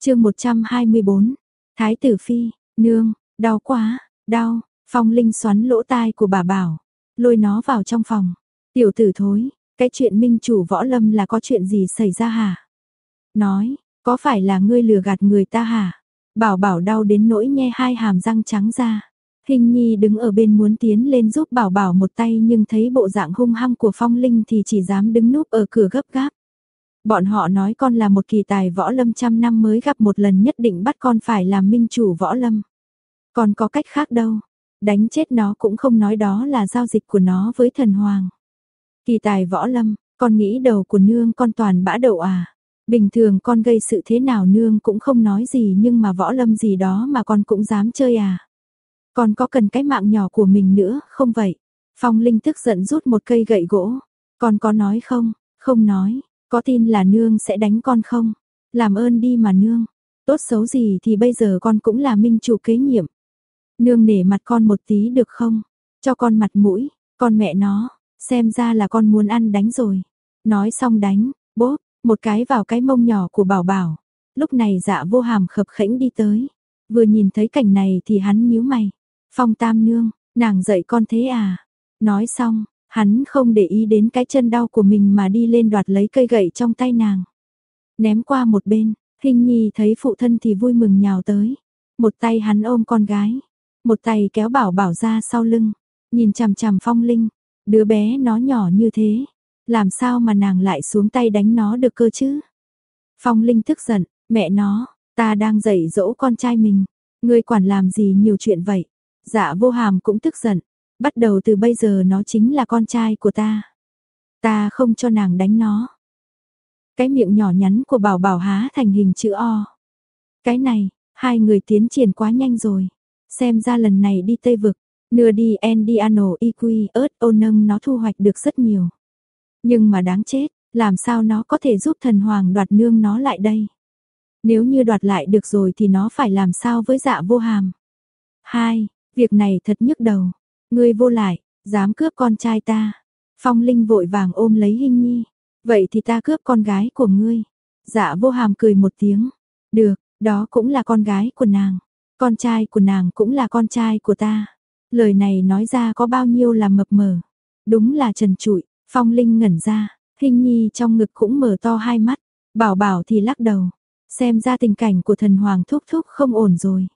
chương 124, Thái tử Phi, nương, đau quá, đau, phong linh xoắn lỗ tai của bà bảo, lôi nó vào trong phòng. Tiểu tử thối, cái chuyện minh chủ võ lâm là có chuyện gì xảy ra hả? Nói, có phải là ngươi lừa gạt người ta hả? Bảo bảo đau đến nỗi nhe hai hàm răng trắng ra. Hình nhi đứng ở bên muốn tiến lên giúp bảo bảo một tay nhưng thấy bộ dạng hung hăng của phong linh thì chỉ dám đứng núp ở cửa gấp gáp. Bọn họ nói con là một kỳ tài võ lâm trăm năm mới gặp một lần nhất định bắt con phải làm minh chủ võ lâm. Còn có cách khác đâu. Đánh chết nó cũng không nói đó là giao dịch của nó với thần hoàng. Kỳ tài võ lâm, con nghĩ đầu của nương con toàn bã đậu à. Bình thường con gây sự thế nào nương cũng không nói gì nhưng mà võ lâm gì đó mà con cũng dám chơi à. Con có cần cái mạng nhỏ của mình nữa không vậy? Phong Linh tức giận rút một cây gậy gỗ. Con có nói không? Không nói. Có tin là nương sẽ đánh con không? Làm ơn đi mà nương. Tốt xấu gì thì bây giờ con cũng là minh chủ kế nhiệm. Nương nể mặt con một tí được không? Cho con mặt mũi, con mẹ nó, xem ra là con muốn ăn đánh rồi. Nói xong đánh, bốp, một cái vào cái mông nhỏ của bảo bảo. Lúc này dạ vô hàm khập khẽnh đi tới. Vừa nhìn thấy cảnh này thì hắn nhíu mày. Phong tam nương, nàng dạy con thế à? Nói xong, hắn không để ý đến cái chân đau của mình mà đi lên đoạt lấy cây gậy trong tay nàng. Ném qua một bên, hình nhi thấy phụ thân thì vui mừng nhào tới. Một tay hắn ôm con gái, một tay kéo bảo bảo ra sau lưng, nhìn chằm chằm phong linh, đứa bé nó nhỏ như thế, làm sao mà nàng lại xuống tay đánh nó được cơ chứ? Phong linh tức giận, mẹ nó, ta đang dạy dỗ con trai mình, ngươi quản làm gì nhiều chuyện vậy? Dạ vô hàm cũng tức giận, bắt đầu từ bây giờ nó chính là con trai của ta. Ta không cho nàng đánh nó. Cái miệng nhỏ nhắn của bảo bảo há thành hình chữ O. Cái này, hai người tiến triển quá nhanh rồi. Xem ra lần này đi Tây Vực, nửa đi Endiano IQ ớt ô nâng nó thu hoạch được rất nhiều. Nhưng mà đáng chết, làm sao nó có thể giúp thần hoàng đoạt nương nó lại đây? Nếu như đoạt lại được rồi thì nó phải làm sao với dạ vô hàm? Hai, việc này thật nhức đầu. Ngươi vô lại, dám cướp con trai ta. Phong Linh vội vàng ôm lấy Hinh Nhi. Vậy thì ta cướp con gái của ngươi. Dạ vô hàm cười một tiếng. Được, đó cũng là con gái của nàng. Con trai của nàng cũng là con trai của ta. Lời này nói ra có bao nhiêu là mập mờ. Đúng là trần trụi, phong linh ngẩn ra, Hinh nhi trong ngực cũng mở to hai mắt. Bảo bảo thì lắc đầu. Xem ra tình cảnh của thần hoàng thúc thúc không ổn rồi.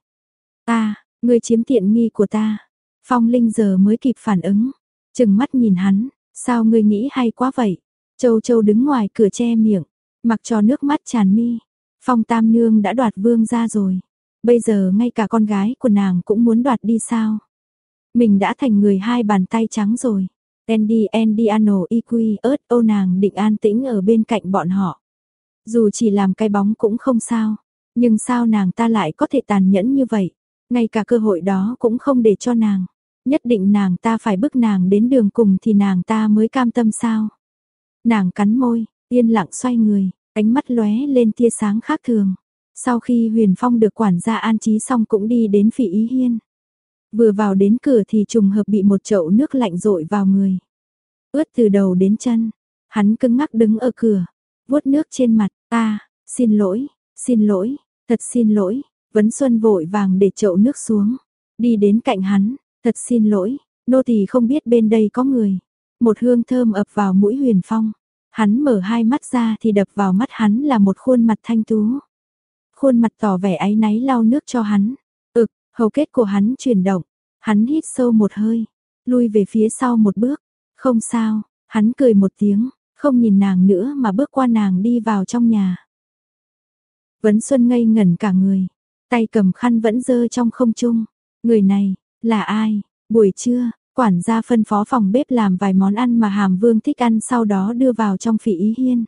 Ta, ngươi chiếm tiện nghi của ta. Phong linh giờ mới kịp phản ứng. Chừng mắt nhìn hắn, sao ngươi nghĩ hay quá vậy? Châu châu đứng ngoài cửa che miệng, mặc cho nước mắt tràn mi. Phong tam nương đã đoạt vương ra rồi. Bây giờ ngay cả con gái của nàng cũng muốn đoạt đi sao? Mình đã thành người hai bàn tay trắng rồi. Andy Andiano Iqui ớt ô nàng định an tĩnh ở bên cạnh bọn họ. Dù chỉ làm cái bóng cũng không sao. Nhưng sao nàng ta lại có thể tàn nhẫn như vậy? Ngay cả cơ hội đó cũng không để cho nàng. Nhất định nàng ta phải bức nàng đến đường cùng thì nàng ta mới cam tâm sao? Nàng cắn môi, yên lặng xoay người, ánh mắt lóe lên tia sáng khác thường. Sau khi Huyền Phong được quản gia an trí xong cũng đi đến phỉ ý hiên. Vừa vào đến cửa thì trùng hợp bị một chậu nước lạnh rội vào người. Ướt từ đầu đến chân, hắn cứng ngắc đứng ở cửa, vuốt nước trên mặt, ta, xin lỗi, xin lỗi, thật xin lỗi, Vấn Xuân vội vàng để chậu nước xuống, đi đến cạnh hắn, thật xin lỗi, nô tỳ không biết bên đây có người. Một hương thơm ập vào mũi Huyền Phong, hắn mở hai mắt ra thì đập vào mắt hắn là một khuôn mặt thanh tú khuôn mặt tỏ vẻ áy náy lau nước cho hắn. Ực, hầu kết của hắn chuyển động, hắn hít sâu một hơi, lui về phía sau một bước. Không sao, hắn cười một tiếng, không nhìn nàng nữa mà bước qua nàng đi vào trong nhà. Vấn Xuân ngây ngẩn cả người, tay cầm khăn vẫn dơ trong không trung. Người này, là ai? Buổi trưa, quản gia phân phó phòng bếp làm vài món ăn mà Hàm Vương thích ăn sau đó đưa vào trong phỉ ý hiên.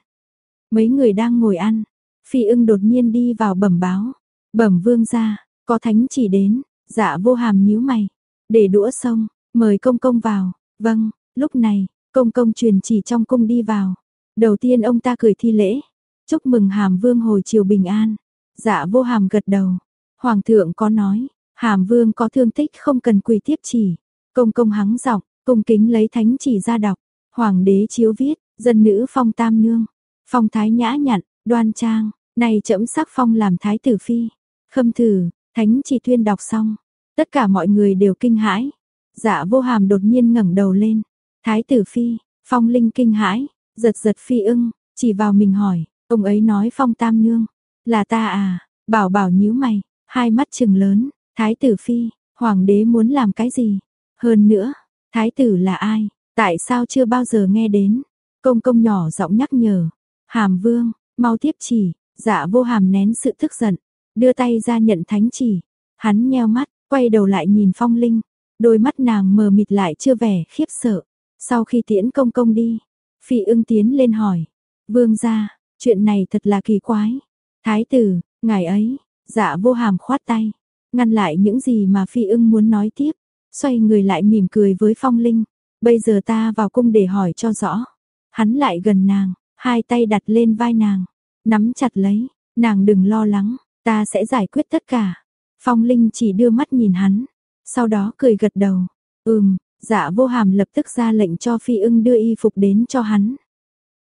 Mấy người đang ngồi ăn, Phi ưng đột nhiên đi vào bẩm báo. Bẩm vương ra, có thánh chỉ đến, dạ vô hàm nhíu mày. Để đũa xong, mời công công vào. Vâng, lúc này, công công truyền chỉ trong cung đi vào. Đầu tiên ông ta cười thi lễ. Chúc mừng hàm vương hồi chiều bình an. Dạ vô hàm gật đầu. Hoàng thượng có nói, hàm vương có thương tích không cần quỳ tiếp chỉ. Công công hắng giọng, cung kính lấy thánh chỉ ra đọc. Hoàng đế chiếu viết, dân nữ phong tam nương. Phong thái nhã nhặn, đoan trang, Này chậm sắc phong làm thái tử phi. Khâm thử, thánh chỉ tuyên đọc xong, tất cả mọi người đều kinh hãi. Dạ vô hàm đột nhiên ngẩng đầu lên. Thái tử phi, phong linh kinh hãi, giật giật phi ưng, chỉ vào mình hỏi, ông ấy nói phong tam nương, là ta à, bảo bảo nhíu mày, hai mắt trừng lớn, thái tử phi, hoàng đế muốn làm cái gì? Hơn nữa, thái tử là ai? Tại sao chưa bao giờ nghe đến? Công công nhỏ giọng nhắc nhở, hàm vương, mau tiếp chỉ, dạ vô hàm nén sự tức giận, đưa tay ra nhận thánh chỉ, hắn nheo mắt, quay đầu lại nhìn phong linh, đôi mắt nàng mờ mịt lại chưa vẻ khiếp sợ. Sau khi tiễn công công đi, phi ưng tiến lên hỏi, vương gia, chuyện này thật là kỳ quái. Thái tử, ngài ấy, dạ vô hàm khoát tay, ngăn lại những gì mà phi ưng muốn nói tiếp, xoay người lại mỉm cười với phong linh. Bây giờ ta vào cung để hỏi cho rõ. Hắn lại gần nàng, hai tay đặt lên vai nàng, nắm chặt lấy, nàng đừng lo lắng, ta sẽ giải quyết tất cả. Phong Linh chỉ đưa mắt nhìn hắn, sau đó cười gật đầu. Ừm, dạ vô hàm lập tức ra lệnh cho Phi ưng đưa y phục đến cho hắn.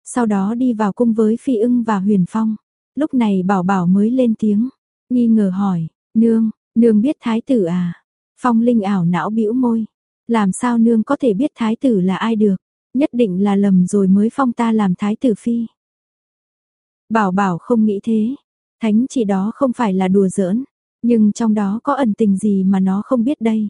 Sau đó đi vào cung với Phi ưng và Huyền Phong. Lúc này bảo bảo mới lên tiếng, nghi ngờ hỏi, nương, nương biết thái tử à? Phong Linh ảo não bĩu môi, làm sao nương có thể biết thái tử là ai được, nhất định là lầm rồi mới phong ta làm thái tử phi. Bảo bảo không nghĩ thế, thánh chỉ đó không phải là đùa giỡn, nhưng trong đó có ẩn tình gì mà nó không biết đây.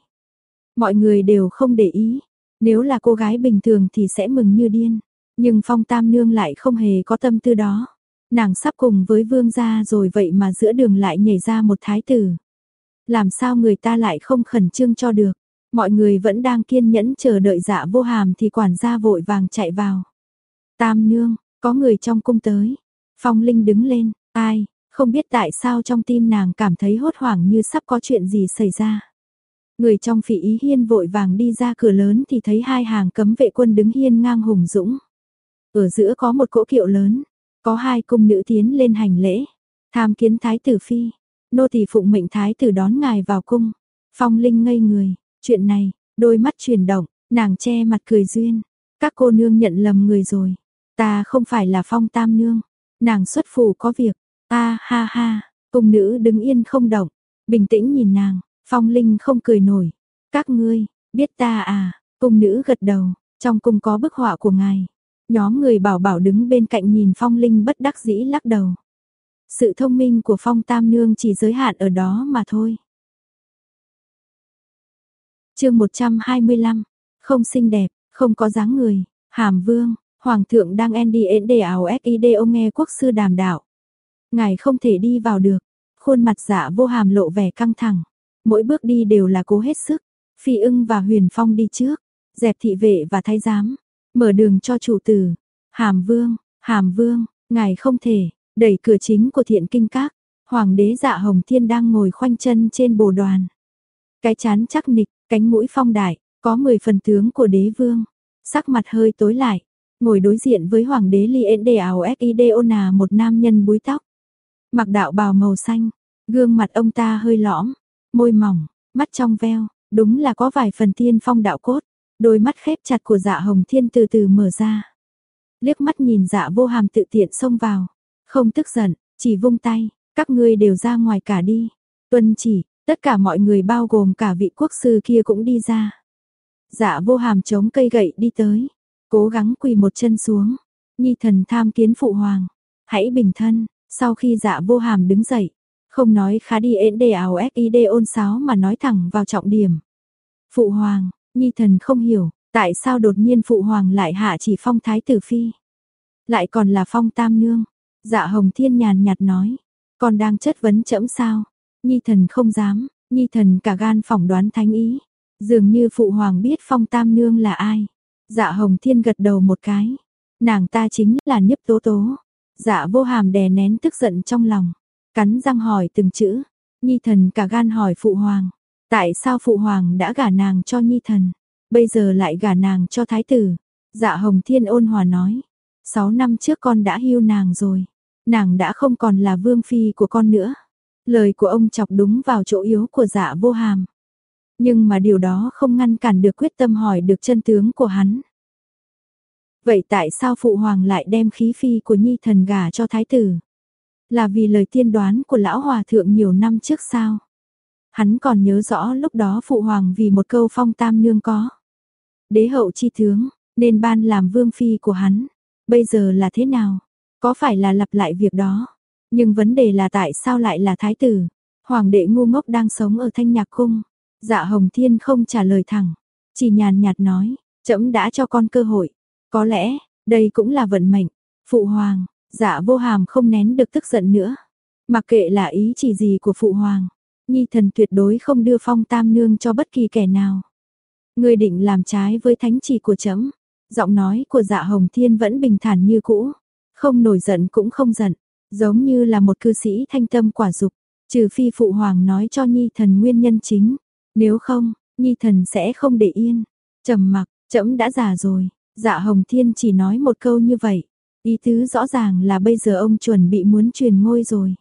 Mọi người đều không để ý, nếu là cô gái bình thường thì sẽ mừng như điên, nhưng phong tam nương lại không hề có tâm tư đó. Nàng sắp cùng với vương gia rồi vậy mà giữa đường lại nhảy ra một thái tử. Làm sao người ta lại không khẩn trương cho được. Mọi người vẫn đang kiên nhẫn chờ đợi dạ vô hàm thì quản gia vội vàng chạy vào. Tam nương, có người trong cung tới. Phong Linh đứng lên, ai, không biết tại sao trong tim nàng cảm thấy hốt hoảng như sắp có chuyện gì xảy ra. Người trong phỉ ý hiên vội vàng đi ra cửa lớn thì thấy hai hàng cấm vệ quân đứng hiên ngang hùng dũng. Ở giữa có một cỗ kiệu lớn, có hai cung nữ tiến lên hành lễ, tham kiến thái tử phi, nô tỳ phụng mệnh thái tử đón ngài vào cung. Phong Linh ngây người, chuyện này, đôi mắt chuyển động, nàng che mặt cười duyên, các cô nương nhận lầm người rồi, ta không phải là Phong Tam nương, nàng xuất phủ có việc, a ha ha, cung nữ đứng yên không động, bình tĩnh nhìn nàng, Phong Linh không cười nổi, các ngươi, biết ta à, cung nữ gật đầu, trong cung có bức họa của ngài. Nhóm người bảo bảo đứng bên cạnh nhìn Phong Linh bất đắc dĩ lắc đầu. Sự thông minh của Phong Tam Nương chỉ giới hạn ở đó mà thôi. chương 125, không xinh đẹp, không có dáng người, hàm vương, hoàng thượng đang NDN đề ảo SIDO nghe quốc sư đàm đạo. Ngài không thể đi vào được, khuôn mặt dạ vô hàm lộ vẻ căng thẳng, mỗi bước đi đều là cố hết sức, phi ưng và huyền phong đi trước, dẹp thị vệ và thái giám, mở đường cho chủ tử, hàm vương, hàm vương, ngài không thể, đẩy cửa chính của thiện kinh các, hoàng đế dạ hồng thiên đang ngồi khoanh chân trên bồ đoàn. Cái chán chắc nịch, cánh mũi phong đại, có 10 phần tướng của đế vương, sắc mặt hơi tối lại, ngồi đối diện với hoàng đế Lien Đề Ảo Sideona một nam nhân búi tóc. Mặc đạo bào màu xanh, gương mặt ông ta hơi lõm, môi mỏng, mắt trong veo, đúng là có vài phần thiên phong đạo cốt. Đôi mắt khép chặt của dạ hồng thiên từ từ mở ra. Liếc mắt nhìn dạ vô hàm tự tiện xông vào. Không tức giận, chỉ vung tay, các ngươi đều ra ngoài cả đi. Tuân chỉ, tất cả mọi người bao gồm cả vị quốc sư kia cũng đi ra. Dạ vô hàm chống cây gậy đi tới, cố gắng quỳ một chân xuống. Nhi thần tham kiến phụ hoàng, hãy bình thân, sau khi dạ vô hàm đứng dậy, không nói khá đi ến đề ảo SID ôn sáo mà nói thẳng vào trọng điểm. Phụ hoàng, Nhi thần không hiểu, tại sao đột nhiên phụ hoàng lại hạ chỉ phong thái tử phi. Lại còn là phong tam nương. Dạ hồng thiên nhàn nhạt nói, còn đang chất vấn chẫm sao. Nhi thần không dám, nhi thần cả gan phỏng đoán thánh ý. Dường như phụ hoàng biết phong tam nương là ai. Dạ hồng thiên gật đầu một cái. Nàng ta chính là nhấp tố tố. Dạ vô hàm đè nén tức giận trong lòng. Cắn răng hỏi từng chữ. Nhi thần cả gan hỏi phụ hoàng. Tại sao phụ hoàng đã gả nàng cho nhi thần, bây giờ lại gả nàng cho thái tử? Dạ Hồng Thiên ôn hòa nói, sáu năm trước con đã hưu nàng rồi, nàng đã không còn là vương phi của con nữa. Lời của ông chọc đúng vào chỗ yếu của dạ vô hàm. Nhưng mà điều đó không ngăn cản được quyết tâm hỏi được chân tướng của hắn. Vậy tại sao phụ hoàng lại đem khí phi của nhi thần gả cho thái tử? Là vì lời tiên đoán của lão hòa thượng nhiều năm trước sao? Hắn còn nhớ rõ lúc đó phụ hoàng vì một câu phong tam nương có. Đế hậu chi tướng, nên ban làm vương phi của hắn. Bây giờ là thế nào? Có phải là lặp lại việc đó? Nhưng vấn đề là tại sao lại là thái tử? Hoàng đệ ngu ngốc đang sống ở thanh nhạc cung. Dạ Hồng Thiên không trả lời thẳng, chỉ nhàn nhạt nói, trẫm đã cho con cơ hội. Có lẽ, đây cũng là vận mệnh. Phụ hoàng, dạ vô hàm không nén được tức giận nữa. Mặc kệ là ý chỉ gì của phụ hoàng, nhi thần tuyệt đối không đưa phong tam nương cho bất kỳ kẻ nào. Người định làm trái với thánh chỉ của trẫm. Giọng nói của dạ hồng thiên vẫn bình thản như cũ, không nổi giận cũng không giận, giống như là một cư sĩ thanh tâm quả dục, trừ phi phụ hoàng nói cho nhi thần nguyên nhân chính, nếu không, nhi thần sẽ không để yên. Trầm mặc, trẫm đã già rồi, dạ hồng thiên chỉ nói một câu như vậy, ý tứ rõ ràng là bây giờ ông chuẩn bị muốn truyền ngôi rồi.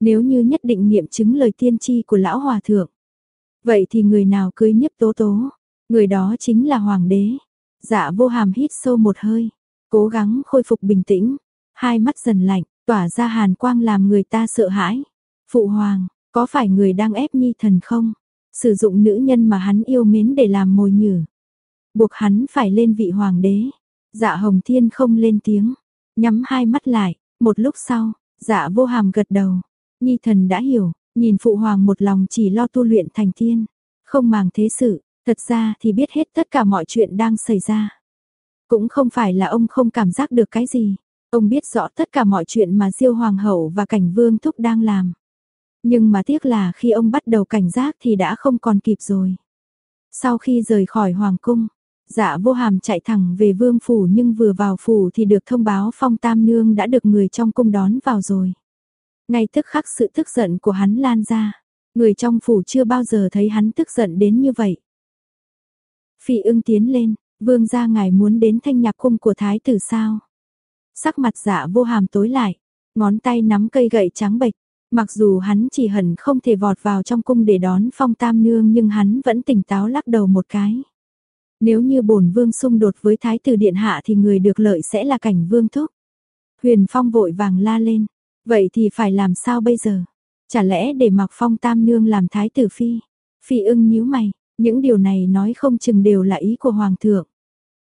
Nếu như nhất định nghiệm chứng lời tiên tri của lão hòa thượng, vậy thì người nào cưới nhiếp tố tố, người đó chính là hoàng đế. Dạ vô hàm hít sâu một hơi, cố gắng khôi phục bình tĩnh, hai mắt dần lạnh, tỏa ra hàn quang làm người ta sợ hãi. Phụ hoàng, có phải người đang ép nhi thần không? Sử dụng nữ nhân mà hắn yêu mến để làm mồi nhử. Buộc hắn phải lên vị hoàng đế. Dạ hồng thiên không lên tiếng, nhắm hai mắt lại, một lúc sau, dạ vô hàm gật đầu. Nhi thần đã hiểu, nhìn phụ hoàng một lòng chỉ lo tu luyện thành tiên, không màng thế sự, Thật ra thì biết hết tất cả mọi chuyện đang xảy ra. Cũng không phải là ông không cảm giác được cái gì. Ông biết rõ tất cả mọi chuyện mà Diêu Hoàng hậu và Cảnh Vương Thúc đang làm. Nhưng mà tiếc là khi ông bắt đầu cảnh giác thì đã không còn kịp rồi. Sau khi rời khỏi Hoàng cung, dạ vô hàm chạy thẳng về Vương Phủ nhưng vừa vào Phủ thì được thông báo Phong Tam Nương đã được người trong cung đón vào rồi. Ngay tức khắc sự tức giận của hắn lan ra. Người trong Phủ chưa bao giờ thấy hắn tức giận đến như vậy. Phi ưng tiến lên, vương gia ngài muốn đến thanh nhạc cung của thái tử sao? Sắc mặt dạ vô hàm tối lại, ngón tay nắm cây gậy trắng bệch. Mặc dù hắn chỉ hận không thể vọt vào trong cung để đón phong tam nương nhưng hắn vẫn tỉnh táo lắc đầu một cái. Nếu như bổn vương xung đột với thái tử điện hạ thì người được lợi sẽ là cảnh vương thúc. Huyền phong vội vàng la lên. Vậy thì phải làm sao bây giờ? Chả lẽ để mặc phong tam nương làm thái tử phi? Phi ưng nhíu mày, những điều này nói không chừng đều là ý của Hoàng thượng.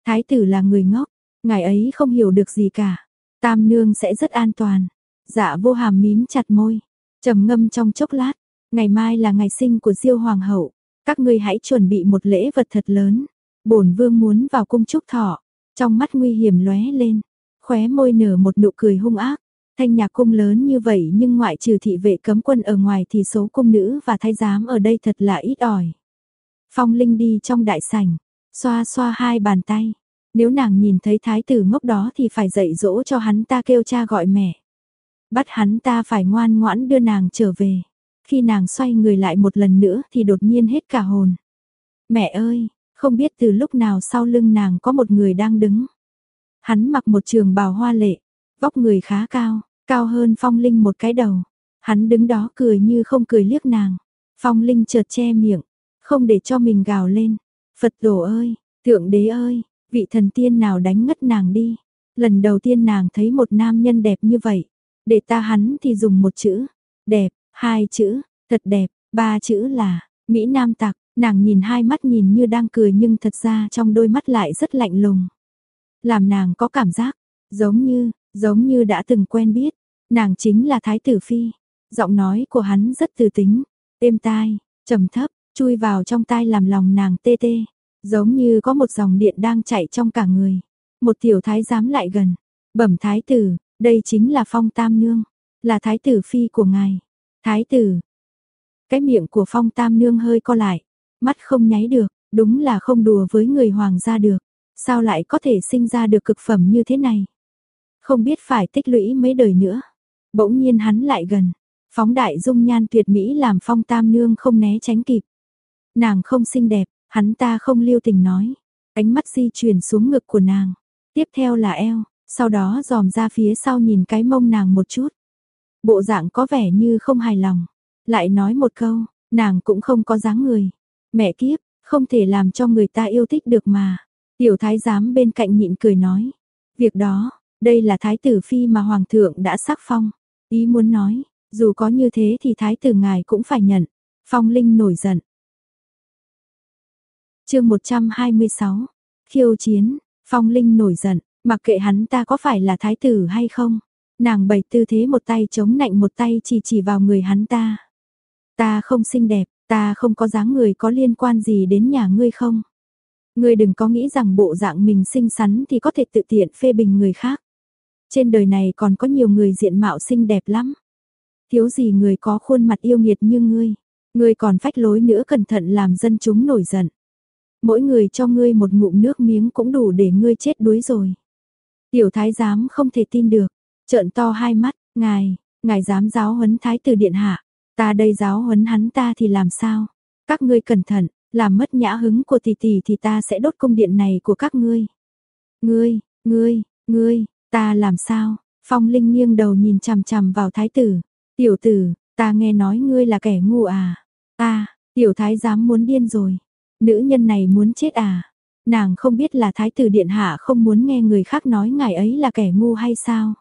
Thái tử là người ngốc, ngài ấy không hiểu được gì cả. Tam nương sẽ rất an toàn. Dạ vô hàm mím chặt môi, trầm ngâm trong chốc lát. Ngày mai là ngày sinh của Diêu Hoàng hậu. Các ngươi hãy chuẩn bị một lễ vật thật lớn. Bổn vương muốn vào cung chúc thọ. Trong mắt nguy hiểm lóe lên, khóe môi nở một nụ cười hung ác. Thanh nhạc cung lớn như vậy nhưng ngoại trừ thị vệ cấm quân ở ngoài thì số cung nữ và thái giám ở đây thật là ít ỏi. Phong Linh đi trong đại sảnh, xoa xoa hai bàn tay. Nếu nàng nhìn thấy thái tử ngốc đó thì phải dạy dỗ cho hắn ta kêu cha gọi mẹ. Bắt hắn ta phải ngoan ngoãn đưa nàng trở về. Khi nàng xoay người lại một lần nữa thì đột nhiên hết cả hồn. Mẹ ơi, không biết từ lúc nào sau lưng nàng có một người đang đứng. Hắn mặc một trường bào hoa lệ, vóc người khá cao, cao hơn Phong Linh một cái đầu. Hắn đứng đó cười như không cười liếc nàng. Phong Linh chợt che miệng, không để cho mình gào lên. Phật tổ ơi, thượng đế ơi, vị thần tiên nào đánh ngất nàng đi. Lần đầu tiên nàng thấy một nam nhân đẹp như vậy. Để ta hắn thì dùng một chữ, đẹp, hai chữ, thật đẹp, ba chữ là, Mỹ Nam tặc, nàng nhìn hai mắt nhìn như đang cười nhưng thật ra trong đôi mắt lại rất lạnh lùng. Làm nàng có cảm giác, giống như, giống như đã từng quen biết, nàng chính là Thái Tử Phi. Giọng nói của hắn rất từ tính, êm tai, trầm thấp, chui vào trong tai làm lòng nàng tê tê, giống như có một dòng điện đang chạy trong cả người. Một tiểu thái giám lại gần, bẩm thái tử, đây chính là phong tam nương, là thái tử phi của ngài. Thái tử, cái miệng của phong tam nương hơi co lại, mắt không nháy được, đúng là không đùa với người hoàng gia được, sao lại có thể sinh ra được cực phẩm như thế này. Không biết phải tích lũy mấy đời nữa. Bỗng nhiên hắn lại gần, phóng đại dung nhan tuyệt mỹ làm phong tam nương không né tránh kịp. Nàng không xinh đẹp, hắn ta không lưu tình nói. Ánh mắt di chuyển xuống ngực của nàng. Tiếp theo là eo, sau đó dòm ra phía sau nhìn cái mông nàng một chút. Bộ dạng có vẻ như không hài lòng. Lại nói một câu, nàng cũng không có dáng người. Mẹ kiếp, không thể làm cho người ta yêu thích được mà. Tiểu thái giám bên cạnh nhịn cười nói. Việc đó, đây là thái tử phi mà hoàng thượng đã sắc phong. Ý muốn nói, dù có như thế thì thái tử ngài cũng phải nhận. Phong Linh nổi giận chương 126, khiêu chiến, Phong Linh nổi giận, mặc kệ hắn ta có phải là thái tử hay không. Nàng bày tư thế một tay chống nạnh một tay chỉ chỉ vào người hắn ta. Ta không xinh đẹp, ta không có dáng người có liên quan gì đến nhà ngươi không. Ngươi đừng có nghĩ rằng bộ dạng mình xinh xắn thì có thể tự tiện phê bình người khác. Trên đời này còn có nhiều người diện mạo xinh đẹp lắm. Thiếu gì người có khuôn mặt yêu nghiệt như ngươi. Ngươi còn phách lối nữa cẩn thận làm dân chúng nổi giận. Mỗi người cho ngươi một ngụm nước miếng cũng đủ để ngươi chết đuối rồi. Tiểu thái giám không thể tin được, trợn to hai mắt, ngài, ngài dám giáo huấn thái tử điện hạ, ta đây giáo huấn hắn ta thì làm sao? Các ngươi cẩn thận, làm mất nhã hứng của tỷ tỷ thì ta sẽ đốt cung điện này của các ngươi. Ngươi, ngươi, ngươi, ta làm sao? Phong Linh nghiêng đầu nhìn chằm chằm vào thái tử. Tiểu tử, ta nghe nói ngươi là kẻ ngu à? Ta, tiểu thái giám muốn điên rồi. Nữ nhân này muốn chết à? Nàng không biết là thái tử điện hạ không muốn nghe người khác nói ngài ấy là kẻ ngu hay sao?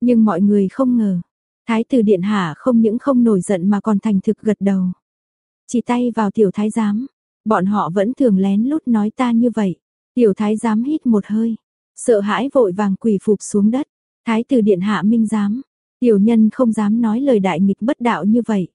Nhưng mọi người không ngờ, thái tử điện hạ không những không nổi giận mà còn thành thực gật đầu. Chỉ tay vào tiểu thái giám, bọn họ vẫn thường lén lút nói ta như vậy. Tiểu thái giám hít một hơi, sợ hãi vội vàng quỳ phục xuống đất. Thái tử điện hạ minh giám, tiểu nhân không dám nói lời đại nghịch bất đạo như vậy.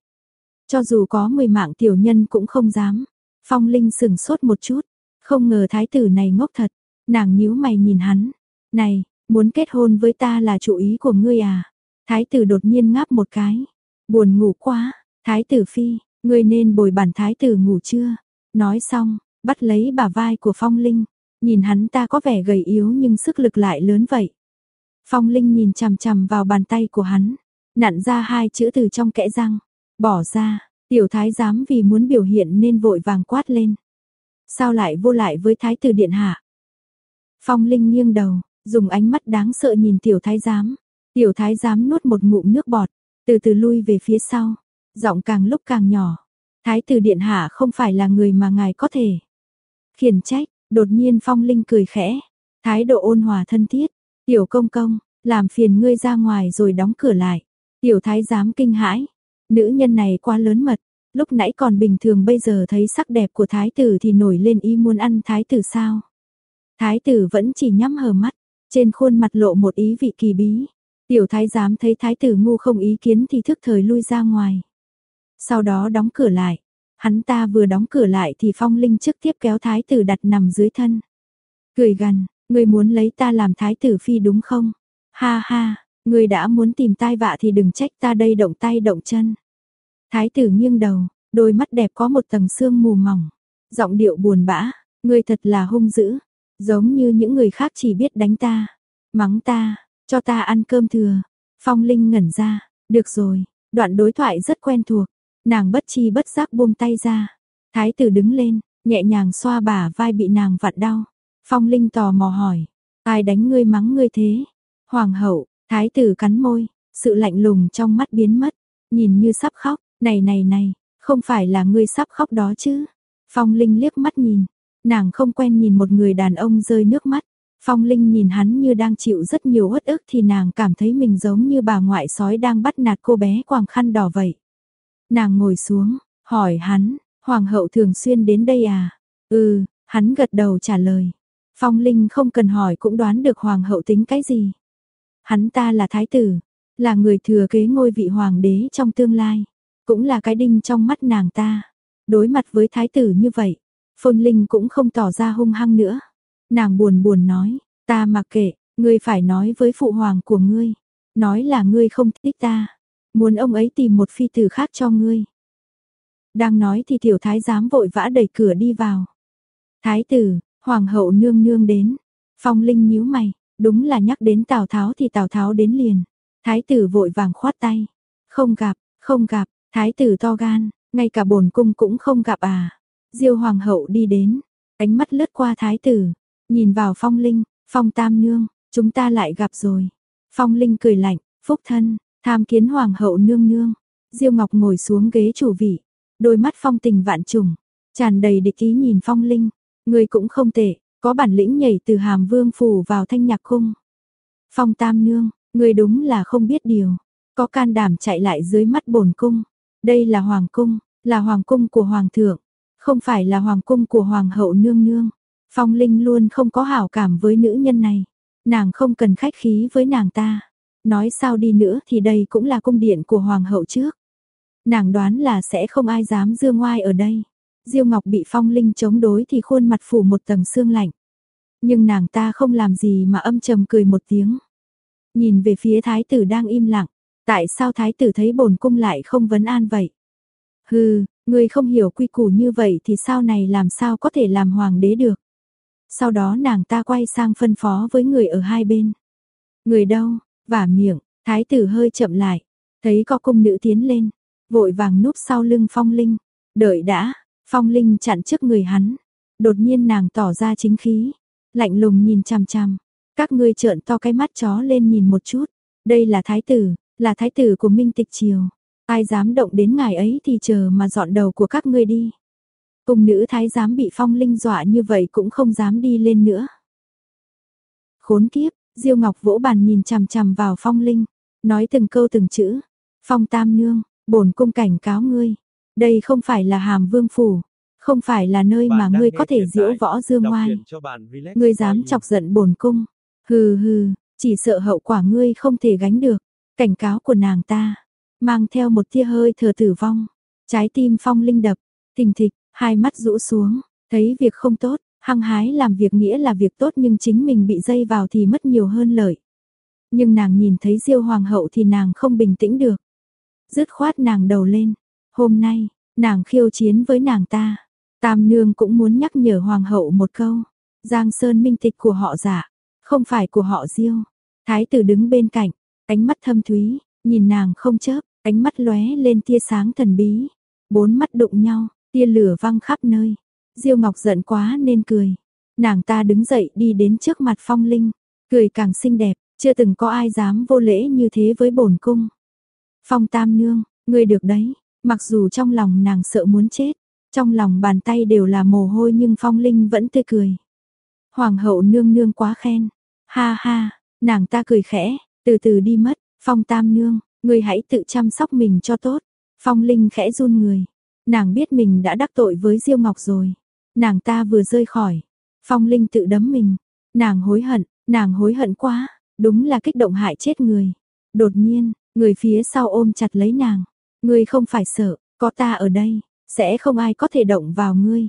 Cho dù có 10 mạng tiểu nhân cũng không dám. Phong Linh sừng sốt một chút, không ngờ thái tử này ngốc thật. Nàng nhíu mày nhìn hắn, "Này, muốn kết hôn với ta là chủ ý của ngươi à?" Thái tử đột nhiên ngáp một cái, "Buồn ngủ quá, thái tử phi, ngươi nên bồi bản thái tử ngủ chưa?" Nói xong, bắt lấy bả vai của Phong Linh, nhìn hắn ta có vẻ gầy yếu nhưng sức lực lại lớn vậy. Phong Linh nhìn chằm chằm vào bàn tay của hắn, nặn ra hai chữ từ trong kẽ răng, bỏ ra, tiểu thái giám vì muốn biểu hiện nên vội vàng quát lên. Sao lại vô lại với thái tử điện hạ? Phong Linh nghiêng đầu, dùng ánh mắt đáng sợ nhìn tiểu thái giám. Tiểu thái giám nuốt một ngụm nước bọt, từ từ lui về phía sau, giọng càng lúc càng nhỏ. Thái tử điện hạ không phải là người mà ngài có thể. Khiển trách, đột nhiên Phong Linh cười khẽ, thái độ ôn hòa thân thiết. Tiểu công công, làm phiền ngươi ra ngoài rồi đóng cửa lại. Tiểu thái giám kinh hãi, nữ nhân này quá lớn mật, lúc nãy còn bình thường bây giờ thấy sắc đẹp của thái tử thì nổi lên ý muốn ăn thái tử sao. Thái tử vẫn chỉ nhắm hờ mắt, trên khuôn mặt lộ một ý vị kỳ bí. Tiểu thái giám thấy thái tử ngu không ý kiến thì thức thời lui ra ngoài. Sau đó đóng cửa lại. Hắn ta vừa đóng cửa lại thì phong linh trực tiếp kéo thái tử đặt nằm dưới thân. Cười gần, ngươi muốn lấy ta làm thái tử phi đúng không? Ha ha, ngươi đã muốn tìm tai vạ thì đừng trách ta đây động tay động chân. Thái tử nghiêng đầu, đôi mắt đẹp có một tầng sương mù mỏng. Giọng điệu buồn bã, ngươi thật là hung dữ. Giống như những người khác chỉ biết đánh ta, mắng ta, cho ta ăn cơm thừa. Phong Linh ngẩn ra, được rồi, đoạn đối thoại rất quen thuộc. Nàng bất chi bất giác buông tay ra. Thái tử đứng lên, nhẹ nhàng xoa bả vai bị nàng vặn đau. Phong Linh tò mò hỏi, ai đánh ngươi mắng ngươi thế? Hoàng hậu, thái tử cắn môi, sự lạnh lùng trong mắt biến mất, nhìn như sắp khóc, này này này, không phải là ngươi sắp khóc đó chứ? Phong Linh liếc mắt nhìn, nàng không quen nhìn một người đàn ông rơi nước mắt. Phong Linh nhìn hắn như đang chịu rất nhiều uất ức thì nàng cảm thấy mình giống như bà ngoại sói đang bắt nạt cô bé quàng khăn đỏ vậy. Nàng ngồi xuống, hỏi hắn, hoàng hậu thường xuyên đến đây à? Ừ, hắn gật đầu trả lời. Phong Linh không cần hỏi cũng đoán được hoàng hậu tính cái gì. Hắn ta là thái tử, là người thừa kế ngôi vị hoàng đế trong tương lai, cũng là cái đinh trong mắt nàng ta. Đối mặt với thái tử như vậy, Phong Linh cũng không tỏ ra hung hăng nữa. Nàng buồn buồn nói, ta mặc kệ, ngươi phải nói với phụ hoàng của ngươi, nói là ngươi không thích ta muốn ông ấy tìm một phi tử khác cho ngươi. Đang nói thì tiểu thái giám vội vã đẩy cửa đi vào. Thái tử, hoàng hậu nương nương đến. Phong Linh nhíu mày, đúng là nhắc đến Tào Tháo thì Tào Tháo đến liền. Thái tử vội vàng khoát tay. Không gặp, không gặp, thái tử to gan, ngay cả bổn cung cũng không gặp à. Diêu hoàng hậu đi đến, ánh mắt lướt qua thái tử, nhìn vào Phong Linh, Phong Tam nương, chúng ta lại gặp rồi. Phong Linh cười lạnh, phúc thân, Tham kiến hoàng hậu nương nương, Diêu Ngọc ngồi xuống ghế chủ vị, đôi mắt phong tình vạn trùng, tràn đầy địch ý nhìn Phong Linh, người cũng không tệ, có bản lĩnh nhảy từ Hàm Vương phủ vào Thanh Nhạc cung. Phong Tam nương, người đúng là không biết điều. có can đảm chạy lại dưới mắt bổn cung. Đây là hoàng cung, là hoàng cung của hoàng thượng, không phải là hoàng cung của hoàng hậu nương nương. Phong Linh luôn không có hảo cảm với nữ nhân này, nàng không cần khách khí với nàng ta. Nói sao đi nữa thì đây cũng là cung điện của hoàng hậu trước. Nàng đoán là sẽ không ai dám dương ngoai ở đây. Diêu Ngọc bị Phong Linh chống đối thì khuôn mặt phủ một tầng sương lạnh. Nhưng nàng ta không làm gì mà âm trầm cười một tiếng. Nhìn về phía thái tử đang im lặng, tại sao thái tử thấy bổn cung lại không vấn an vậy? Hừ, người không hiểu quy củ như vậy thì sau này làm sao có thể làm hoàng đế được? Sau đó nàng ta quay sang phân phó với người ở hai bên. Người đâu? Vả miệng, thái tử hơi chậm lại, thấy có cung nữ tiến lên, vội vàng núp sau lưng phong linh. Đợi đã, phong linh chặn trước người hắn. Đột nhiên nàng tỏ ra chính khí, lạnh lùng nhìn chằm chằm. Các ngươi trợn to cái mắt chó lên nhìn một chút. Đây là thái tử, là thái tử của Minh Tịch Triều. Ai dám động đến ngài ấy thì chờ mà dọn đầu của các ngươi đi. Cung nữ thái giám bị phong linh dọa như vậy cũng không dám đi lên nữa. Khốn kiếp, Diêu Ngọc vỗ bàn nhìn chằm chằm vào phong linh, nói từng câu từng chữ. Phong tam nương, bổn cung cảnh cáo ngươi. Đây không phải là hàm vương phủ, không phải là nơi mà ngươi có thể diễu võ dương ngoai. Ngươi dám chọc giận bổn cung. Hừ hừ, chỉ sợ hậu quả ngươi không thể gánh được. Cảnh cáo của nàng ta, mang theo một tia hơi thở tử vong. Trái tim phong linh đập, thình thịch, hai mắt rũ xuống, thấy việc không tốt, hăng hái làm việc nghĩa là việc tốt nhưng chính mình bị dây vào thì mất nhiều hơn lợi. Nhưng nàng nhìn thấy diêu hoàng hậu thì nàng không bình tĩnh được. Dứt khoát nàng đầu lên, hôm nay, nàng khiêu chiến với nàng ta. Tam nương cũng muốn nhắc nhở hoàng hậu một câu. Giang Sơn minh tịch của họ giả, không phải của họ diêu. Thái tử đứng bên cạnh, ánh mắt thâm thúy, nhìn nàng không chớp, ánh mắt lóe lên tia sáng thần bí. Bốn mắt đụng nhau, tia lửa văng khắp nơi. Diêu Ngọc giận quá nên cười. Nàng ta đứng dậy đi đến trước mặt Phong Linh, cười càng xinh đẹp, chưa từng có ai dám vô lễ như thế với bổn cung. Phong Tam nương, ngươi được đấy, mặc dù trong lòng nàng sợ muốn chết, trong lòng bàn tay đều là mồ hôi nhưng Phong Linh vẫn tươi cười. Hoàng hậu nương nương quá khen. Ha ha, nàng ta cười khẽ, từ từ đi mất, Phong Tam nương, ngươi hãy tự chăm sóc mình cho tốt. Phong Linh khẽ run người, nàng biết mình đã đắc tội với Diêu Ngọc rồi. Nàng ta vừa rơi khỏi, Phong Linh tự đấm mình, nàng hối hận, nàng hối hận quá, đúng là kích động hại chết người. Đột nhiên, người phía sau ôm chặt lấy nàng, người không phải sợ, có ta ở đây, sẽ không ai có thể động vào ngươi.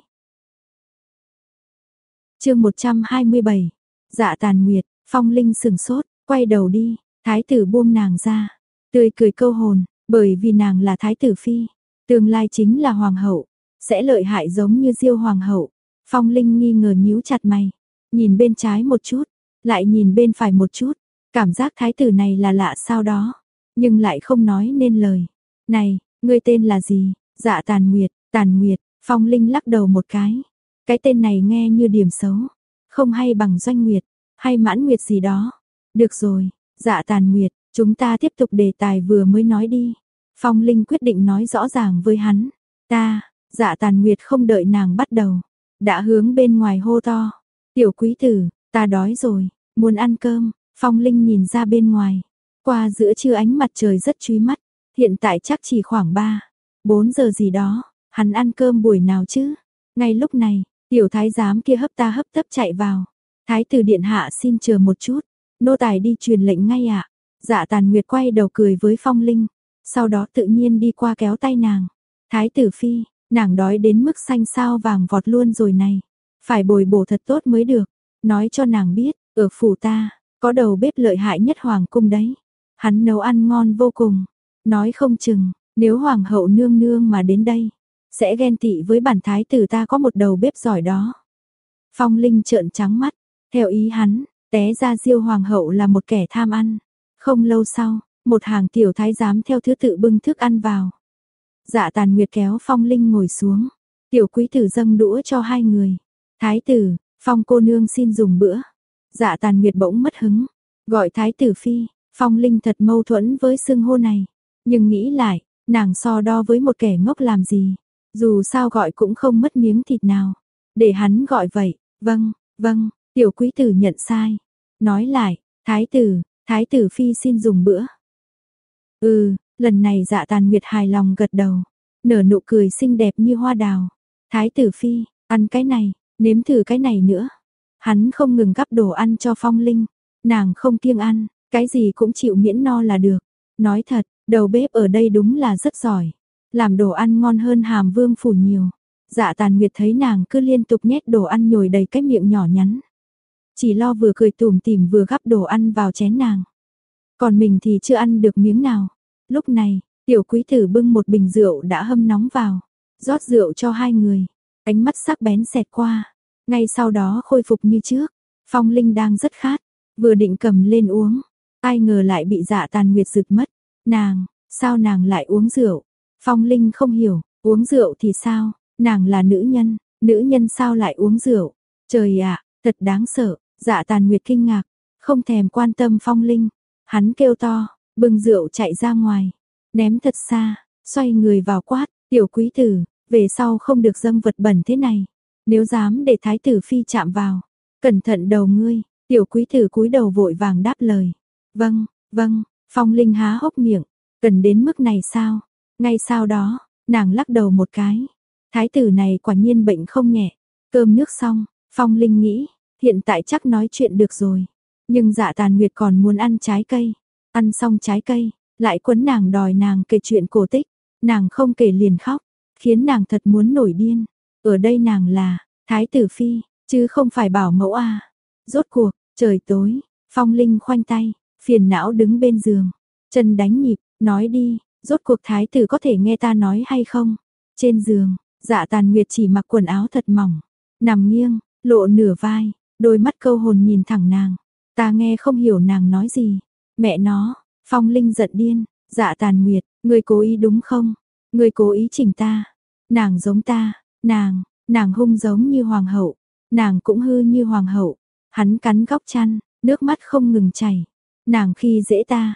Chương 127. Dạ Tàn Nguyệt, Phong Linh sừng sốt, quay đầu đi, thái tử buông nàng ra, tươi cười câu hồn, bởi vì nàng là thái tử phi, tương lai chính là hoàng hậu, sẽ lợi hại giống như Diêu hoàng hậu. Phong Linh nghi ngờ nhíu chặt mày, nhìn bên trái một chút, lại nhìn bên phải một chút, cảm giác thái tử này là lạ sao đó, nhưng lại không nói nên lời. "Này, ngươi tên là gì?" Dạ Tàn Nguyệt, Tàn Nguyệt, Phong Linh lắc đầu một cái. Cái tên này nghe như điểm xấu, không hay bằng Doanh Nguyệt, hay Mãn Nguyệt gì đó. Được rồi, Dạ Tàn Nguyệt, chúng ta tiếp tục đề tài vừa mới nói đi. Phong Linh quyết định nói rõ ràng với hắn. Ta, Dạ Tàn Nguyệt không đợi nàng bắt đầu, đã hướng bên ngoài hô to. Tiểu quý tử, ta đói rồi, muốn ăn cơm. Phong Linh nhìn ra bên ngoài, qua giữa trưa ánh mặt trời rất chói mắt, hiện tại chắc chỉ khoảng 3, 4 giờ gì đó, hắn ăn cơm buổi nào chứ? Ngay lúc này, tiểu thái giám kia hấp ta hấp tấp chạy vào. Thái tử điện hạ xin chờ một chút, nô tài đi truyền lệnh ngay ạ. Dạ Tàn Nguyệt quay đầu cười với Phong Linh, sau đó tự nhiên đi qua kéo tay nàng. Thái tử phi, nàng đói đến mức xanh sao vàng vọt luôn rồi này, phải bồi bổ thật tốt mới được. Nói cho nàng biết, ở phủ ta, có đầu bếp lợi hại nhất hoàng cung đấy. Hắn nấu ăn ngon vô cùng. Nói không chừng, nếu hoàng hậu nương nương mà đến đây, sẽ ghen tị với bản thái tử ta có một đầu bếp giỏi đó. Phong Linh trợn trắng mắt, theo ý hắn, té ra diêu hoàng hậu là một kẻ tham ăn. Không lâu sau, một hàng tiểu thái giám theo thứ tự bưng thức ăn vào. Dạ tàn nguyệt kéo Phong Linh ngồi xuống, tiểu quý tử dâng đũa cho hai người. Thái tử, Phong cô nương xin dùng bữa. Dạ tàn nguyệt bỗng mất hứng, gọi thái tử phi, Phong Linh thật mâu thuẫn với xưng hô này. Nhưng nghĩ lại, nàng so đo với một kẻ ngốc làm gì. Dù sao gọi cũng không mất miếng thịt nào. Để hắn gọi vậy, vâng, vâng, tiểu quý tử nhận sai. Nói lại, thái tử, thái tử phi xin dùng bữa. Ừ, lần này dạ tàn nguyệt hài lòng gật đầu, nở nụ cười xinh đẹp như hoa đào. Thái tử phi, ăn cái này, nếm thử cái này nữa. Hắn không ngừng gắp đồ ăn cho phong linh, nàng không kiêng ăn, cái gì cũng chịu miễn no là được. Nói thật, đầu bếp ở đây đúng là rất giỏi, làm đồ ăn ngon hơn hàm vương phủ nhiều. Dạ tàn nguyệt thấy nàng cứ liên tục nhét đồ ăn nhồi đầy cái miệng nhỏ nhắn. Chỉ lo vừa cười tủm tỉm vừa gắp đồ ăn vào chén nàng. Còn mình thì chưa ăn được miếng nào. Lúc này, tiểu quý tử bưng một bình rượu đã hâm nóng vào. rót rượu cho hai người. Ánh mắt sắc bén xẹt qua. Ngay sau đó khôi phục như trước. Phong Linh đang rất khát. Vừa định cầm lên uống. Ai ngờ lại bị dạ tàn nguyệt rực mất. Nàng, sao nàng lại uống rượu? Phong Linh không hiểu, uống rượu thì sao? Nàng là nữ nhân, nữ nhân sao lại uống rượu? Trời ạ, thật đáng sợ, dạ tàn nguyệt kinh ngạc, không thèm quan tâm phong linh. Hắn kêu to, bưng rượu chạy ra ngoài, ném thật xa, xoay người vào quát, tiểu quý tử, về sau không được dâng vật bẩn thế này. Nếu dám để thái tử phi chạm vào, cẩn thận đầu ngươi, tiểu quý tử cúi đầu vội vàng đáp lời. Vâng, vâng, phong linh há hốc miệng, cần đến mức này sao? Ngay sau đó, nàng lắc đầu một cái, Thái tử này quả nhiên bệnh không nhẹ. Cơm nước xong, Phong Linh nghĩ, hiện tại chắc nói chuyện được rồi. Nhưng dạ tàn nguyệt còn muốn ăn trái cây. Ăn xong trái cây, lại quấn nàng đòi nàng kể chuyện cổ tích. Nàng không kể liền khóc, khiến nàng thật muốn nổi điên. Ở đây nàng là, Thái tử Phi, chứ không phải bảo mẫu à. Rốt cuộc, trời tối, Phong Linh khoanh tay, phiền não đứng bên giường. Chân đánh nhịp, nói đi, rốt cuộc Thái tử có thể nghe ta nói hay không? Trên giường, Dạ tàn nguyệt chỉ mặc quần áo thật mỏng, nằm nghiêng, lộ nửa vai, đôi mắt câu hồn nhìn thẳng nàng. Ta nghe không hiểu nàng nói gì. Mẹ nó, phong linh giận điên, dạ tàn nguyệt, ngươi cố ý đúng không? Ngươi cố ý chỉnh ta. Nàng giống ta, nàng, nàng hung giống như hoàng hậu, nàng cũng hư như hoàng hậu. Hắn cắn góc chăn, nước mắt không ngừng chảy. Nàng khi dễ ta.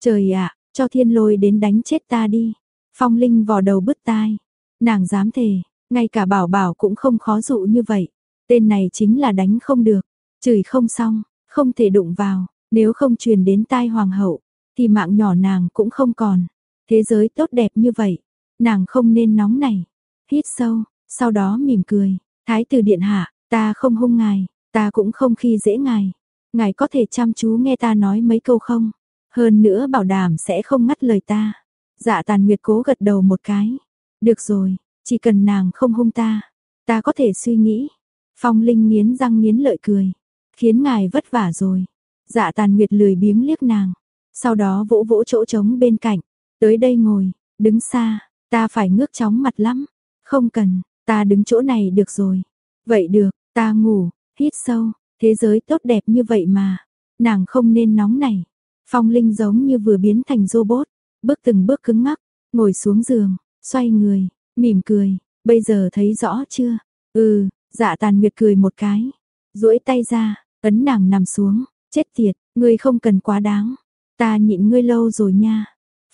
Trời ạ, cho thiên lôi đến đánh chết ta đi. Phong Linh vò đầu bứt tai. Nàng dám thề, ngay cả bảo bảo cũng không khó dụ như vậy. Tên này chính là đánh không được, chửi không xong, không thể đụng vào, nếu không truyền đến tai hoàng hậu, thì mạng nhỏ nàng cũng không còn. Thế giới tốt đẹp như vậy, nàng không nên nóng này. Hít sâu, sau đó mỉm cười, thái tử điện hạ, ta không hung ngài, ta cũng không khi dễ ngài. Ngài có thể chăm chú nghe ta nói mấy câu không? Hơn nữa bảo đảm sẽ không ngắt lời ta. Dạ tàn nguyệt cố gật đầu một cái. Được rồi, chỉ cần nàng không hung ta, ta có thể suy nghĩ. Phong Linh nghiến răng nghiến lợi cười, khiến ngài vất vả rồi. Dạ Tàn Nguyệt lười biếng liếc nàng, sau đó vỗ vỗ chỗ trống bên cạnh, tới đây ngồi, đứng xa, ta phải ngước chóng mặt lắm. Không cần, ta đứng chỗ này được rồi. Vậy được, ta ngủ, hít sâu, thế giới tốt đẹp như vậy mà, nàng không nên nóng này. Phong Linh giống như vừa biến thành robot, bước từng bước cứng ngắc, ngồi xuống giường, Xoay người, mỉm cười, bây giờ thấy rõ chưa? Ừ, dạ tàn nguyệt cười một cái. duỗi tay ra, ấn nàng nằm xuống, chết tiệt, ngươi không cần quá đáng. Ta nhịn ngươi lâu rồi nha.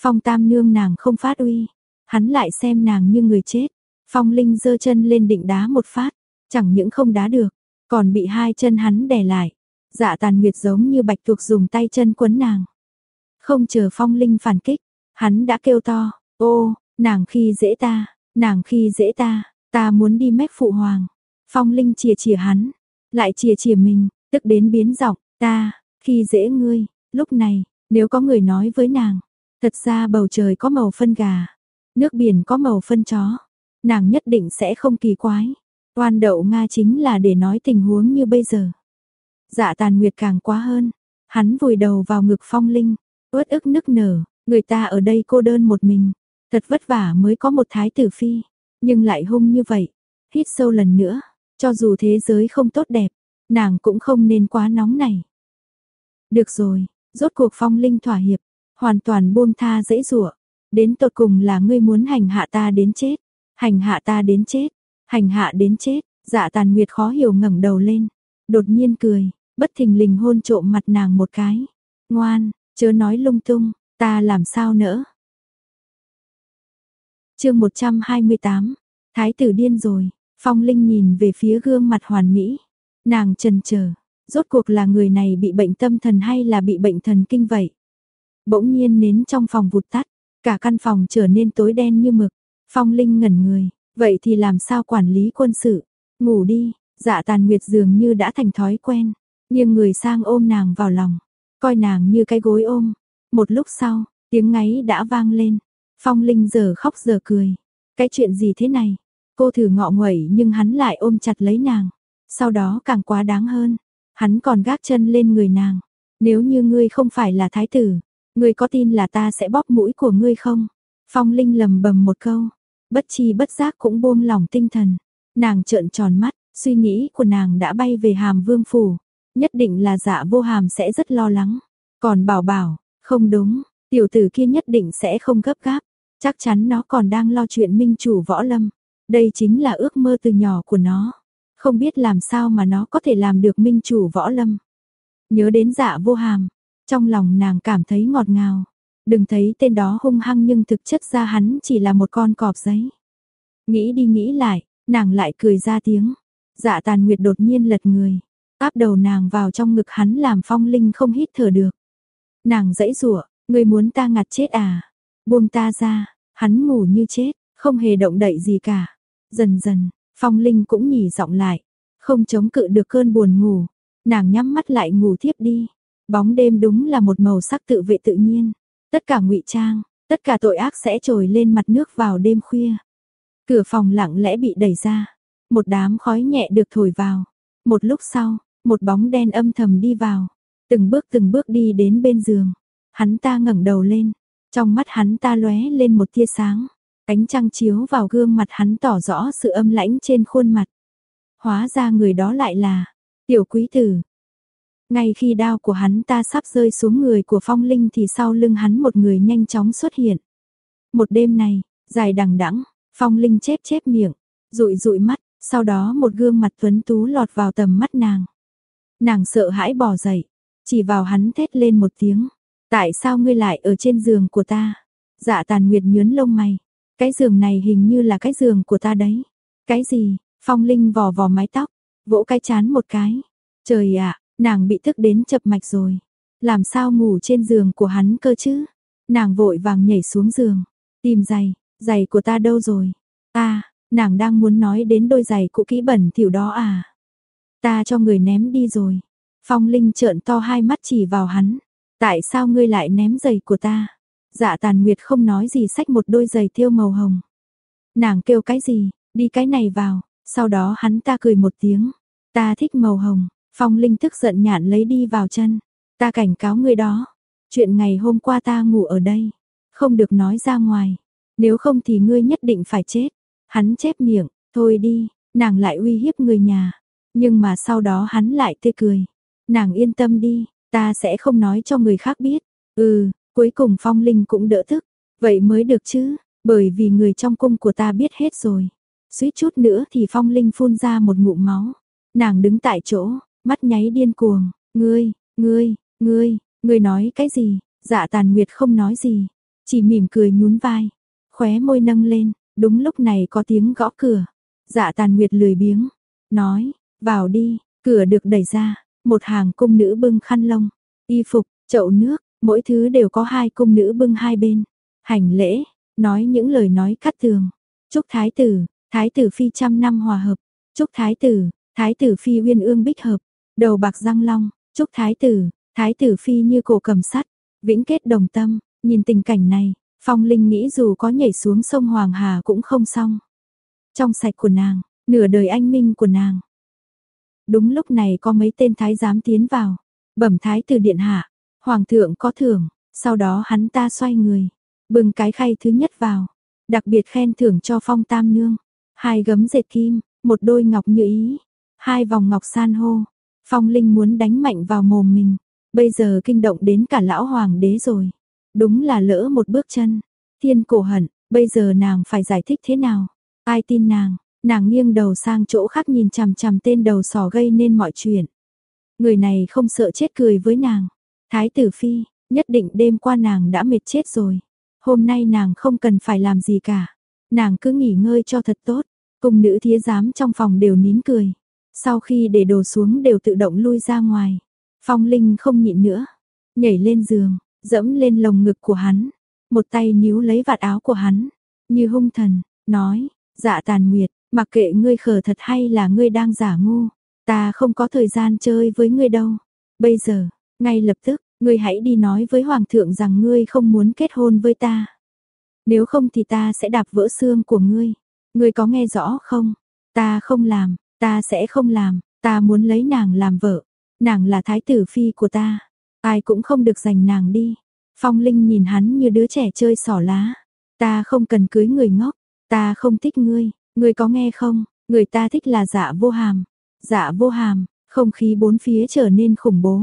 Phong tam nương nàng không phát uy. Hắn lại xem nàng như người chết. Phong linh giơ chân lên định đá một phát. Chẳng những không đá được, còn bị hai chân hắn đè lại. Dạ tàn nguyệt giống như bạch tuộc dùng tay chân quấn nàng. Không chờ phong linh phản kích, hắn đã kêu to, ô, Nàng khi dễ ta, nàng khi dễ ta, ta muốn đi mép phụ hoàng. Phong Linh chìa chìa hắn, lại chìa chìa mình, tức đến biến giọng, ta, khi dễ ngươi, lúc này, nếu có người nói với nàng, thật ra bầu trời có màu phân gà, nước biển có màu phân chó, nàng nhất định sẽ không kỳ quái. Toàn đậu Nga chính là để nói tình huống như bây giờ. Dạ tàn nguyệt càng quá hơn, hắn vùi đầu vào ngực phong linh, uất ức nức nở, người ta ở đây cô đơn một mình, Thật vất vả mới có một thái tử phi, nhưng lại hung như vậy. Hít sâu lần nữa, cho dù thế giới không tốt đẹp, nàng cũng không nên quá nóng này. Được rồi, rốt cuộc phong linh thỏa hiệp, hoàn toàn buông tha dễ dụa. Đến tột cùng là ngươi muốn hành hạ ta đến chết, hành hạ ta đến chết, hành hạ đến chết. Dạ tàn nguyệt khó hiểu ngẩng đầu lên, đột nhiên cười, bất thình lình hôn trộm mặt nàng một cái. Ngoan, chớ nói lung tung, ta làm sao nữa chương 128, Thái tử điên rồi, Phong Linh nhìn về phía gương mặt hoàn mỹ. Nàng trần chờ rốt cuộc là người này bị bệnh tâm thần hay là bị bệnh thần kinh vậy? Bỗng nhiên nến trong phòng vụt tắt, cả căn phòng trở nên tối đen như mực. Phong Linh ngẩn người, vậy thì làm sao quản lý quân sự? Ngủ đi, dạ tàn nguyệt dường như đã thành thói quen, nhưng người sang ôm nàng vào lòng, coi nàng như cái gối ôm. Một lúc sau, tiếng ngáy đã vang lên, Phong Linh giờ khóc giờ cười. Cái chuyện gì thế này? Cô thử ngọ nguẩy nhưng hắn lại ôm chặt lấy nàng. Sau đó càng quá đáng hơn, hắn còn gác chân lên người nàng. Nếu như ngươi không phải là thái tử, ngươi có tin là ta sẽ bóp mũi của ngươi không? Phong Linh lầm bầm một câu, bất chi bất giác cũng buông lỏng tinh thần. Nàng trợn tròn mắt, suy nghĩ của nàng đã bay về hàm vương phủ. Nhất định là dạ vô hàm sẽ rất lo lắng. Còn bảo bảo, không đúng, tiểu tử kia nhất định sẽ không gấp gáp. Chắc chắn nó còn đang lo chuyện minh chủ võ lâm. Đây chính là ước mơ từ nhỏ của nó. Không biết làm sao mà nó có thể làm được minh chủ võ lâm. Nhớ đến dạ vô hàm, trong lòng nàng cảm thấy ngọt ngào. Đừng thấy tên đó hung hăng nhưng thực chất ra hắn chỉ là một con cọp giấy. Nghĩ đi nghĩ lại, nàng lại cười ra tiếng. Dạ tàn nguyệt đột nhiên lật người. Áp đầu nàng vào trong ngực hắn làm phong linh không hít thở được. Nàng dãy rủa người muốn ta ngặt chết à? Buông ta ra, hắn ngủ như chết, không hề động đậy gì cả. Dần dần, phong linh cũng nhỉ giọng lại. Không chống cự được cơn buồn ngủ. Nàng nhắm mắt lại ngủ thiếp đi. Bóng đêm đúng là một màu sắc tự vệ tự nhiên. Tất cả ngụy trang, tất cả tội ác sẽ trồi lên mặt nước vào đêm khuya. Cửa phòng lặng lẽ bị đẩy ra. Một đám khói nhẹ được thổi vào. Một lúc sau, một bóng đen âm thầm đi vào. Từng bước từng bước đi đến bên giường. Hắn ta ngẩng đầu lên. Trong mắt hắn ta lóe lên một tia sáng. Ánh trăng chiếu vào gương mặt hắn tỏ rõ sự âm lãnh trên khuôn mặt. Hóa ra người đó lại là tiểu quý tử. Ngay khi đao của hắn ta sắp rơi xuống người của phong linh thì sau lưng hắn một người nhanh chóng xuất hiện. Một đêm này, dài đằng đẵng, phong linh chép chép miệng, rụi rụi mắt, sau đó một gương mặt tuấn tú lọt vào tầm mắt nàng. Nàng sợ hãi bỏ dậy, chỉ vào hắn thét lên một tiếng. Tại sao ngươi lại ở trên giường của ta? Dạ tàn nguyệt nhướn lông mày. Cái giường này hình như là cái giường của ta đấy. Cái gì? Phong Linh vò vò mái tóc, vỗ cái chán một cái. Trời ạ, nàng bị thức đến chập mạch rồi. Làm sao ngủ trên giường của hắn cơ chứ? Nàng vội vàng nhảy xuống giường, tìm giày, giày của ta đâu rồi? Ta, nàng đang muốn nói đến đôi giày cũ kỹ bẩn thỉu đó à? Ta cho người ném đi rồi. Phong Linh trợn to hai mắt chỉ vào hắn. Tại sao ngươi lại ném giày của ta? Dạ tàn nguyệt không nói gì xách một đôi giày thêu màu hồng. Nàng kêu cái gì, đi cái này vào, sau đó hắn ta cười một tiếng. Ta thích màu hồng, phong linh tức giận nhạn lấy đi vào chân. Ta cảnh cáo ngươi đó, chuyện ngày hôm qua ta ngủ ở đây, không được nói ra ngoài. Nếu không thì ngươi nhất định phải chết. Hắn chép miệng, thôi đi, nàng lại uy hiếp người nhà. Nhưng mà sau đó hắn lại tươi cười. Nàng yên tâm đi, ta sẽ không nói cho người khác biết. Ừ, cuối cùng phong linh cũng đỡ tức Vậy mới được chứ, bởi vì người trong cung của ta biết hết rồi. Suýt chút nữa thì phong linh phun ra một ngụm máu. Nàng đứng tại chỗ, mắt nháy điên cuồng. Ngươi, ngươi, ngươi, ngươi nói cái gì? Dạ tàn nguyệt không nói gì. Chỉ mỉm cười nhún vai. Khóe môi nâng lên, đúng lúc này có tiếng gõ cửa. Dạ tàn nguyệt lười biếng. Nói, vào đi, cửa được đẩy ra. Một hàng cung nữ bưng khăn lông, y phục, chậu nước, mỗi thứ đều có hai cung nữ bưng hai bên. Hành lễ, nói những lời nói cắt tường. Chúc thái tử, thái tử phi trăm năm hòa hợp. Chúc thái tử, thái tử phi uyên ương bích hợp. Đầu bạc răng long, chúc thái tử, thái tử phi như cổ cầm sắt. Vĩnh kết đồng tâm, nhìn tình cảnh này, Phong Linh nghĩ dù có nhảy xuống sông Hoàng Hà cũng không xong. Trong sạch của nàng, nửa đời anh minh của nàng, Đúng lúc này có mấy tên thái giám tiến vào, bẩm thái tử điện hạ, hoàng thượng có thưởng, sau đó hắn ta xoay người, bưng cái khay thứ nhất vào, đặc biệt khen thưởng cho phong tam nương, hai gấm dệt kim, một đôi ngọc như ý, hai vòng ngọc san hô. Phong Linh muốn đánh mạnh vào mồm mình, bây giờ kinh động đến cả lão hoàng đế rồi. Đúng là lỡ một bước chân. Thiên cổ hận, bây giờ nàng phải giải thích thế nào? Ai tin nàng? Nàng nghiêng đầu sang chỗ khác nhìn chằm chằm tên đầu sò gây nên mọi chuyện. Người này không sợ chết cười với nàng. Thái tử phi, nhất định đêm qua nàng đã mệt chết rồi. Hôm nay nàng không cần phải làm gì cả. Nàng cứ nghỉ ngơi cho thật tốt. Cùng nữ thía giám trong phòng đều nín cười. Sau khi để đồ xuống đều tự động lui ra ngoài. Phong Linh không nhịn nữa. Nhảy lên giường, dẫm lên lồng ngực của hắn, một tay níu lấy vạt áo của hắn, như hung thần, nói, dạ tàn nguyệt, mặc kệ ngươi khờ thật hay là ngươi đang giả ngu, ta không có thời gian chơi với ngươi đâu. Bây giờ, ngay lập tức, ngươi hãy đi nói với hoàng thượng rằng ngươi không muốn kết hôn với ta. Nếu không thì ta sẽ đạp vỡ xương của ngươi. Ngươi có nghe rõ không? Ta không làm, ta sẽ không làm, ta muốn lấy nàng làm vợ. Nàng là thái tử phi của ta, ai cũng không được giành nàng đi. Phong Linh nhìn hắn như đứa trẻ chơi xỏ lá. Ta không cần cưới người ngốc, ta không thích ngươi, ngươi có nghe không? Người ta thích là dạ vô hàm. Dạ vô hàm, không khí bốn phía trở nên khủng bố.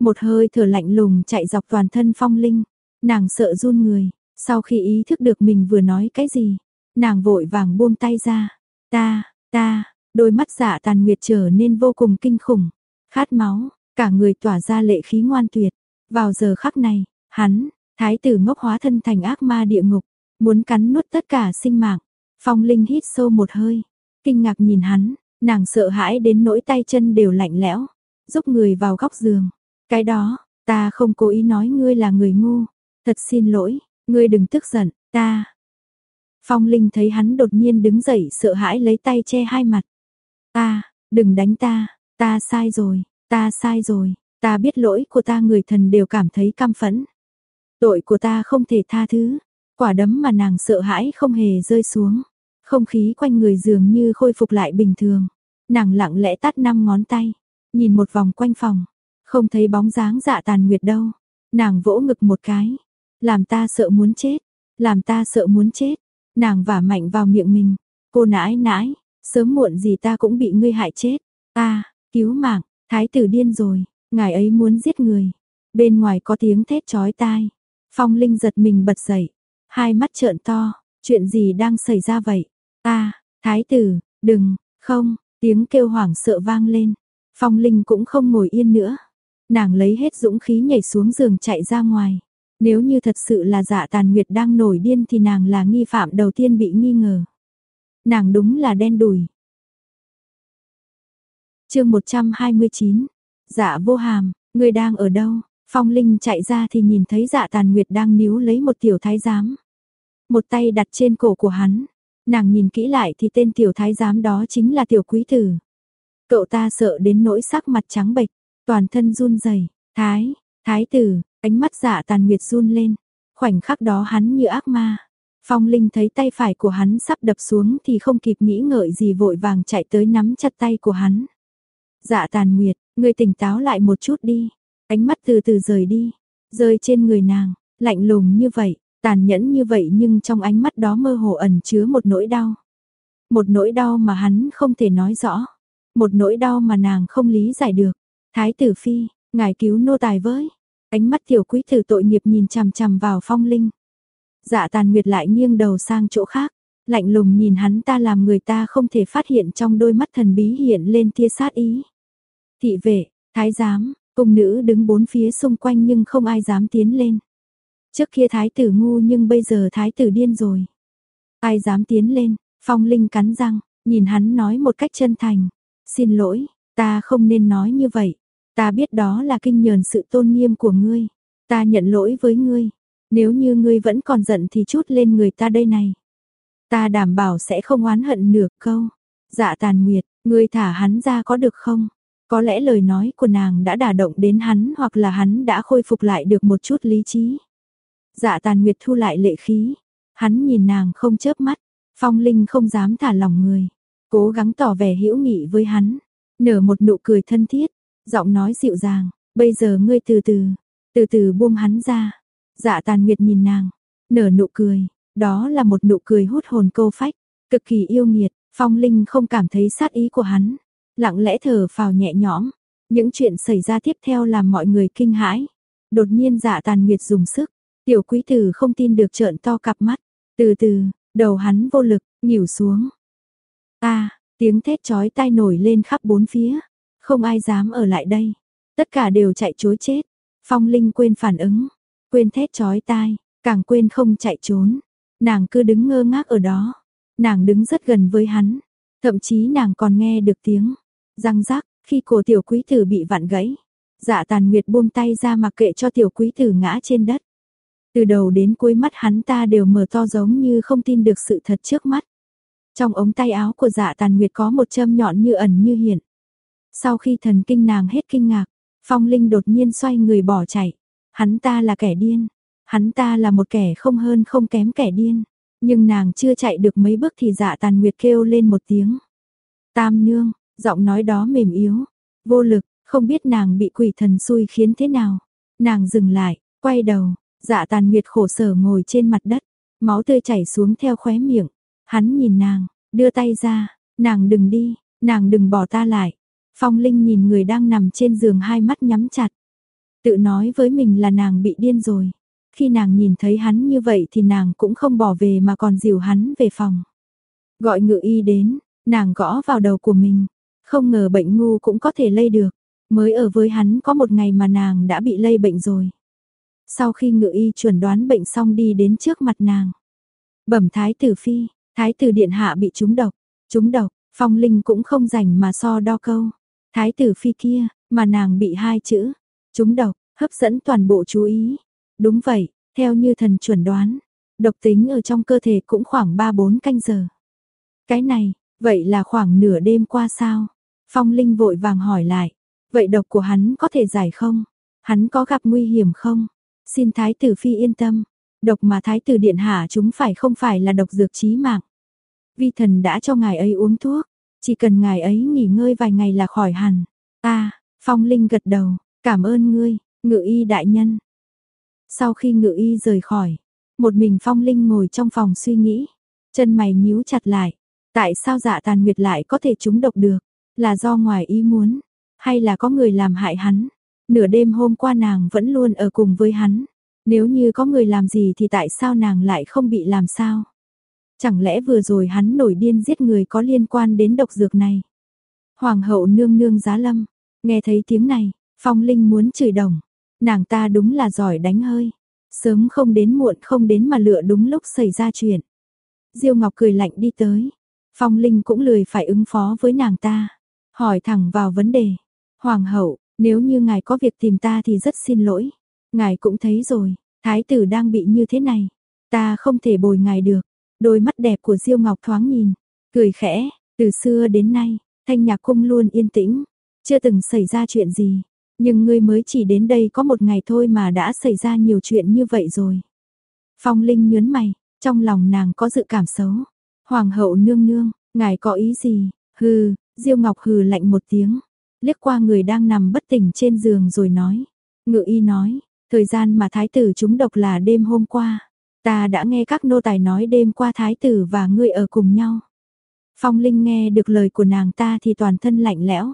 Một hơi thở lạnh lùng chạy dọc toàn thân Phong Linh. Nàng sợ run người, sau khi ý thức được mình vừa nói cái gì, nàng vội vàng buông tay ra. Ta, ta, đôi mắt dạ tàn nguyệt trở nên vô cùng kinh khủng. Khát máu, cả người tỏa ra lệ khí ngoan tuyệt. Vào giờ khắc này, hắn, thái tử ngốc hóa thân thành ác ma địa ngục, muốn cắn nuốt tất cả sinh mạng. Phong Linh hít sâu một hơi, kinh ngạc nhìn hắn, nàng sợ hãi đến nỗi tay chân đều lạnh lẽo, giúp người vào góc giường. Cái đó, ta không cố ý nói ngươi là người ngu, thật xin lỗi, ngươi đừng tức giận, ta. Phong Linh thấy hắn đột nhiên đứng dậy sợ hãi lấy tay che hai mặt. Ta, đừng đánh ta, ta sai rồi, ta sai rồi, ta biết lỗi của ta người thần đều cảm thấy căm phẫn. Tội của ta không thể tha thứ, quả đấm mà nàng sợ hãi không hề rơi xuống. Không khí quanh người dường như khôi phục lại bình thường. Nàng lặng lẽ tắt năm ngón tay, nhìn một vòng quanh phòng, không thấy bóng dáng dạ tàn nguyệt đâu. Nàng vỗ ngực một cái, làm ta sợ muốn chết, làm ta sợ muốn chết. Nàng vả mạnh vào miệng mình, cô nãi nãi, sớm muộn gì ta cũng bị ngươi hại chết. Ta, cứu mạng, thái tử điên rồi, ngài ấy muốn giết người. Bên ngoài có tiếng thét chói tai. Phong Linh giật mình bật dậy, hai mắt trợn to, chuyện gì đang xảy ra vậy? Ta, thái tử, đừng, không, tiếng kêu hoảng sợ vang lên. Phong Linh cũng không ngồi yên nữa. Nàng lấy hết dũng khí nhảy xuống giường chạy ra ngoài. Nếu như thật sự là dạ tàn nguyệt đang nổi điên thì nàng là nghi phạm đầu tiên bị nghi ngờ. Nàng đúng là đen đủi. chương 129, dạ vô hàm, người đang ở đâu? Phong Linh chạy ra thì nhìn thấy dạ tàn nguyệt đang níu lấy một tiểu thái giám. Một tay đặt trên cổ của hắn. Nàng nhìn kỹ lại thì tên tiểu thái giám đó chính là tiểu quý tử. Cậu ta sợ đến nỗi sắc mặt trắng bệch, toàn thân run rẩy. Thái, thái tử, ánh mắt dạ tàn nguyệt run lên. Khoảnh khắc đó hắn như ác ma. Phong Linh thấy tay phải của hắn sắp đập xuống thì không kịp nghĩ ngợi gì vội vàng chạy tới nắm chặt tay của hắn. Dạ tàn nguyệt, ngươi tỉnh táo lại một chút đi. Ánh mắt từ từ rời đi, rơi trên người nàng, lạnh lùng như vậy, tàn nhẫn như vậy nhưng trong ánh mắt đó mơ hồ ẩn chứa một nỗi đau. Một nỗi đau mà hắn không thể nói rõ. Một nỗi đau mà nàng không lý giải được. Thái tử phi, ngài cứu nô tài với. Ánh mắt tiểu quý tử tội nghiệp nhìn chằm chằm vào phong linh. Dạ tàn nguyệt lại nghiêng đầu sang chỗ khác. Lạnh lùng nhìn hắn ta làm người ta không thể phát hiện trong đôi mắt thần bí hiện lên tia sát ý. Thị vệ, thái giám, cung nữ đứng bốn phía xung quanh nhưng không ai dám tiến lên. Trước kia thái tử ngu nhưng bây giờ thái tử điên rồi. Ai dám tiến lên, phong linh cắn răng, nhìn hắn nói một cách chân thành. Xin lỗi, ta không nên nói như vậy. Ta biết đó là kinh nhờn sự tôn nghiêm của ngươi. Ta nhận lỗi với ngươi. Nếu như ngươi vẫn còn giận thì chút lên người ta đây này. Ta đảm bảo sẽ không oán hận nửa câu. Dạ tàn nguyệt, ngươi thả hắn ra có được không? Có lẽ lời nói của nàng đã đả động đến hắn hoặc là hắn đã khôi phục lại được một chút lý trí. Dạ tàn nguyệt thu lại lệ khí. Hắn nhìn nàng không chớp mắt. Phong Linh không dám thả lòng người. Cố gắng tỏ vẻ hữu nghị với hắn. Nở một nụ cười thân thiết. Giọng nói dịu dàng. Bây giờ ngươi từ từ. Từ từ buông hắn ra. Dạ tàn nguyệt nhìn nàng. Nở nụ cười. Đó là một nụ cười hút hồn câu phách. Cực kỳ yêu nghiệt. Phong Linh không cảm thấy sát ý của hắn. Lặng lẽ thở phào nhẹ nhõm. Những chuyện xảy ra tiếp theo làm mọi người kinh hãi. Đột nhiên dạ tàn nguyệt dùng sức. Tiểu quý tử không tin được trợn to cặp mắt. Từ từ, đầu hắn vô lực, nhỉu xuống. a tiếng thét chói tai nổi lên khắp bốn phía. Không ai dám ở lại đây. Tất cả đều chạy chối chết. Phong Linh quên phản ứng. Quên thét chói tai, càng quên không chạy trốn. Nàng cứ đứng ngơ ngác ở đó. Nàng đứng rất gần với hắn. Thậm chí nàng còn nghe được tiếng. Răng rác, khi cổ tiểu quý tử bị vặn gãy. Dạ tàn nguyệt buông tay ra mặc kệ cho tiểu quý tử ngã trên đất. Từ đầu đến cuối mắt hắn ta đều mở to giống như không tin được sự thật trước mắt. Trong ống tay áo của dạ tàn nguyệt có một châm nhọn như ẩn như hiện. Sau khi thần kinh nàng hết kinh ngạc, phong linh đột nhiên xoay người bỏ chạy. Hắn ta là kẻ điên. Hắn ta là một kẻ không hơn không kém kẻ điên. Nhưng nàng chưa chạy được mấy bước thì dạ tàn nguyệt kêu lên một tiếng. Tam nương, giọng nói đó mềm yếu, vô lực, không biết nàng bị quỷ thần xui khiến thế nào. Nàng dừng lại, quay đầu, dạ tàn nguyệt khổ sở ngồi trên mặt đất, máu tươi chảy xuống theo khóe miệng. Hắn nhìn nàng, đưa tay ra, nàng đừng đi, nàng đừng bỏ ta lại. Phong Linh nhìn người đang nằm trên giường hai mắt nhắm chặt. Tự nói với mình là nàng bị điên rồi. Khi nàng nhìn thấy hắn như vậy thì nàng cũng không bỏ về mà còn dìu hắn về phòng. Gọi ngự y đến, nàng gõ vào đầu của mình. Không ngờ bệnh ngu cũng có thể lây được. Mới ở với hắn có một ngày mà nàng đã bị lây bệnh rồi. Sau khi ngự y chuẩn đoán bệnh xong đi đến trước mặt nàng. Bẩm thái tử phi, thái tử điện hạ bị trúng độc. Trúng độc, phong linh cũng không rảnh mà so đo câu. Thái tử phi kia, mà nàng bị hai chữ chúng độc, hấp dẫn toàn bộ chú ý. Đúng vậy, theo như thần chuẩn đoán, độc tính ở trong cơ thể cũng khoảng 3-4 canh giờ. Cái này, vậy là khoảng nửa đêm qua sao? Phong Linh vội vàng hỏi lại, vậy độc của hắn có thể giải không? Hắn có gặp nguy hiểm không? Xin Thái tử Phi yên tâm, độc mà Thái tử Điện Hạ chúng phải không phải là độc dược chí mạng. Vi thần đã cho ngài ấy uống thuốc, chỉ cần ngài ấy nghỉ ngơi vài ngày là khỏi hẳn. Ta, Phong Linh gật đầu, cảm ơn ngươi, ngự y đại nhân. Sau khi ngự y rời khỏi, một mình Phong Linh ngồi trong phòng suy nghĩ, chân mày nhíu chặt lại. Tại sao dạ tàn nguyệt lại có thể trúng độc được? Là do ngoài ý muốn? Hay là có người làm hại hắn? Nửa đêm hôm qua nàng vẫn luôn ở cùng với hắn. Nếu như có người làm gì thì tại sao nàng lại không bị làm sao? Chẳng lẽ vừa rồi hắn nổi điên giết người có liên quan đến độc dược này? Hoàng hậu nương nương giá lâm, nghe thấy tiếng này, Phong Linh muốn chửi đồng, Nàng ta đúng là giỏi đánh hơi. Sớm không đến muộn không đến mà lựa đúng lúc xảy ra chuyện. Diêu Ngọc cười lạnh đi tới. Phong Linh cũng lười phải ứng phó với nàng ta. Hỏi thẳng vào vấn đề. Hoàng hậu, nếu như ngài có việc tìm ta thì rất xin lỗi. Ngài cũng thấy rồi, thái tử đang bị như thế này. Ta không thể bồi ngài được. Đôi mắt đẹp của Diêu Ngọc thoáng nhìn. Cười khẽ, từ xưa đến nay, thanh nhạc cung luôn yên tĩnh. Chưa từng xảy ra chuyện gì. Nhưng ngươi mới chỉ đến đây có một ngày thôi mà đã xảy ra nhiều chuyện như vậy rồi. Phong Linh nhớn mày, trong lòng nàng có dự cảm xấu. Hoàng hậu nương nương, ngài có ý gì? Hừ, Diêu Ngọc hừ lạnh một tiếng, liếc qua người đang nằm bất tỉnh trên giường rồi nói. Ngự y nói, thời gian mà thái tử chúng độc là đêm hôm qua. Ta đã nghe các nô tài nói đêm qua thái tử và ngươi ở cùng nhau. Phong Linh nghe được lời của nàng ta thì toàn thân lạnh lẽo.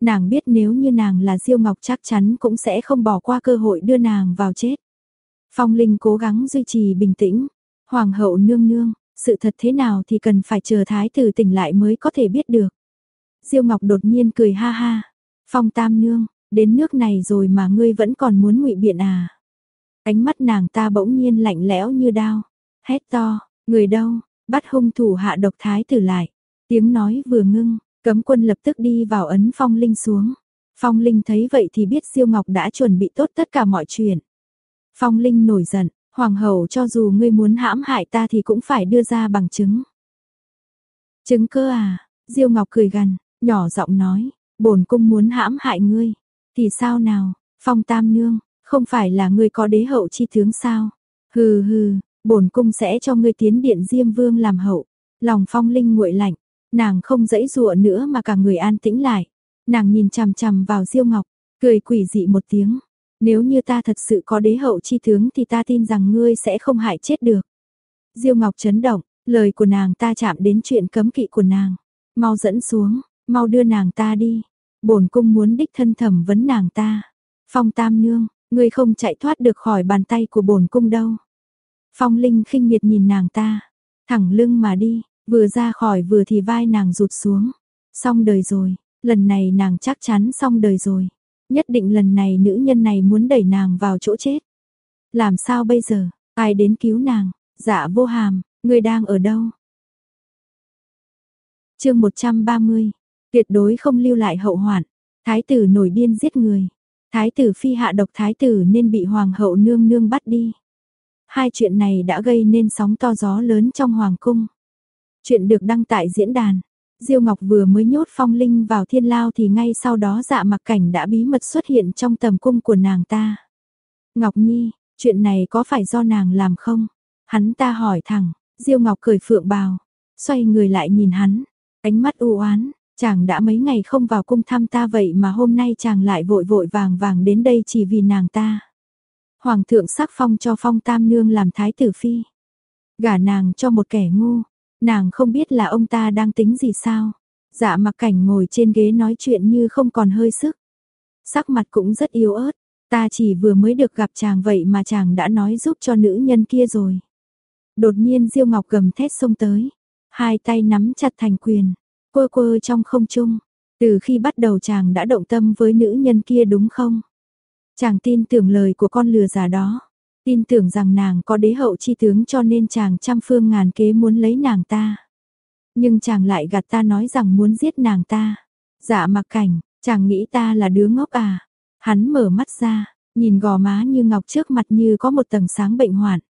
Nàng biết nếu như nàng là Diêu Ngọc chắc chắn cũng sẽ không bỏ qua cơ hội đưa nàng vào chết. Phong Linh cố gắng duy trì bình tĩnh. Hoàng hậu nương nương, sự thật thế nào thì cần phải chờ thái tử tỉnh lại mới có thể biết được. Diêu Ngọc đột nhiên cười ha ha. Phong Tam nương, đến nước này rồi mà ngươi vẫn còn muốn ngụy biện à? Ánh mắt nàng ta bỗng nhiên lạnh lẽo như đao. Hét to, người đâu, bắt hung thủ hạ độc thái tử lại. Tiếng nói vừa ngưng, Cấm quân lập tức đi vào ấn Phong Linh xuống. Phong Linh thấy vậy thì biết Diêu Ngọc đã chuẩn bị tốt tất cả mọi chuyện. Phong Linh nổi giận, Hoàng hậu cho dù ngươi muốn hãm hại ta thì cũng phải đưa ra bằng chứng. Chứng cơ à, Diêu Ngọc cười gằn, nhỏ giọng nói, bổn cung muốn hãm hại ngươi. Thì sao nào, Phong Tam Nương, không phải là ngươi có đế hậu chi tướng sao? Hừ hừ, bổn cung sẽ cho ngươi tiến điện Diêm Vương làm hậu. Lòng Phong Linh nguội lạnh, Nàng không dãy dụa nữa mà cả người an tĩnh lại. Nàng nhìn chằm chằm vào Diêu Ngọc, cười quỷ dị một tiếng. Nếu như ta thật sự có đế hậu chi tướng thì ta tin rằng ngươi sẽ không hại chết được. Diêu Ngọc chấn động, lời của nàng ta chạm đến chuyện cấm kỵ của nàng. Mau dẫn xuống, mau đưa nàng ta đi. Bổn cung muốn đích thân thẩm vấn nàng ta. Phong Tam nương, ngươi không chạy thoát được khỏi bàn tay của bổn cung đâu. Phong Linh khinh miệt nhìn nàng ta, thẳng lưng mà đi, Vừa ra khỏi vừa thì vai nàng rụt xuống. Xong đời rồi, lần này nàng chắc chắn xong đời rồi. Nhất định lần này nữ nhân này muốn đẩy nàng vào chỗ chết. Làm sao bây giờ, ai đến cứu nàng? Dạ vô hàm, người đang ở đâu? chương 130, tuyệt đối không lưu lại hậu hoạn. Thái tử nổi điên giết người. Thái tử phi hạ độc thái tử nên bị hoàng hậu nương nương bắt đi. Hai chuyện này đã gây nên sóng to gió lớn trong hoàng cung. Chuyện được đăng tại diễn đàn. Diêu Ngọc vừa mới nhốt phong linh vào thiên lao thì ngay sau đó dạ mặc cảnh đã bí mật xuất hiện trong tầm cung của nàng ta. Ngọc Nhi, chuyện này có phải do nàng làm không? Hắn ta hỏi thẳng, Diêu Ngọc cười phượng bào, xoay người lại nhìn hắn, ánh mắt u oán, chàng đã mấy ngày không vào cung thăm ta vậy mà hôm nay chàng lại vội vội vàng vàng đến đây chỉ vì nàng ta. Hoàng thượng sắc phong cho phong tam nương làm thái tử phi. Gả nàng cho một kẻ ngu, nàng không biết là ông ta đang tính gì sao. Dạ mặc cảnh ngồi trên ghế nói chuyện như không còn hơi sức. Sắc mặt cũng rất yếu ớt, ta chỉ vừa mới được gặp chàng vậy mà chàng đã nói giúp cho nữ nhân kia rồi. Đột nhiên Diêu Ngọc gầm thét xông tới, hai tay nắm chặt thành quyền, quơ quơ trong không trung. Từ khi bắt đầu chàng đã động tâm với nữ nhân kia đúng không? Chàng tin tưởng lời của con lừa già đó, tin tưởng rằng nàng có đế hậu chi tướng cho nên chàng trăm phương ngàn kế muốn lấy nàng ta. Nhưng chàng lại gạt ta nói rằng muốn giết nàng ta. Dạ mặc cảnh, chàng nghĩ ta là đứa ngốc à. Hắn mở mắt ra, nhìn gò má như ngọc trước mặt như có một tầng sáng bệnh hoạn.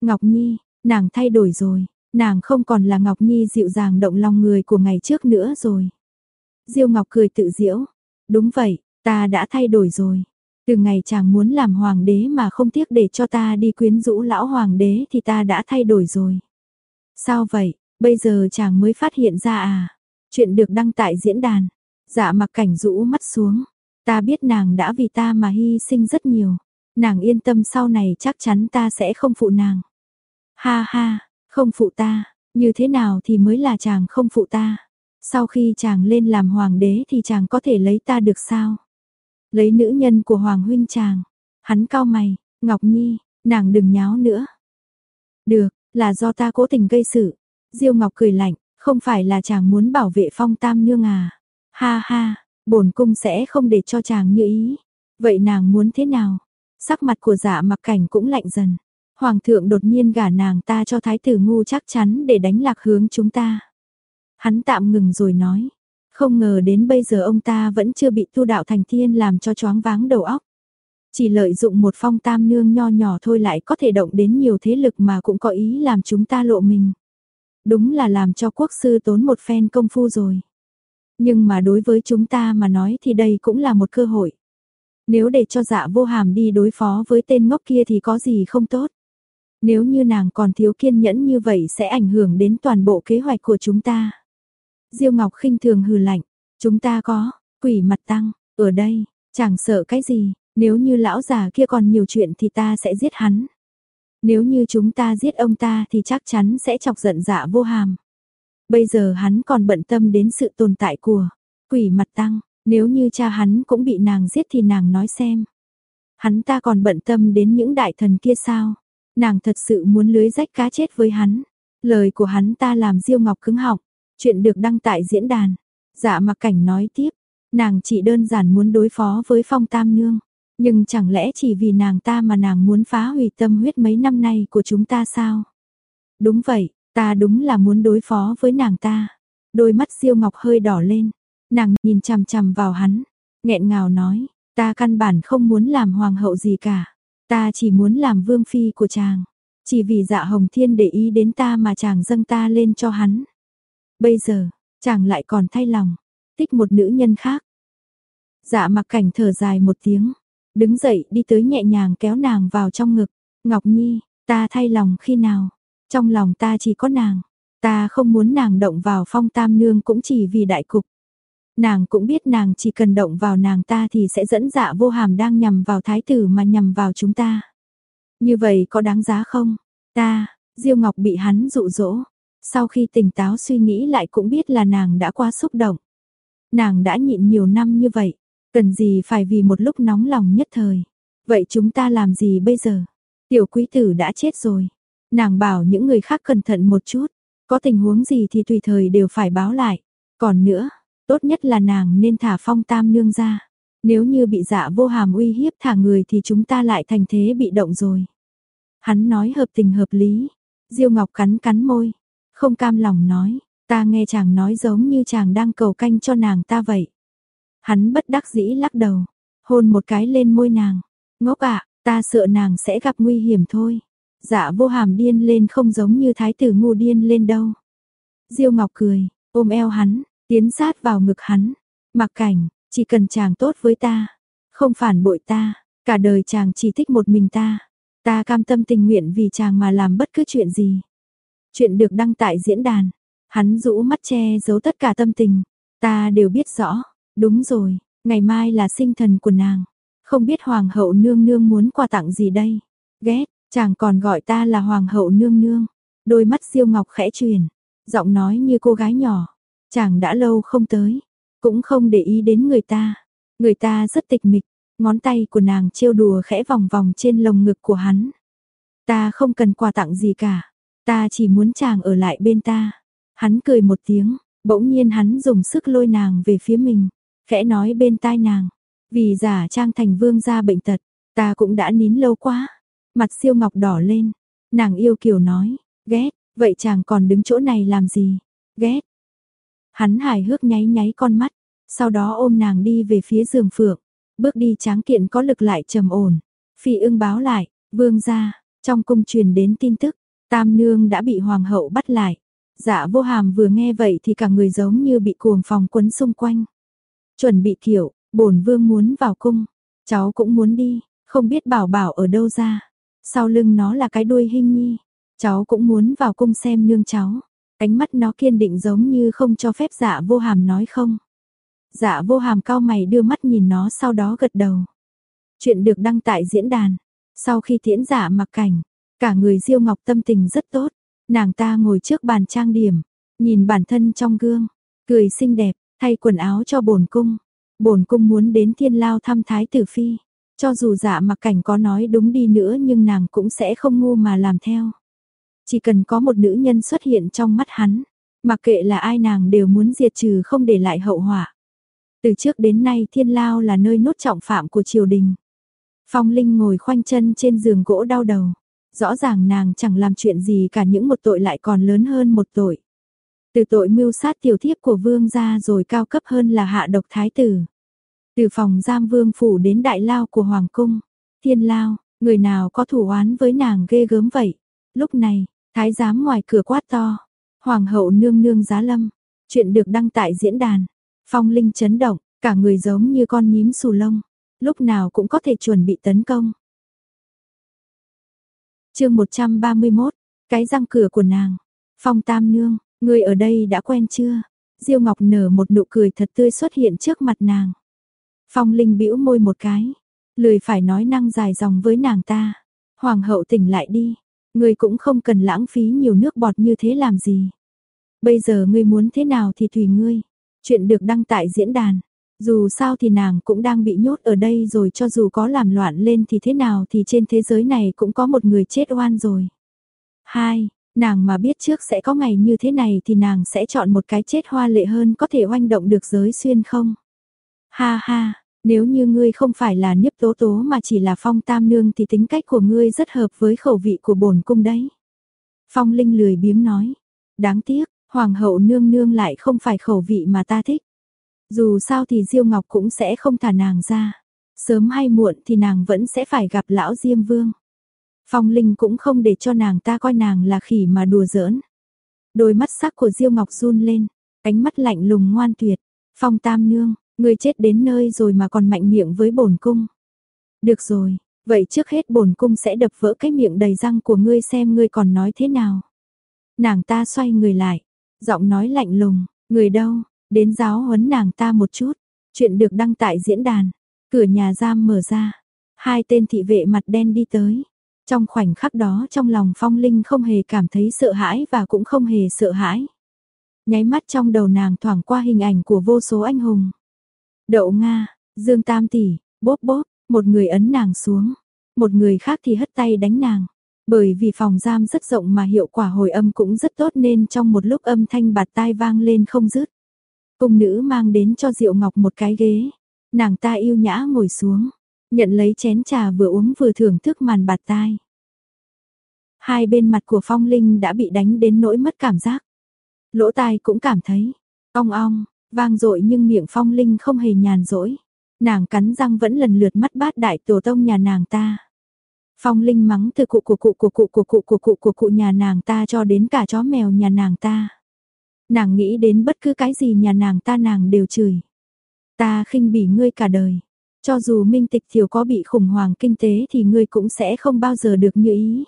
Ngọc Nhi, nàng thay đổi rồi, nàng không còn là Ngọc Nhi dịu dàng động lòng người của ngày trước nữa rồi. Diêu Ngọc cười tự diễu, đúng vậy, ta đã thay đổi rồi. Từ ngày chàng muốn làm hoàng đế mà không tiếc để cho ta đi quyến rũ lão hoàng đế thì ta đã thay đổi rồi. Sao vậy, bây giờ chàng mới phát hiện ra à? Chuyện được đăng tại diễn đàn. Dạ mặc cảnh rũ mắt xuống. Ta biết nàng đã vì ta mà hy sinh rất nhiều. Nàng yên tâm sau này chắc chắn ta sẽ không phụ nàng. Ha ha, không phụ ta, như thế nào thì mới là chàng không phụ ta. Sau khi chàng lên làm hoàng đế thì chàng có thể lấy ta được sao? Lấy nữ nhân của Hoàng huynh chàng. Hắn cao mày, Ngọc Nhi, nàng đừng nháo nữa. Được, là do ta cố tình gây sự. Diêu Ngọc cười lạnh, không phải là chàng muốn bảo vệ phong tam nương à. Ha ha, bổn cung sẽ không để cho chàng như ý. Vậy nàng muốn thế nào? Sắc mặt của dạ mặc cảnh cũng lạnh dần. Hoàng thượng đột nhiên gả nàng ta cho thái tử ngu chắc chắn để đánh lạc hướng chúng ta. Hắn tạm ngừng rồi nói, không ngờ đến bây giờ ông ta vẫn chưa bị tu đạo thành thiên làm cho choáng váng đầu óc. Chỉ lợi dụng một phong tam nương nho nhỏ thôi lại có thể động đến nhiều thế lực mà cũng có ý làm chúng ta lộ mình. Đúng là làm cho quốc sư tốn một phen công phu rồi. Nhưng mà đối với chúng ta mà nói thì đây cũng là một cơ hội. Nếu để cho dạ vô hàm đi đối phó với tên ngốc kia thì có gì không tốt. Nếu như nàng còn thiếu kiên nhẫn như vậy sẽ ảnh hưởng đến toàn bộ kế hoạch của chúng ta. Diêu Ngọc khinh thường hừ lạnh, chúng ta có, quỷ mặt tăng, ở đây, chẳng sợ cái gì, nếu như lão già kia còn nhiều chuyện thì ta sẽ giết hắn. Nếu như chúng ta giết ông ta thì chắc chắn sẽ chọc giận dạ vô hàm. Bây giờ hắn còn bận tâm đến sự tồn tại của quỷ mặt tăng, nếu như cha hắn cũng bị nàng giết thì nàng nói xem. Hắn ta còn bận tâm đến những đại thần kia sao? Nàng thật sự muốn lưới rách cá chết với hắn. Lời của hắn ta làm Diêu Ngọc cứng họng. Chuyện được đăng tại diễn đàn. Dạ mặc cảnh nói tiếp, nàng chỉ đơn giản muốn đối phó với phong tam nương. Nhưng chẳng lẽ chỉ vì nàng ta mà nàng muốn phá hủy tâm huyết mấy năm nay của chúng ta sao? Đúng vậy, ta đúng là muốn đối phó với nàng ta. Đôi mắt siêu ngọc hơi đỏ lên, nàng nhìn chằm chằm vào hắn, nghẹn ngào nói, ta căn bản không muốn làm hoàng hậu gì cả. Ta chỉ muốn làm vương phi của chàng. Chỉ vì dạ hồng thiên để ý đến ta mà chàng dâng ta lên cho hắn. Bây giờ, chàng lại còn thay lòng, thích một nữ nhân khác. Dạ mặc cảnh thở dài một tiếng, đứng dậy đi tới nhẹ nhàng kéo nàng vào trong ngực. Ngọc Nhi, ta thay lòng khi nào? Trong lòng ta chỉ có nàng. Ta không muốn nàng động vào phong tam nương cũng chỉ vì đại cục. Nàng cũng biết nàng chỉ cần động vào nàng ta thì sẽ dẫn dạ vô hàm đang nhằm vào thái tử mà nhằm vào chúng ta. Như vậy có đáng giá không? Ta, Diêu Ngọc bị hắn dụ dỗ, sau khi tỉnh táo suy nghĩ lại cũng biết là nàng đã quá xúc động. Nàng đã nhịn nhiều năm như vậy, cần gì phải vì một lúc nóng lòng nhất thời. Vậy chúng ta làm gì bây giờ? Tiểu quý tử đã chết rồi. Nàng bảo những người khác cẩn thận một chút, có tình huống gì thì tùy thời đều phải báo lại. Còn nữa, tốt nhất là nàng nên thả phong tam nương ra. Nếu như bị dạ vô hàm uy hiếp thả người thì chúng ta lại thành thế bị động rồi. Hắn nói hợp tình hợp lý. Diêu Ngọc cắn cắn môi, không cam lòng nói, ta nghe chàng nói giống như chàng đang cầu canh cho nàng ta vậy. Hắn bất đắc dĩ lắc đầu, hôn một cái lên môi nàng. Ngốc ạ, ta sợ nàng sẽ gặp nguy hiểm thôi. Dạ vô hàm điên lên không giống như thái tử ngu điên lên đâu. Diêu Ngọc cười, ôm eo hắn, tiến sát vào ngực hắn. Mặc cảnh, chỉ cần chàng tốt với ta, không phản bội ta, cả đời chàng chỉ thích một mình ta. Ta cam tâm tình nguyện vì chàng mà làm bất cứ chuyện gì. Chuyện được đăng tại diễn đàn. Hắn rũ mắt che giấu tất cả tâm tình. Ta đều biết rõ. Đúng rồi, ngày mai là sinh thần của nàng. Không biết hoàng hậu nương nương muốn quà tặng gì đây. Ghét, chàng còn gọi ta là hoàng hậu nương nương. Đôi mắt siêu ngọc khẽ truyền. Giọng nói như cô gái nhỏ. Chàng đã lâu không tới. Cũng không để ý đến người ta. Người ta rất tịch mịch. Ngón tay của nàng trêu đùa khẽ vòng vòng trên lồng ngực của hắn. Ta không cần quà tặng gì cả. Ta chỉ muốn chàng ở lại bên ta. Hắn cười một tiếng, bỗng nhiên hắn dùng sức lôi nàng về phía mình, khẽ nói bên tai nàng, vì giả trang thành vương gia bệnh tật, ta cũng đã nín lâu quá. Mặt siêu ngọc đỏ lên, nàng yêu kiều nói, ghét, vậy chàng còn đứng chỗ này làm gì? Ghét. Hắn hài hước nháy nháy con mắt, sau đó ôm nàng đi về phía giường phượng, bước đi tráng kiện có lực lại trầm ổn. Phi ưng báo lại, vương gia, trong cung truyền đến tin tức, Tam nương đã bị hoàng hậu bắt lại. Dạ vô hàm vừa nghe vậy thì cả người giống như bị cuồng phòng quấn xung quanh. Chuẩn bị kiểu, bổn vương muốn vào cung, cháu cũng muốn đi, không biết bảo bảo ở đâu ra. Sau lưng nó là cái đuôi hình nhi, cháu cũng muốn vào cung xem nương cháu. Ánh mắt nó kiên định giống như không cho phép dạ vô hàm nói không. Dạ vô hàm cao mày đưa mắt nhìn nó sau đó gật đầu. Chuyện được đăng tại diễn đàn. Sau khi tiễn giả dạ mặc cảnh, Cả người Diêu Ngọc tâm tình rất tốt, nàng ta ngồi trước bàn trang điểm, nhìn bản thân trong gương, cười xinh đẹp, thay quần áo cho bổn cung. Bổn cung muốn đến Thiên Lao thăm thái tử phi, cho dù Dạ Mặc Cảnh có nói đúng đi nữa nhưng nàng cũng sẽ không ngu mà làm theo. Chỉ cần có một nữ nhân xuất hiện trong mắt hắn, mặc kệ là ai nàng đều muốn diệt trừ không để lại hậu họa. Từ trước đến nay Thiên Lao là nơi nốt trọng phạm của triều đình. Phong Linh ngồi khoanh chân trên giường gỗ đau đầu. Rõ ràng nàng chẳng làm chuyện gì cả những một tội lại còn lớn hơn một tội. Từ tội mưu sát tiểu thiếp của vương gia rồi cao cấp hơn là hạ độc thái tử. Từ phòng giam vương phủ đến đại lao của hoàng cung, thiên lao, người nào có thủ oán với nàng ghê gớm vậy. Lúc này, thái giám ngoài cửa quát to, hoàng hậu nương nương giá lâm, chuyện được đăng tại diễn đàn. Phong linh chấn động, cả người giống như con nhím xù lông, lúc nào cũng có thể chuẩn bị tấn công chương 131, cái răng cửa của nàng. Phong Tam Nương, người ở đây đã quen chưa? Diêu Ngọc nở một nụ cười thật tươi xuất hiện trước mặt nàng. Phong Linh bĩu môi một cái, lười phải nói năng dài dòng với nàng ta. Hoàng hậu tỉnh lại đi, ngươi cũng không cần lãng phí nhiều nước bọt như thế làm gì. Bây giờ ngươi muốn thế nào thì tùy ngươi. Chuyện được đăng tại diễn đàn. Dù sao thì nàng cũng đang bị nhốt ở đây rồi cho dù có làm loạn lên thì thế nào thì trên thế giới này cũng có một người chết oan rồi. Hai, nàng mà biết trước sẽ có ngày như thế này thì nàng sẽ chọn một cái chết hoa lệ hơn có thể oanh động được giới xuyên không? Ha ha, nếu như ngươi không phải là nhiếp tố tố mà chỉ là phong tam nương thì tính cách của ngươi rất hợp với khẩu vị của bổn cung đấy. Phong Linh lười biếng nói, đáng tiếc, hoàng hậu nương nương lại không phải khẩu vị mà ta thích. Dù sao thì Diêu Ngọc cũng sẽ không thả nàng ra. Sớm hay muộn thì nàng vẫn sẽ phải gặp lão Diêm Vương. Phong Linh cũng không để cho nàng ta coi nàng là khỉ mà đùa giỡn. Đôi mắt sắc của Diêu Ngọc run lên, ánh mắt lạnh lùng ngoan tuyệt. Phong Tam Nương, ngươi chết đến nơi rồi mà còn mạnh miệng với bổn cung. Được rồi, vậy trước hết bổn cung sẽ đập vỡ cái miệng đầy răng của ngươi xem ngươi còn nói thế nào. Nàng ta xoay người lại, giọng nói lạnh lùng, người đâu, đến giáo huấn nàng ta một chút. Chuyện được đăng tại diễn đàn, cửa nhà giam mở ra, hai tên thị vệ mặt đen đi tới. Trong khoảnh khắc đó trong lòng Phong Linh không hề cảm thấy sợ hãi và cũng không hề sợ hãi. Nháy mắt trong đầu nàng thoảng qua hình ảnh của vô số anh hùng. Đậu Nga, Dương Tam Tỷ, bốp bốp, một người ấn nàng xuống, một người khác thì hất tay đánh nàng. Bởi vì phòng giam rất rộng mà hiệu quả hồi âm cũng rất tốt nên trong một lúc âm thanh bạt tai vang lên không dứt. Cung nữ mang đến cho Diệu Ngọc một cái ghế. Nàng ta yêu nhã ngồi xuống, nhận lấy chén trà vừa uống vừa thưởng thức màn bạt tai. Hai bên mặt của Phong Linh đã bị đánh đến nỗi mất cảm giác. Lỗ tai cũng cảm thấy ong ong, vang dội nhưng miệng Phong Linh không hề nhàn rỗi. Nàng cắn răng vẫn lần lượt mắt bát đại tổ tông nhà nàng ta. Phong Linh mắng từ cụ của cụ của cụ của cụ của cụ của cụ nhà nàng ta cho đến cả chó mèo nhà nàng ta. Nàng nghĩ đến bất cứ cái gì nhà nàng ta nàng đều chửi. Ta khinh bỉ ngươi cả đời. Cho dù minh tịch thiểu có bị khủng hoảng kinh tế thì ngươi cũng sẽ không bao giờ được như ý.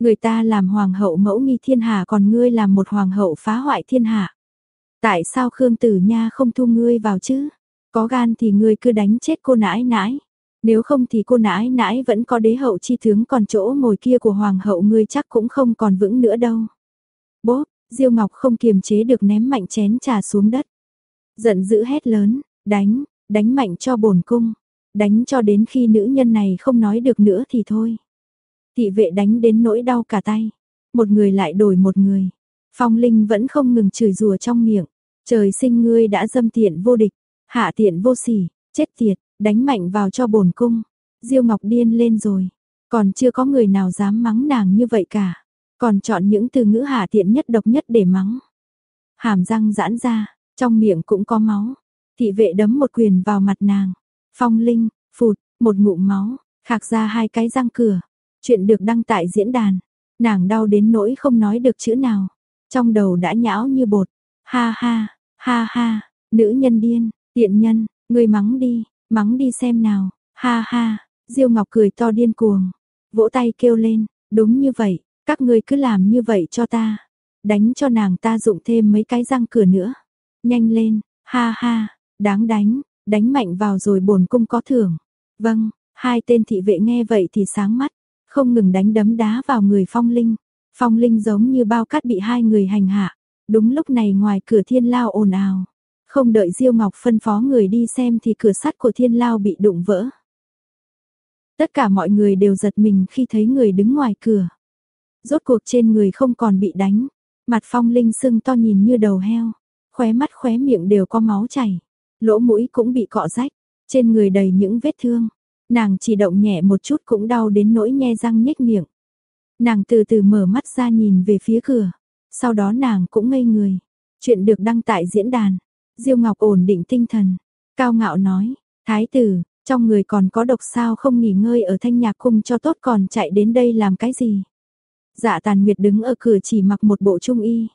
Người ta làm hoàng hậu mẫu nghi thiên hạ còn ngươi làm một hoàng hậu phá hoại thiên hạ. Tại sao Khương Tử Nha không thu ngươi vào chứ? Có gan thì ngươi cứ đánh chết cô nãi nãi. Nếu không thì cô nãi nãi vẫn có đế hậu chi tướng còn chỗ ngồi kia của hoàng hậu ngươi chắc cũng không còn vững nữa đâu. Bố, Diêu Ngọc không kiềm chế được ném mạnh chén trà xuống đất. Giận dữ hét lớn, đánh, đánh mạnh cho bổn cung, đánh cho đến khi nữ nhân này không nói được nữa thì thôi. Thị vệ đánh đến nỗi đau cả tay, một người lại đổi một người. Phong Linh vẫn không ngừng chửi rủa trong miệng, trời sinh ngươi đã dâm tiện vô địch, hạ tiện vô sỉ, chết tiệt, đánh mạnh vào cho bổn cung. Diêu Ngọc điên lên rồi, còn chưa có người nào dám mắng nàng như vậy cả, còn chọn những từ ngữ hà tiện nhất độc nhất để mắng. Hàm răng giãn ra, trong miệng cũng có máu. Thị vệ đấm một quyền vào mặt nàng. Phong Linh, phụt, một ngụm máu, khạc ra hai cái răng cửa. Chuyện được đăng tại diễn đàn. Nàng đau đến nỗi không nói được chữ nào. Trong đầu đã nhão như bột. Ha ha, ha ha, nữ nhân điên, tiện nhân, người mắng đi, mắng đi xem nào. Ha ha, Diêu Ngọc cười to điên cuồng. Vỗ tay kêu lên, đúng như vậy, các ngươi cứ làm như vậy cho ta. Đánh cho nàng ta dụng thêm mấy cái răng cửa nữa. Nhanh lên, ha ha, đáng đánh, đánh mạnh vào rồi bổn cung có thưởng. Vâng, hai tên thị vệ nghe vậy thì sáng mắt, không ngừng đánh đấm đá vào người Phong Linh. Phong Linh giống như bao cát bị hai người hành hạ. Đúng lúc này ngoài cửa thiên lao ồn ào. Không đợi Diêu Ngọc phân phó người đi xem thì cửa sắt của thiên lao bị đụng vỡ. Tất cả mọi người đều giật mình khi thấy người đứng ngoài cửa. Rốt cuộc trên người không còn bị đánh. Mặt Phong Linh sưng to nhìn như đầu heo. Khóe mắt khóe miệng đều có máu chảy lỗ mũi cũng bị cọ rách, trên người đầy những vết thương. Nàng chỉ động nhẹ một chút cũng đau đến nỗi nhe răng nhếch miệng. Nàng từ từ mở mắt ra nhìn về phía cửa, sau đó nàng cũng ngây người. Chuyện được đăng tại diễn đàn. Diêu Ngọc ổn định tinh thần, cao ngạo nói, "Thái tử, trong người còn có độc sao không nghỉ ngơi ở Thanh Nhạc cung cho tốt còn chạy đến đây làm cái gì?" Dạ Tàn Nguyệt đứng ở cửa chỉ mặc một bộ trung y,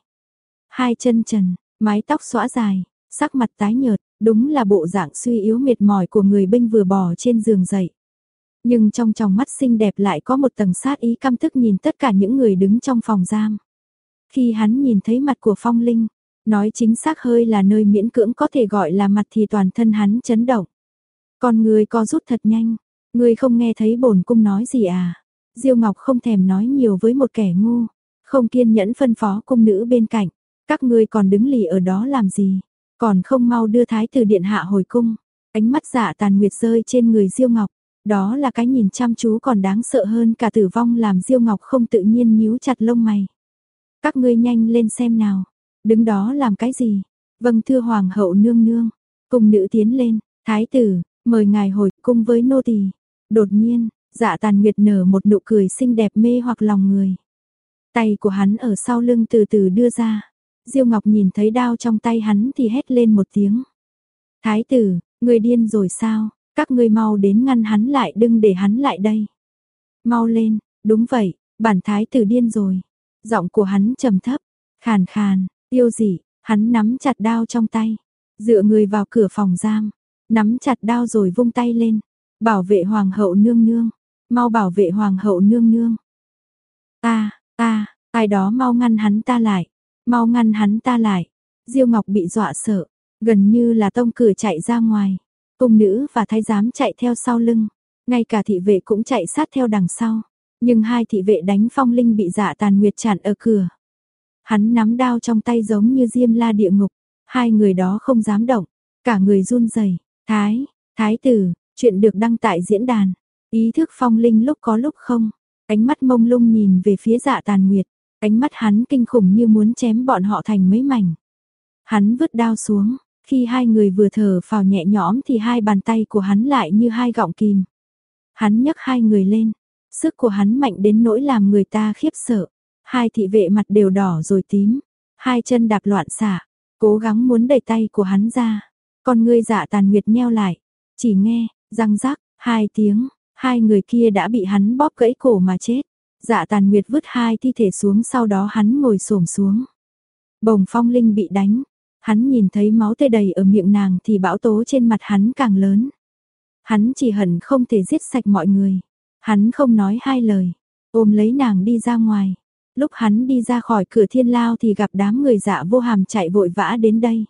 hai chân trần, mái tóc xõa dài, sắc mặt tái nhợt, Đúng là bộ dạng suy yếu mệt mỏi của người binh vừa bò trên giường dậy. Nhưng trong tròng mắt xinh đẹp lại có một tầng sát ý căm thức nhìn tất cả những người đứng trong phòng giam. Khi hắn nhìn thấy mặt của Phong Linh, nói chính xác hơi là nơi miễn cưỡng có thể gọi là mặt thì toàn thân hắn chấn động. Con người co rút thật nhanh, người không nghe thấy bổn cung nói gì à? Diêu Ngọc không thèm nói nhiều với một kẻ ngu, không kiên nhẫn phân phó cung nữ bên cạnh, các ngươi còn đứng lì ở đó làm gì? Còn không mau đưa thái tử điện hạ hồi cung. Ánh mắt dạ tàn nguyệt rơi trên người Diêu Ngọc. Đó là cái nhìn chăm chú còn đáng sợ hơn cả tử vong làm Diêu Ngọc không tự nhiên nhíu chặt lông mày. Các ngươi nhanh lên xem nào. Đứng đó làm cái gì? Vâng thưa hoàng hậu nương nương. cung nữ tiến lên. Thái tử, mời ngài hồi cung với nô tỳ. Đột nhiên, dạ tàn nguyệt nở một nụ cười xinh đẹp mê hoặc lòng người. Tay của hắn ở sau lưng từ từ đưa ra. Diêu Ngọc nhìn thấy đao trong tay hắn thì hét lên một tiếng. Thái tử, người điên rồi sao? Các ngươi mau đến ngăn hắn lại đừng để hắn lại đây. Mau lên, đúng vậy, bản thái tử điên rồi. Giọng của hắn trầm thấp, khàn khàn, yêu dị, hắn nắm chặt đao trong tay, dựa người vào cửa phòng giam, nắm chặt đao rồi vung tay lên, bảo vệ hoàng hậu nương nương, mau bảo vệ hoàng hậu nương nương. Ta, ta, ai đó mau ngăn hắn ta lại. Mau ngăn hắn ta lại. Diêu Ngọc bị dọa sợ, gần như là tông cửa chạy ra ngoài. Cung nữ và thái giám chạy theo sau lưng, ngay cả thị vệ cũng chạy sát theo đằng sau. Nhưng hai thị vệ đánh phong linh bị dạ tàn nguyệt chặn ở cửa. Hắn nắm đao trong tay giống như diêm la địa ngục, hai người đó không dám động, cả người run rẩy. Thái, thái tử, chuyện được đăng tại diễn đàn. Ý thức phong linh lúc có lúc không, ánh mắt mông lung nhìn về phía dạ tàn nguyệt, Ánh mắt hắn kinh khủng như muốn chém bọn họ thành mấy mảnh. Hắn vứt đao xuống, khi hai người vừa thở phào nhẹ nhõm thì hai bàn tay của hắn lại như hai gọng kìm. Hắn nhấc hai người lên, sức của hắn mạnh đến nỗi làm người ta khiếp sợ. Hai thị vệ mặt đều đỏ rồi tím, hai chân đạp loạn xạ, cố gắng muốn đẩy tay của hắn ra. Con ngươi dạ tàn nguyệt nheo lại, Chỉ nghe, răng rắc, hai tiếng, hai người kia đã bị hắn bóp gãy cổ mà chết. Dạ tàn nguyệt vứt hai thi thể xuống sau đó hắn ngồi xổm xuống. Bồng phong linh bị đánh, hắn nhìn thấy máu tê đầy ở miệng nàng thì bão tố trên mặt hắn càng lớn. Hắn chỉ hận không thể giết sạch mọi người. Hắn không nói hai lời, ôm lấy nàng đi ra ngoài. Lúc hắn đi ra khỏi cửa thiên lao thì gặp đám người dạ vô hàm chạy vội vã đến đây.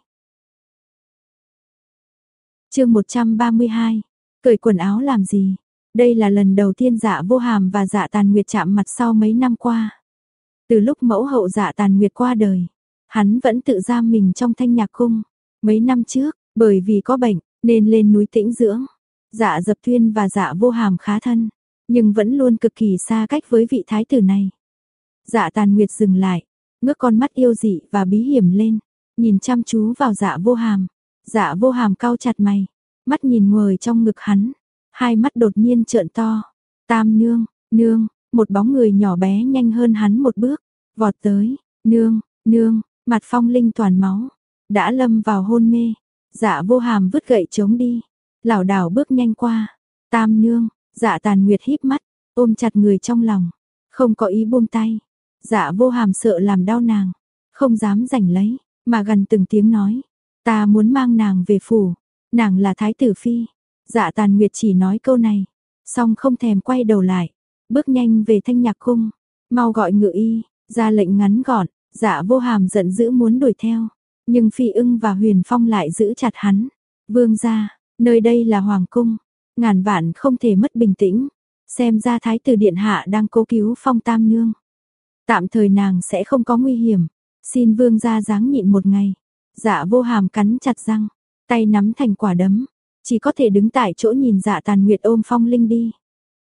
chương 132, cởi quần áo làm gì? Đây là lần đầu tiên dạ vô hàm và dạ tàn nguyệt chạm mặt sau mấy năm qua. Từ lúc mẫu hậu dạ tàn nguyệt qua đời, hắn vẫn tự giam mình trong thanh nhạc cung. Mấy năm trước, bởi vì có bệnh, nên lên núi tĩnh dưỡng. Dạ dập tuyên và dạ vô hàm khá thân, nhưng vẫn luôn cực kỳ xa cách với vị thái tử này. Dạ tàn nguyệt dừng lại, ngước con mắt yêu dị và bí hiểm lên, nhìn chăm chú vào dạ vô hàm. Dạ vô hàm cau chặt mày, mắt nhìn ngồi trong ngực hắn, hai mắt đột nhiên trợn to. Tam nương, nương, một bóng người nhỏ bé nhanh hơn hắn một bước, vọt tới, nương, nương, mặt phong linh toàn máu, đã lâm vào hôn mê. Dạ vô hàm vứt gậy chống đi, lảo đảo bước nhanh qua. Tam nương, dạ tàn nguyệt híp mắt, ôm chặt người trong lòng, không có ý buông tay. Dạ vô hàm sợ làm đau nàng, không dám giành lấy, mà gần từng tiếng nói. Ta muốn mang nàng về phủ, nàng là thái tử phi. Dạ tàn nguyệt chỉ nói câu này, xong không thèm quay đầu lại, bước nhanh về thanh nhạc cung, mau gọi ngự y, ra lệnh ngắn gọn, dạ vô hàm giận dữ muốn đuổi theo, nhưng phi ưng và huyền phong lại giữ chặt hắn. Vương gia, nơi đây là hoàng cung, ngàn vạn không thể mất bình tĩnh, xem ra thái tử điện hạ đang cố cứu phong tam nương. Tạm thời nàng sẽ không có nguy hiểm, xin vương gia dáng nhịn một ngày. Dạ vô hàm cắn chặt răng, tay nắm thành quả đấm, chỉ có thể đứng tại chỗ nhìn dạ tàn nguyệt ôm phong linh đi.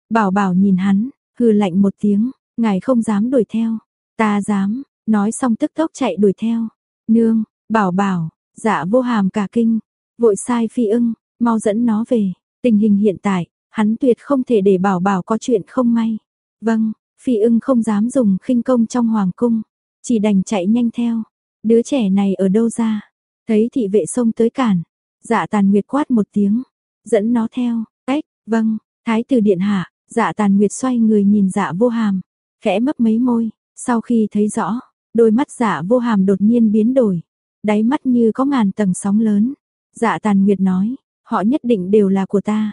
Bảo bảo nhìn hắn, hừ lạnh một tiếng, ngài không dám đuổi theo, ta dám, nói xong tức tốc chạy đuổi theo. Nương, bảo bảo, dạ vô hàm cả kinh, vội sai phi ưng, mau dẫn nó về, tình hình hiện tại, hắn tuyệt không thể để bảo bảo có chuyện không may. Vâng, phi ưng không dám dùng khinh công trong hoàng cung, chỉ đành chạy nhanh theo. Đứa trẻ này ở đâu ra? Thấy thị vệ xông tới cản, Dạ tàn nguyệt quát một tiếng, dẫn nó theo, ếch, vâng, thái tử điện hạ, dạ tàn nguyệt xoay người nhìn dạ vô hàm, khẽ mấp mấy môi, sau khi thấy rõ, đôi mắt dạ vô hàm đột nhiên biến đổi, đáy mắt như có ngàn tầng sóng lớn. Dạ tàn nguyệt nói, họ nhất định đều là của ta.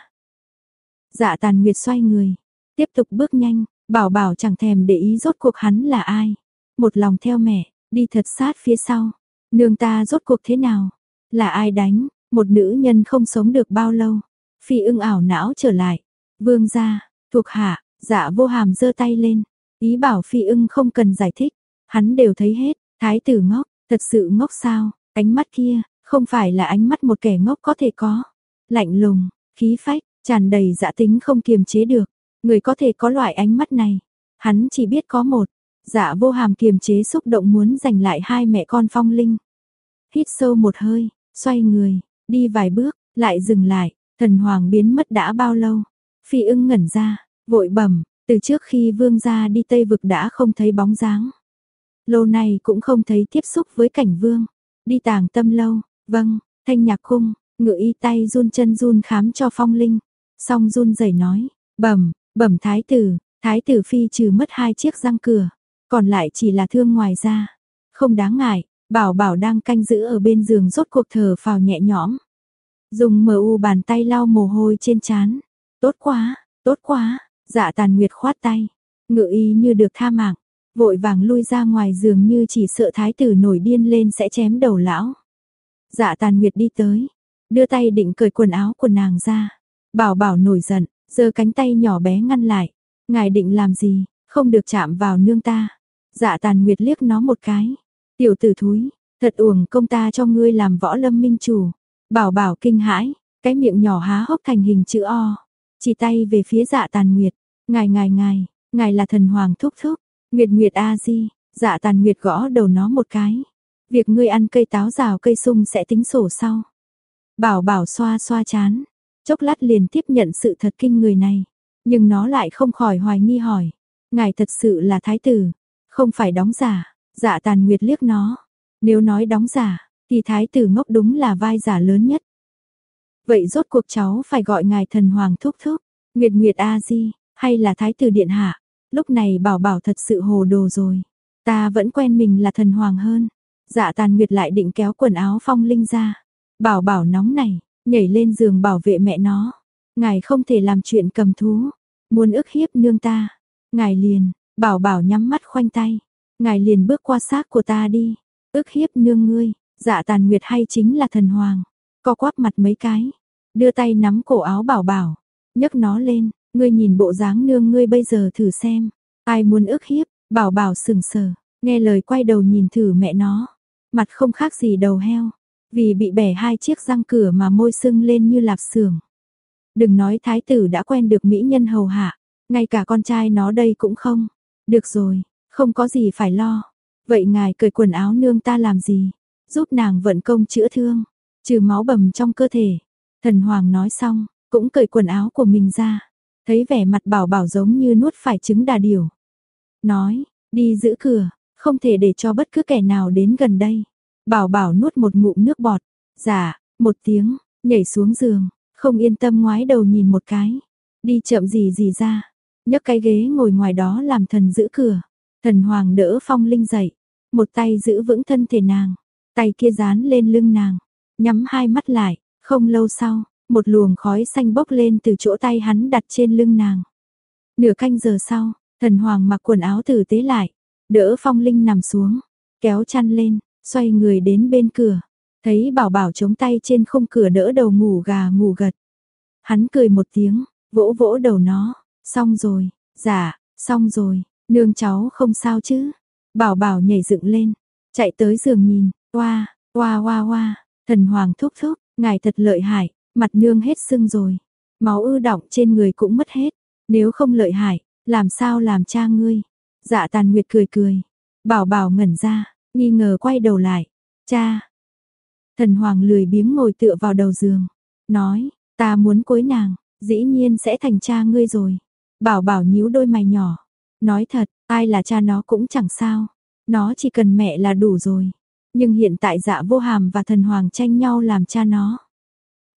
Dạ tàn nguyệt xoay người, tiếp tục bước nhanh, bảo bảo chẳng thèm để ý rốt cuộc hắn là ai. Một lòng theo mẹ, đi thật sát phía sau. Nương ta rốt cuộc thế nào? Là ai đánh? Một nữ nhân không sống được bao lâu. Phi ưng ảo não trở lại. Vương gia, thuộc hạ, dạ vô hàm giơ tay lên. Ý bảo phi ưng không cần giải thích. Hắn đều thấy hết. Thái tử ngốc, thật sự ngốc sao? Ánh mắt kia, không phải là ánh mắt một kẻ ngốc có thể có. Lạnh lùng, khí phách, tràn đầy dạ tính không kiềm chế được. Người có thể có loại ánh mắt này. Hắn chỉ biết có một. Dạ vô hàm kiềm chế xúc động muốn giành lại hai mẹ con phong linh. Hít sâu một hơi, xoay người, Đi vài bước, lại dừng lại, thần hoàng biến mất đã bao lâu? Phi ưng ngẩn ra, vội bẩm, từ trước khi vương gia đi Tây Vực đã không thấy bóng dáng. Lâu này cũng không thấy tiếp xúc với cảnh vương. Đi tàng tâm lâu, vâng, thanh nhạc khung, ngự y tay run chân run khám cho phong linh. Xong run rẩy nói, bẩm, bẩm thái tử, thái tử phi trừ mất hai chiếc răng cửa, còn lại chỉ là thương ngoài da. Không đáng ngại, Bảo bảo đang canh giữ ở bên giường rốt cuộc thở phào nhẹ nhõm. Dùng mờ u bàn tay lau mồ hôi trên trán. Tốt quá, tốt quá, dạ tàn nguyệt khoát tay. Ngự y như được tha mạng, vội vàng lui ra ngoài giường như chỉ sợ thái tử nổi điên lên sẽ chém đầu lão. Dạ tàn nguyệt đi tới, đưa tay định cởi quần áo của nàng ra. Bảo bảo nổi giận, giơ cánh tay nhỏ bé ngăn lại. Ngài định làm gì, không được chạm vào nương ta. Dạ tàn nguyệt liếc nó một cái. Tiểu tử thúi, thật uổng công ta cho ngươi làm võ lâm minh chủ. Bảo bảo kinh hãi, cái miệng nhỏ há hốc thành hình chữ O. Chỉ tay về phía dạ tàn nguyệt. Ngài ngài ngài, ngài là thần hoàng thúc thúc. Nguyệt nguyệt A-di, dạ tàn nguyệt gõ đầu nó một cái. Việc ngươi ăn cây táo rào cây sung sẽ tính sổ sau. Bảo bảo xoa xoa chán. Chốc lát liền tiếp nhận sự thật kinh người này. Nhưng nó lại không khỏi hoài nghi hỏi. Ngài thật sự là thái tử, không phải đóng giả. Dạ tàn nguyệt liếc nó. Nếu nói đóng giả, thì thái tử ngốc đúng là vai giả lớn nhất. Vậy rốt cuộc cháu phải gọi ngài thần hoàng thúc thúc, Nguyệt Nguyệt A Di, hay là thái tử điện hạ? Lúc này bảo bảo thật sự hồ đồ rồi. Ta vẫn quen mình là thần hoàng hơn. Dạ tàn Nguyệt lại định kéo quần áo phong linh ra. Bảo bảo nóng này, nhảy lên giường bảo vệ mẹ nó. Ngài không thể làm chuyện cầm thú, muốn ức hiếp nương ta. Ngài liền, bảo bảo nhắm mắt khoanh tay. Ngài liền bước qua xác của ta đi, Ước hiếp nương ngươi, dạ tàn nguyệt hay chính là thần hoàng. Co quắp mặt mấy cái, đưa tay nắm cổ áo bảo bảo, nhấc nó lên, ngươi nhìn bộ dáng nương ngươi bây giờ thử xem, ai muốn ước hiếp, bảo bảo sừng sờ, nghe lời quay đầu nhìn thử mẹ nó, mặt không khác gì đầu heo, vì bị bẻ hai chiếc răng cửa mà môi sưng lên như lạp xưởng. Đừng nói thái tử đã quen được mỹ nhân hầu hạ, ngay cả con trai nó đây cũng không. Được rồi, không có gì phải lo. Vậy ngài cởi quần áo nương ta làm gì? Giúp nàng vận công chữa thương, trừ máu bầm trong cơ thể. Thần Hoàng nói xong, cũng cởi quần áo của mình ra. Thấy vẻ mặt bảo bảo giống như nuốt phải trứng đà điểu. Nói, đi giữ cửa, không thể để cho bất cứ kẻ nào đến gần đây. Bảo bảo nuốt một ngụm nước bọt. giả một tiếng, nhảy xuống giường, không yên tâm ngoái đầu nhìn một cái. Đi chậm gì gì ra, nhấc cái ghế ngồi ngoài đó làm thần giữ cửa. Thần hoàng đỡ phong linh dậy, một tay giữ vững thân thể nàng, tay kia dán lên lưng nàng, nhắm hai mắt lại, không lâu sau, một luồng khói xanh bốc lên từ chỗ tay hắn đặt trên lưng nàng. Nửa canh giờ sau, thần hoàng mặc quần áo tử tế lại, đỡ phong linh nằm xuống, kéo chăn lên, xoay người đến bên cửa, thấy bảo bảo chống tay trên khung cửa đỡ đầu ngủ gà ngủ gật. Hắn cười một tiếng, vỗ vỗ đầu nó, xong rồi, dạ, xong rồi, Nương cháu không sao chứ? Bảo bảo nhảy dựng lên, chạy tới giường nhìn, oa, oa oa oa, thần hoàng thúc thúc, ngài thật lợi hại, mặt nương hết sưng rồi. Máu ư đọng trên người cũng mất hết, nếu không lợi hại, làm sao làm cha ngươi? Dạ tàn nguyệt cười cười, bảo bảo ngẩn ra, nghi ngờ quay đầu lại, cha. Thần hoàng lười biếng ngồi tựa vào đầu giường, nói, ta muốn cối nàng, dĩ nhiên sẽ thành cha ngươi rồi. Bảo bảo nhíu đôi mày nhỏ, Nói thật, ai là cha nó cũng chẳng sao. Nó chỉ cần mẹ là đủ rồi. Nhưng hiện tại dạ vô hàm và thần hoàng tranh nhau làm cha nó.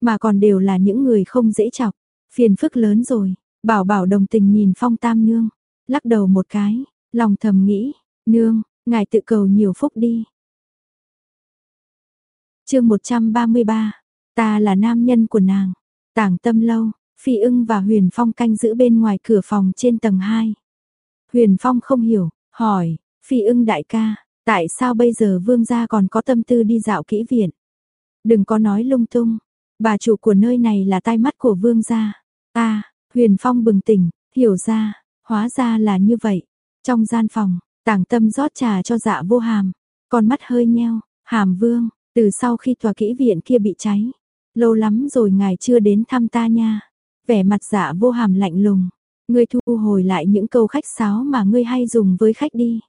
Mà còn đều là những người không dễ chọc. Phiền phức lớn rồi. Bảo bảo đồng tình nhìn phong tam nương. Lắc đầu một cái. Lòng thầm nghĩ. Nương, ngài tự cầu nhiều phúc đi. chương 133. Ta là nam nhân của nàng. Tảng tâm lâu. Phi ưng và huyền phong canh giữ bên ngoài cửa phòng trên tầng 2. Huyền Phong không hiểu, hỏi, phi ưng đại ca, tại sao bây giờ vương gia còn có tâm tư đi dạo kỹ viện? Đừng có nói lung tung, bà chủ của nơi này là tai mắt của vương gia. À, Huyền Phong bừng tỉnh, hiểu ra, hóa ra là như vậy. Trong gian phòng, tàng tâm rót trà cho dạ vô hàm, con mắt hơi nheo, hàm vương, từ sau khi tòa kỹ viện kia bị cháy. Lâu lắm rồi ngài chưa đến thăm ta nha. Vẻ mặt dạ vô hàm lạnh lùng, Ngươi thu hồi lại những câu khách sáo mà ngươi hay dùng với khách đi.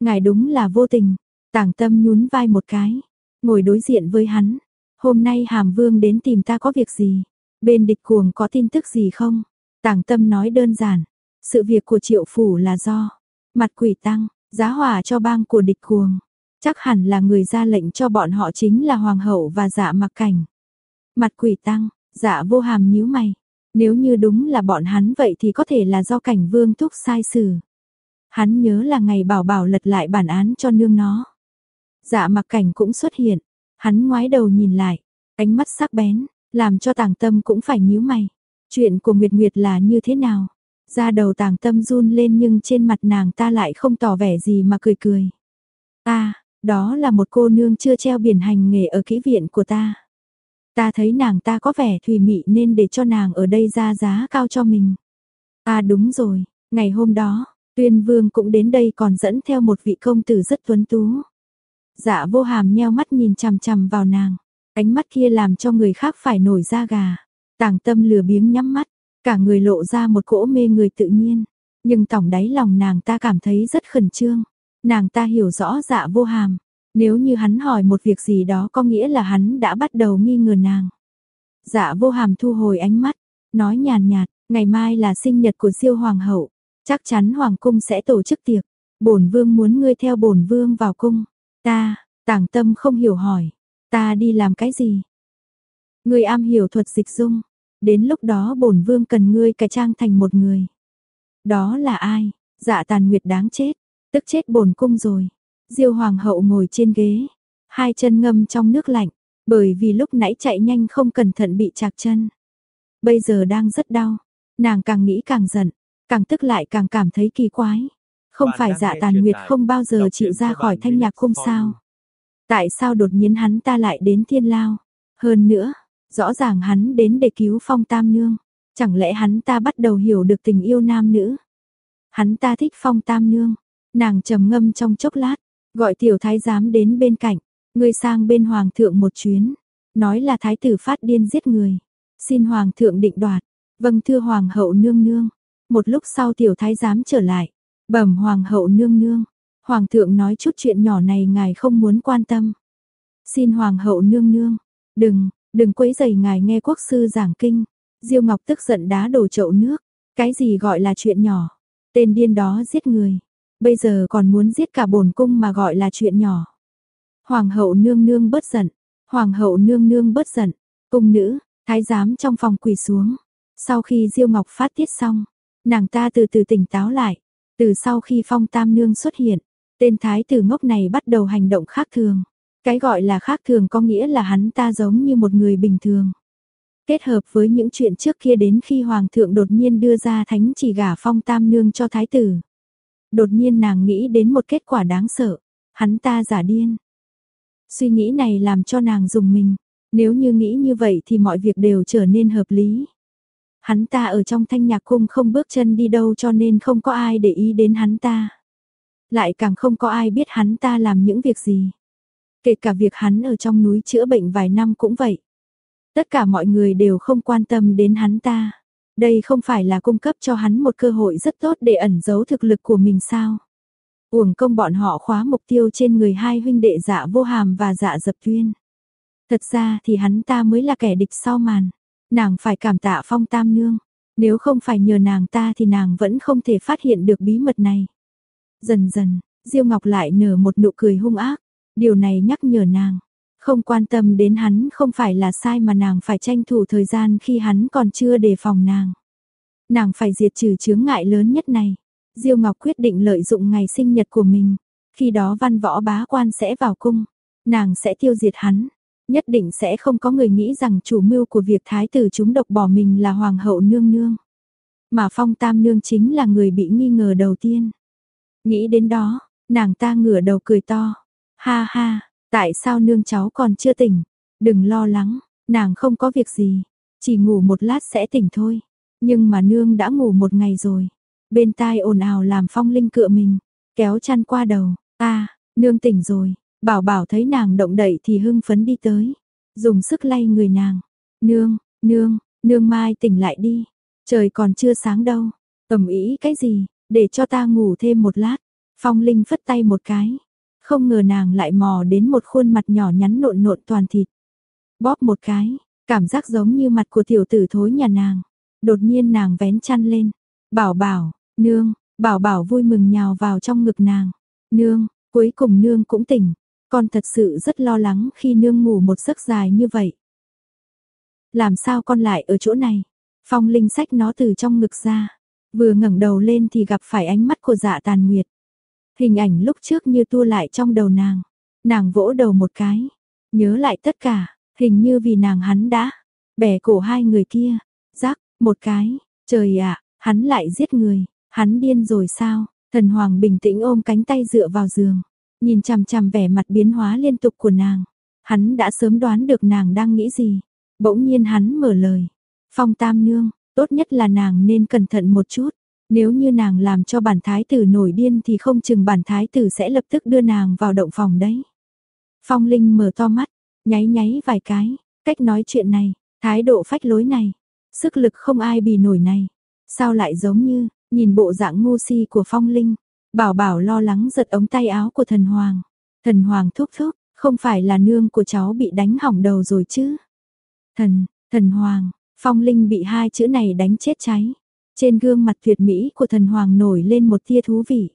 Ngài đúng là vô tình. Tàng tâm nhún vai một cái. Ngồi đối diện với hắn. Hôm nay Hàm Vương đến tìm ta có việc gì? Bên địch cuồng có tin tức gì không? Tàng tâm nói đơn giản. Sự việc của triệu phủ là do. Mặt quỷ tăng, giá hỏa cho bang của địch cuồng. Chắc hẳn là người ra lệnh cho bọn họ chính là hoàng hậu và dạ mặc cảnh. Mặt quỷ tăng, dạ vô hàm nhíu mày. Nếu như đúng là bọn hắn vậy thì có thể là do cảnh vương thúc sai xử. Hắn nhớ là ngày bảo bảo lật lại bản án cho nương nó. Dạ mặc cảnh cũng xuất hiện. Hắn ngoái đầu nhìn lại. Ánh mắt sắc bén. Làm cho tàng tâm cũng phải nhíu mày. Chuyện của Nguyệt Nguyệt là như thế nào? Ra đầu tàng tâm run lên nhưng trên mặt nàng ta lại không tỏ vẻ gì mà cười cười. Ta, đó là một cô nương chưa treo biển hành nghề ở kỹ viện của ta. Ta thấy nàng ta có vẻ thùy mị nên để cho nàng ở đây ra giá cao cho mình. À đúng rồi, ngày hôm đó, tuyên vương cũng đến đây còn dẫn theo một vị công tử rất tuấn tú. Dạ vô hàm nheo mắt nhìn chằm chằm vào nàng, ánh mắt kia làm cho người khác phải nổi da gà. Tàng tâm lừa biếng nhắm mắt, cả người lộ ra một cỗ mê người tự nhiên. Nhưng tổng đáy lòng nàng ta cảm thấy rất khẩn trương. Nàng ta hiểu rõ dạ vô hàm, nếu như hắn hỏi một việc gì đó có nghĩa là hắn đã bắt đầu nghi ngờ nàng. Dạ vô hàm thu hồi ánh mắt, nói nhàn nhạt, ngày mai là sinh nhật của siêu hoàng hậu, chắc chắn hoàng cung sẽ tổ chức tiệc. Bổn vương muốn ngươi theo bổn vương vào cung. Ta, tàng tâm không hiểu hỏi, ta đi làm cái gì? Ngươi am hiểu thuật dịch dung, đến lúc đó bổn vương cần ngươi cải trang thành một người. Đó là ai? Dạ Tàn Nguyệt đáng chết, tức chết bổn cung rồi. Diêu hoàng hậu ngồi trên ghế, hai chân ngâm trong nước lạnh, bởi vì lúc nãy chạy nhanh không cẩn thận bị chạc chân. Bây giờ đang rất đau, nàng càng nghĩ càng giận, càng tức lại càng cảm thấy kỳ quái. Không phải dạ tàn nguyệt không bao giờ chịu ra khỏi thanh nhạc cung sao. Tại sao đột nhiên hắn ta lại đến thiên lao? Hơn nữa, rõ ràng hắn đến để cứu phong tam nương. Chẳng lẽ hắn ta bắt đầu hiểu được tình yêu nam nữ? Hắn ta thích phong tam nương. Nàng trầm ngâm trong chốc lát, gọi tiểu thái giám đến bên cạnh. Ngươi sang bên hoàng thượng một chuyến. Nói là thái tử phát điên giết người. Xin hoàng thượng định đoạt. Vâng thưa hoàng hậu nương nương. Một lúc sau tiểu thái giám trở lại. Bẩm hoàng hậu nương nương, hoàng thượng nói chút chuyện nhỏ này ngài không muốn quan tâm. Xin hoàng hậu nương nương, đừng, đừng quấy rầy ngài nghe quốc sư giảng kinh. Diêu Ngọc tức giận đá đổ chậu nước, cái gì gọi là chuyện nhỏ? Tên điên đó giết người, bây giờ còn muốn giết cả bổn cung mà gọi là chuyện nhỏ. Hoàng hậu nương nương bớt giận, hoàng hậu nương nương bớt giận, cung nữ, thái giám trong phòng quỳ xuống. Sau khi Diêu Ngọc phát tiết xong, nàng ta từ từ tỉnh táo lại, từ sau khi phong tam nương xuất hiện, tên thái tử ngốc này bắt đầu hành động khác thường. Cái gọi là khác thường có nghĩa là hắn ta giống như một người bình thường. Kết hợp với những chuyện trước kia đến khi hoàng thượng đột nhiên đưa ra thánh chỉ gả phong tam nương cho thái tử. Đột nhiên nàng nghĩ đến một kết quả đáng sợ, hắn ta giả điên. Suy nghĩ này làm cho nàng dùng mình, nếu như nghĩ như vậy thì mọi việc đều trở nên hợp lý. Hắn ta ở trong thanh nhạc cung không bước chân đi đâu cho nên không có ai để ý đến hắn ta. Lại càng không có ai biết hắn ta làm những việc gì. Kể cả việc hắn ở trong núi chữa bệnh vài năm cũng vậy. Tất cả mọi người đều không quan tâm đến hắn ta. Đây không phải là cung cấp cho hắn một cơ hội rất tốt để ẩn giấu thực lực của mình sao? Uổng công bọn họ khóa mục tiêu trên người hai huynh đệ dạ vô hàm và dạ dập tuyên. Thật ra thì hắn ta mới là kẻ địch sau màn. Nàng phải cảm tạ phong tam nương, nếu không phải nhờ nàng ta thì nàng vẫn không thể phát hiện được bí mật này. Dần dần, Diêu Ngọc lại nở một nụ cười hung ác, điều này nhắc nhở nàng, không quan tâm đến hắn không phải là sai mà nàng phải tranh thủ thời gian khi hắn còn chưa đề phòng nàng. Nàng phải diệt trừ chướng ngại lớn nhất này. Diêu Ngọc quyết định lợi dụng ngày sinh nhật của mình, khi đó văn võ bá quan sẽ vào cung, nàng sẽ tiêu diệt hắn, Nhất định sẽ không có người nghĩ rằng chủ mưu của việc thái tử chúng độc bỏ mình là hoàng hậu nương nương. Mà phong tam nương chính là người bị nghi ngờ đầu tiên. Nghĩ đến đó, nàng ta ngửa đầu cười to. Ha ha, tại sao nương cháu còn chưa tỉnh? Đừng lo lắng, nàng không có việc gì. Chỉ ngủ một lát sẽ tỉnh thôi. Nhưng mà nương đã ngủ một ngày rồi. Bên tai ồn ào làm phong linh cựa mình. Kéo chăn qua đầu. ta nương tỉnh rồi. Bảo bảo thấy nàng động đậy thì hưng phấn đi tới, dùng sức lay người nàng. Nương, nương, nương mai tỉnh lại đi, trời còn chưa sáng đâu, tầm ý cái gì, để cho ta ngủ thêm một lát. Phong Linh phất tay một cái, không ngờ nàng lại mò đến một khuôn mặt nhỏ nhắn nộn nộn toàn thịt. Bóp một cái, cảm giác giống như mặt của tiểu tử thối nhà nàng. Đột nhiên nàng vén chăn lên, bảo bảo, nương, bảo bảo vui mừng nhào vào trong ngực nàng. Nương, cuối cùng nương cũng tỉnh, con thật sự rất lo lắng khi nương ngủ một giấc dài như vậy. Làm sao con lại ở chỗ này? Phong Linh sách nó từ trong ngực ra, vừa ngẩng đầu lên thì gặp phải ánh mắt của Dạ Tàn Nguyệt. Hình ảnh lúc trước như tua lại trong đầu nàng, nàng vỗ đầu một cái, nhớ lại tất cả, hình như vì nàng hắn đã. Bẻ cổ hai người kia, rắc một cái, trời ạ, hắn lại giết người, hắn điên rồi sao? Thần Hoàng bình tĩnh ôm cánh tay dựa vào giường, Nhìn chằm chằm vẻ mặt biến hóa liên tục của nàng, hắn đã sớm đoán được nàng đang nghĩ gì. Bỗng nhiên hắn mở lời, "Phong Tam nương, tốt nhất là nàng nên cẩn thận một chút, nếu như nàng làm cho bản thái tử nổi điên thì không chừng bản thái tử sẽ lập tức đưa nàng vào động phòng đấy." Phong Linh mở to mắt, nháy nháy vài cái, cách nói chuyện này, thái độ phách lối này, sức lực không ai bì nổi này, sao lại giống như, nhìn bộ dạng ngu si của Phong Linh, Bảo bảo lo lắng giật ống tay áo của thần hoàng. Thần hoàng thúc thúc, không phải là nương của cháu bị đánh hỏng đầu rồi chứ. Thần, thần hoàng, phong linh bị hai chữ này đánh chết cháy. Trên gương mặt tuyệt mỹ của thần hoàng nổi lên một tia thú vị.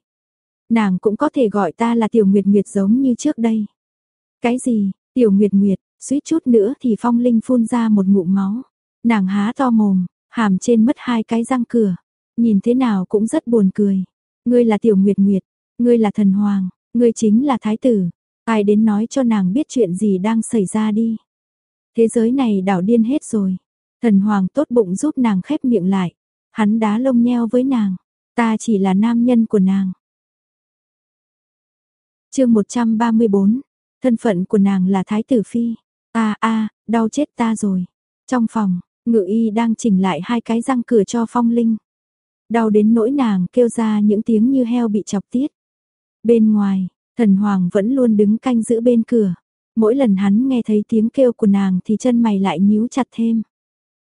Nàng cũng có thể gọi ta là tiểu nguyệt nguyệt giống như trước đây. Cái gì, tiểu nguyệt nguyệt, suýt chút nữa thì Phong Linh phun ra một ngụm máu. Nàng há to mồm, hàm trên mất hai cái răng cửa, nhìn thế nào cũng rất buồn cười. Ngươi là Tiểu Nguyệt Nguyệt, ngươi là thần hoàng, ngươi chính là thái tử, ai đến nói cho nàng biết chuyện gì đang xảy ra đi. Thế giới này đảo điên hết rồi. Thần hoàng tốt bụng giúp nàng khép miệng lại, hắn đá lông nheo với nàng, ta chỉ là nam nhân của nàng. Chương 134. Thân phận của nàng là thái tử phi. A a, đau chết ta rồi. Trong phòng, Ngự y đang chỉnh lại hai cái răng cửa cho phong linh. Đau đến nỗi nàng kêu ra những tiếng như heo bị chọc tiết. Bên ngoài, thần hoàng vẫn luôn đứng canh giữ bên cửa. Mỗi lần hắn nghe thấy tiếng kêu của nàng thì chân mày lại nhíu chặt thêm.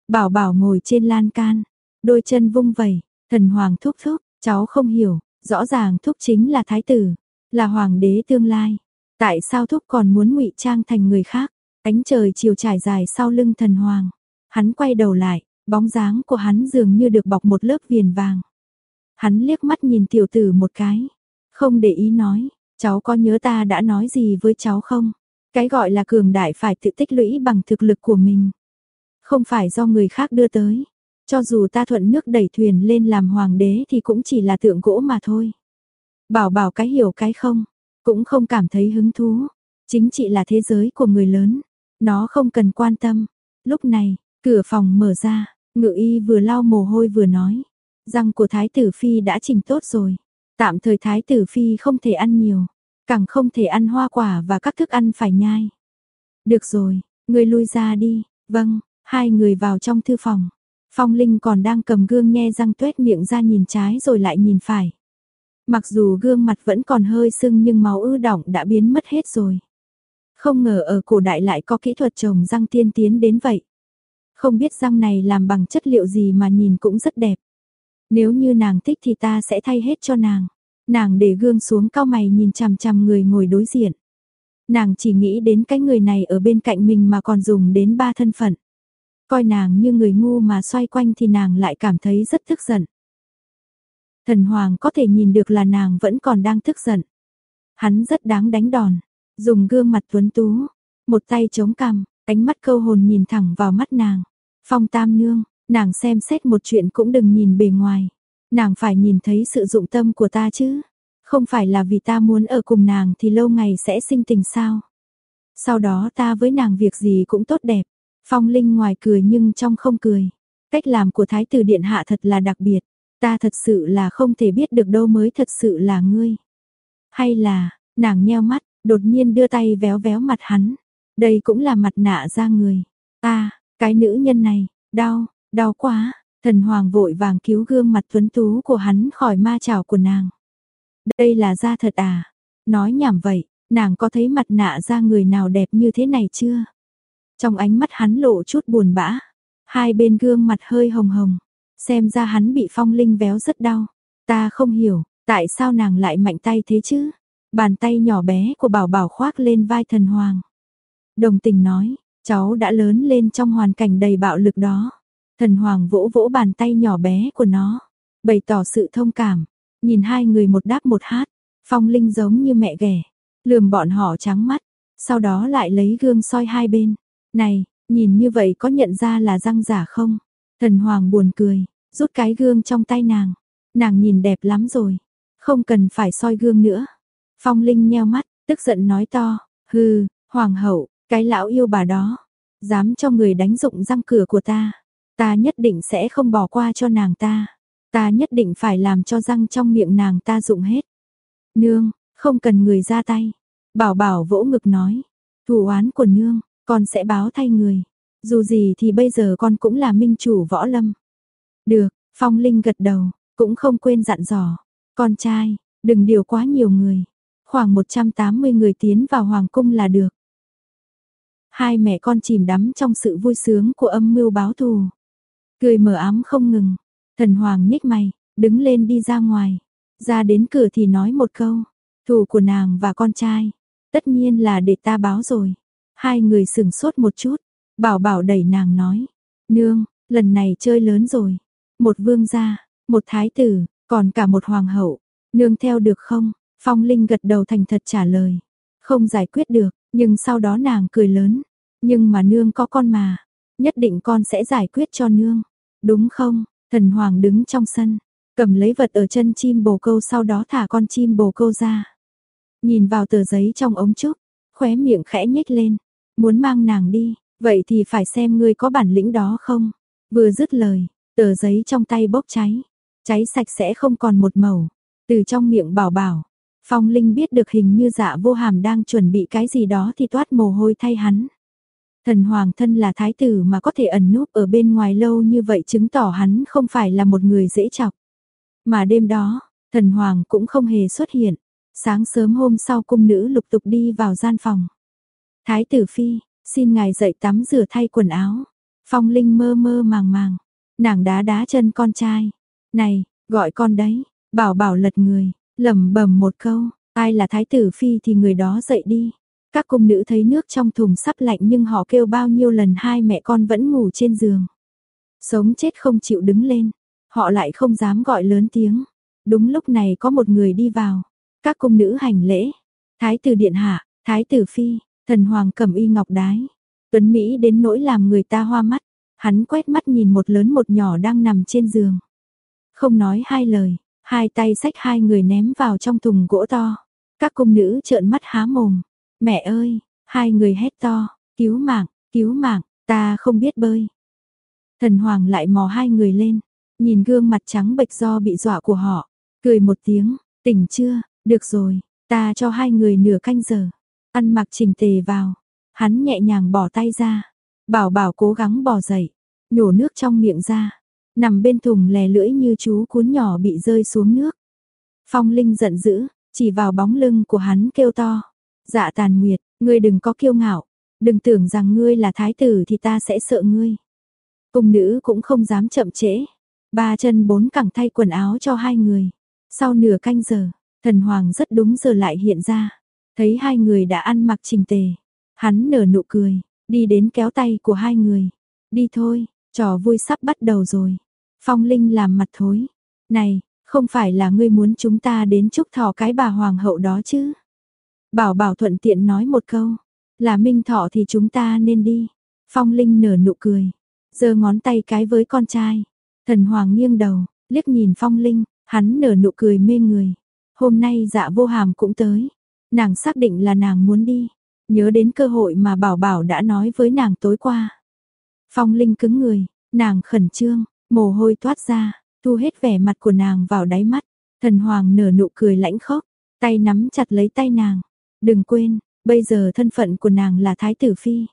Bảo bảo ngồi trên lan can, đôi chân vung vẩy, thần hoàng thúc thúc, cháu không hiểu, rõ ràng thúc chính là thái tử, là hoàng đế tương lai. Tại sao thúc còn muốn ngụy trang thành người khác? Ánh trời chiều trải dài sau lưng thần hoàng. Hắn quay đầu lại, bóng dáng của hắn dường như được bọc một lớp viền vàng. Hắn liếc mắt nhìn tiểu tử một cái, không để ý nói, cháu có nhớ ta đã nói gì với cháu không? Cái gọi là cường đại phải tự tích lũy bằng thực lực của mình. Không phải do người khác đưa tới. Cho dù ta thuận nước đẩy thuyền lên làm hoàng đế thì cũng chỉ là tượng gỗ mà thôi. Bảo bảo cái hiểu cái không, cũng không cảm thấy hứng thú. Chính trị là thế giới của người lớn, nó không cần quan tâm. Lúc này, Cửa phòng mở ra, ngự y vừa lau mồ hôi vừa nói. Răng của Thái tử Phi đã chỉnh tốt rồi. Tạm thời Thái tử Phi không thể ăn nhiều. Càng không thể ăn hoa quả và các thức ăn phải nhai. Được rồi, người lui ra đi. Vâng, hai người vào trong thư phòng. Phong Linh còn đang cầm gương nhe răng tuét miệng ra nhìn trái rồi lại nhìn phải. Mặc dù gương mặt vẫn còn hơi sưng nhưng máu ư đỏng đã biến mất hết rồi. Không ngờ ở cổ đại lại có kỹ thuật trồng răng tiên tiến đến vậy. Không biết răng này làm bằng chất liệu gì mà nhìn cũng rất đẹp. Nếu như nàng thích thì ta sẽ thay hết cho nàng. Nàng để gương xuống cao mày nhìn chằm chằm người ngồi đối diện. Nàng chỉ nghĩ đến cái người này ở bên cạnh mình mà còn dùng đến ba thân phận. Coi nàng như người ngu mà xoay quanh thì nàng lại cảm thấy rất tức giận. Thần Hoàng có thể nhìn được là nàng vẫn còn đang tức giận. Hắn rất đáng đánh đòn, dùng gương mặt tuấn tú, một tay chống cằm, Ánh mắt câu hồn nhìn thẳng vào mắt nàng. Phong tam nương, nàng xem xét một chuyện cũng đừng nhìn bề ngoài. Nàng phải nhìn thấy sự dụng tâm của ta chứ. Không phải là vì ta muốn ở cùng nàng thì lâu ngày sẽ sinh tình sao. Sau đó ta với nàng việc gì cũng tốt đẹp. Phong Linh ngoài cười nhưng trong không cười. Cách làm của Thái tử Điện Hạ thật là đặc biệt. Ta thật sự là không thể biết được đâu mới thật sự là ngươi. Hay là, nàng nheo mắt, đột nhiên đưa tay véo véo mặt hắn. Đây cũng là mặt nạ ra người. Ta, cái nữ nhân này, đau, đau quá. Thần hoàng vội vàng cứu gương mặt tuấn tú của hắn khỏi ma trảo của nàng. Đây là da thật à? Nói nhảm vậy, nàng có thấy mặt nạ da người nào đẹp như thế này chưa? Trong ánh mắt hắn lộ chút buồn bã, hai bên gương mặt hơi hồng hồng, xem ra hắn bị phong linh véo rất đau. Ta không hiểu, tại sao nàng lại mạnh tay thế chứ? Bàn tay nhỏ bé của bảo bảo khoác lên vai thần hoàng. Đồng tình nói, cháu đã lớn lên trong hoàn cảnh đầy bạo lực đó. Thần Hoàng vỗ vỗ bàn tay nhỏ bé của nó, bày tỏ sự thông cảm, nhìn hai người một đáp một hát, phong linh giống như mẹ ghẻ, lườm bọn họ trắng mắt, sau đó lại lấy gương soi hai bên. Này, nhìn như vậy có nhận ra là răng giả không? Thần Hoàng buồn cười, rút cái gương trong tay nàng. Nàng nhìn đẹp lắm rồi, không cần phải soi gương nữa. Phong Linh nheo mắt, tức giận nói to, hừ, Hoàng hậu, cái lão yêu bà đó, dám cho người đánh dụng răng cửa của ta, ta nhất định sẽ không bỏ qua cho nàng ta. Ta nhất định phải làm cho răng trong miệng nàng ta dụng hết. Nương, không cần người ra tay. Bảo bảo vỗ ngực nói, thủ oán của nương, con sẽ báo thay người. Dù gì thì bây giờ con cũng là minh chủ võ lâm. Được, Phong Linh gật đầu, cũng không quên dặn dò. Con trai, đừng điều quá nhiều người. Khoảng 180 người tiến vào hoàng cung là được. Hai mẹ con chìm đắm trong sự vui sướng của âm mưu báo thù. Cười mờ ám không ngừng. Thần Hoàng nhếch mày, đứng lên đi ra ngoài. Ra đến cửa thì nói một câu. Thù của nàng và con trai. Tất nhiên là để ta báo rồi. Hai người sừng sốt một chút. Bảo bảo đẩy nàng nói. Nương, lần này chơi lớn rồi. Một vương gia, một thái tử, còn cả một hoàng hậu. Nương theo được không? Phong Linh gật đầu thành thật trả lời. Không giải quyết được, nhưng sau đó nàng cười lớn. Nhưng mà nương có con mà, nhất định con sẽ giải quyết cho nương, đúng không? Thần Hoàng đứng trong sân, cầm lấy vật ở chân chim bồ câu sau đó thả con chim bồ câu ra. Nhìn vào tờ giấy trong ống trúc, khóe miệng khẽ nhếch lên, muốn mang nàng đi, vậy thì phải xem ngươi có bản lĩnh đó không. Vừa dứt lời, tờ giấy trong tay bốc cháy, cháy sạch sẽ không còn một màu. Từ trong miệng bảo bảo, Phong Linh biết được hình như dạ vô hàm đang chuẩn bị cái gì đó thì toát mồ hôi thay hắn. Thần Hoàng thân là thái tử mà có thể ẩn núp ở bên ngoài lâu như vậy chứng tỏ hắn không phải là một người dễ chọc. Mà đêm đó, thần Hoàng cũng không hề xuất hiện. Sáng sớm hôm sau cung nữ lục tục đi vào gian phòng. Thái tử phi, xin ngài dậy tắm rửa thay quần áo. Phong Linh mơ mơ màng màng, nàng đá đá chân con trai. Này, gọi con đấy, bảo bảo lật người, lẩm bẩm một câu, ai là thái tử phi thì người đó dậy đi. Các cung nữ thấy nước trong thùng sắp lạnh nhưng họ kêu bao nhiêu lần hai mẹ con vẫn ngủ trên giường. Sống chết không chịu đứng lên, họ lại không dám gọi lớn tiếng. Đúng lúc này có một người đi vào, các cung nữ hành lễ. Thái tử điện hạ, thái tử phi, thần hoàng cầm y ngọc đái. Tuấn Mỹ đến nỗi làm người ta hoa mắt. Hắn quét mắt nhìn một lớn một nhỏ đang nằm trên giường. Không nói hai lời, hai tay xách hai người ném vào trong thùng gỗ to. Các cung nữ trợn mắt há mồm. Mẹ ơi, hai người hét to, cứu mạng, cứu mạng, ta không biết bơi. Thần Hoàng lại mò hai người lên, nhìn gương mặt trắng bệch do bị dọa của họ, cười một tiếng, tỉnh chưa, được rồi, ta cho hai người nửa canh giờ, ăn mặc chỉnh tề vào. Hắn nhẹ nhàng bỏ tay ra, bảo bảo cố gắng bỏ dậy, nhổ nước trong miệng ra, nằm bên thùng lè lưỡi như chú cuốn nhỏ bị rơi xuống nước. Phong Linh giận dữ, chỉ vào bóng lưng của hắn kêu to. Dạ tàn nguyệt, ngươi đừng có kiêu ngạo, đừng tưởng rằng ngươi là thái tử thì ta sẽ sợ ngươi. Cung nữ cũng không dám chậm trễ, ba chân bốn cẳng thay quần áo cho hai người. Sau nửa canh giờ, thần hoàng rất đúng giờ lại hiện ra, thấy hai người đã ăn mặc trình tề. Hắn nở nụ cười, đi đến kéo tay của hai người. Đi thôi, trò vui sắp bắt đầu rồi. Phong Linh làm mặt thối. Này, không phải là ngươi muốn chúng ta đến chúc thọ cái bà hoàng hậu đó chứ? Bảo bảo thuận tiện nói một câu, là minh thọ thì chúng ta nên đi. Phong Linh nở nụ cười, giơ ngón tay cái với con trai. Thần Hoàng nghiêng đầu, liếc nhìn Phong Linh, hắn nở nụ cười mê người. Hôm nay dạ vô hàm cũng tới. Nàng xác định là nàng muốn đi. Nhớ đến cơ hội mà Bảo Bảo đã nói với nàng tối qua. Phong Linh cứng người, nàng khẩn trương, mồ hôi toát ra, thu hết vẻ mặt của nàng vào đáy mắt. Thần Hoàng nở nụ cười lãnh khốc, tay nắm chặt lấy tay nàng. Đừng quên, bây giờ thân phận của nàng là Thái Tử Phi.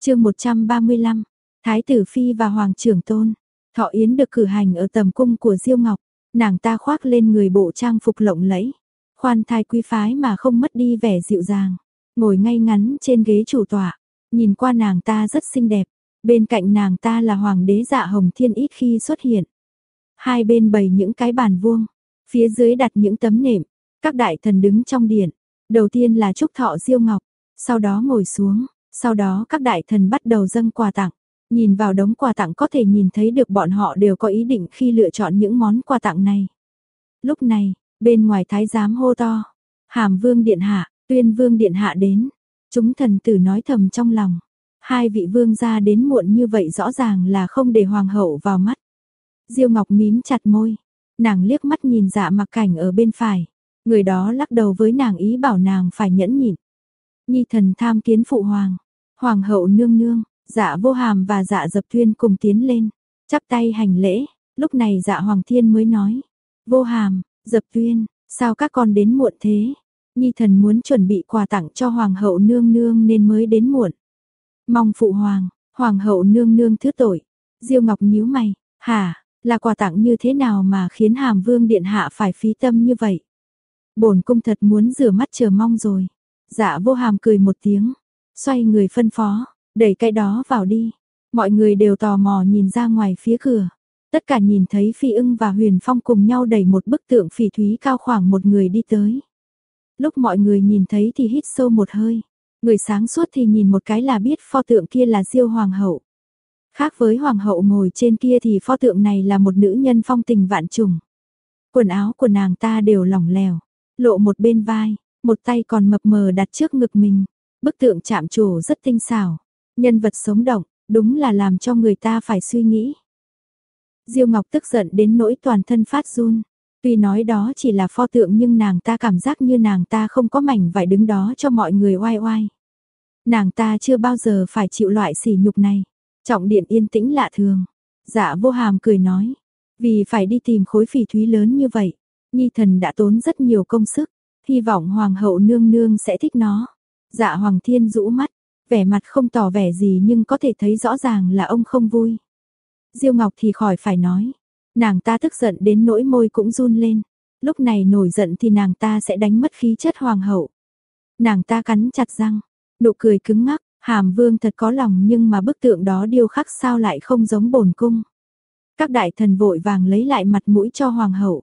chương 135, Thái Tử Phi và Hoàng trưởng Tôn, Thọ Yến được cử hành ở tầm cung của Diêu Ngọc, nàng ta khoác lên người bộ trang phục lộng lẫy, khoan thai quý phái mà không mất đi vẻ dịu dàng, ngồi ngay ngắn trên ghế chủ tọa, nhìn qua nàng ta rất xinh đẹp, bên cạnh nàng ta là hoàng đế dạ hồng thiên ít khi xuất hiện. Hai bên bày những cái bàn vuông, phía dưới đặt những tấm nệm, các đại thần đứng trong điện, đầu tiên là Trúc Thọ Diêu Ngọc, sau đó ngồi xuống, sau đó các đại thần bắt đầu dâng quà tặng. Nhìn vào đống quà tặng có thể nhìn thấy được bọn họ đều có ý định khi lựa chọn những món quà tặng này. Lúc này, bên ngoài thái giám hô to, Hàm Vương điện hạ, Tuyên Vương điện hạ đến. Chúng thần tử nói thầm trong lòng, hai vị vương gia đến muộn như vậy rõ ràng là không để hoàng hậu vào mắt. Diêu Ngọc mím chặt môi, nàng liếc mắt nhìn Dạ Mặc Cảnh ở bên phải, Người đó lắc đầu với nàng ý bảo nàng phải nhẫn nhịn. Nhi thần tham kiến phụ hoàng, hoàng hậu nương nương, dạ vô hàm và dạ dập thuyên cùng tiến lên, chắp tay hành lễ, lúc này dạ hoàng thiên mới nói. Vô hàm, dập Tuyên, sao các con đến muộn thế? Nhi thần muốn chuẩn bị quà tặng cho hoàng hậu nương nương nên mới đến muộn. Mong phụ hoàng, hoàng hậu nương nương thứ tội. Diêu Ngọc nhíu mày, hả, là quà tặng như thế nào mà khiến hàm vương điện hạ phải phí tâm như vậy? bổn cung thật muốn rửa mắt chờ mong rồi. Dạ vô hàm cười một tiếng, xoay người phân phó, đẩy cái đó vào đi. Mọi người đều tò mò nhìn ra ngoài phía cửa. Tất cả nhìn thấy Phi ưng và Huyền Phong cùng nhau đẩy một bức tượng phỉ thúy cao khoảng một người đi tới. Lúc mọi người nhìn thấy thì hít sâu một hơi. Người sáng suốt thì nhìn một cái là biết pho tượng kia là diêu hoàng hậu. Khác với hoàng hậu ngồi trên kia thì pho tượng này là một nữ nhân phong tình vạn trùng. Quần áo của nàng ta đều lỏng lẻo, lộ một bên vai, một tay còn mập mờ đặt trước ngực mình. Bức tượng chạm trổ rất tinh xảo, nhân vật sống động, đúng là làm cho người ta phải suy nghĩ. Diêu Ngọc tức giận đến nỗi toàn thân phát run. Tuy nói đó chỉ là pho tượng nhưng nàng ta cảm giác như nàng ta không có mảnh vải đứng đó cho mọi người oai oai. Nàng ta chưa bao giờ phải chịu loại sỉ nhục này. Trọng điện yên tĩnh lạ thường. Dạ vô hàm cười nói. Vì phải đi tìm khối phỉ thúy lớn như vậy. Nhi thần đã tốn rất nhiều công sức. Hy vọng hoàng hậu nương nương sẽ thích nó. Dạ hoàng thiên rũ mắt. Vẻ mặt không tỏ vẻ gì nhưng có thể thấy rõ ràng là ông không vui. Diêu Ngọc thì khỏi phải nói. Nàng ta tức giận đến nỗi môi cũng run lên. Lúc này nổi giận thì nàng ta sẽ đánh mất khí chất hoàng hậu. Nàng ta cắn chặt răng, nụ cười cứng ngắc, hàm vương thật có lòng nhưng mà bức tượng đó điêu khắc sao lại không giống bổn cung. Các đại thần vội vàng lấy lại mặt mũi cho hoàng hậu.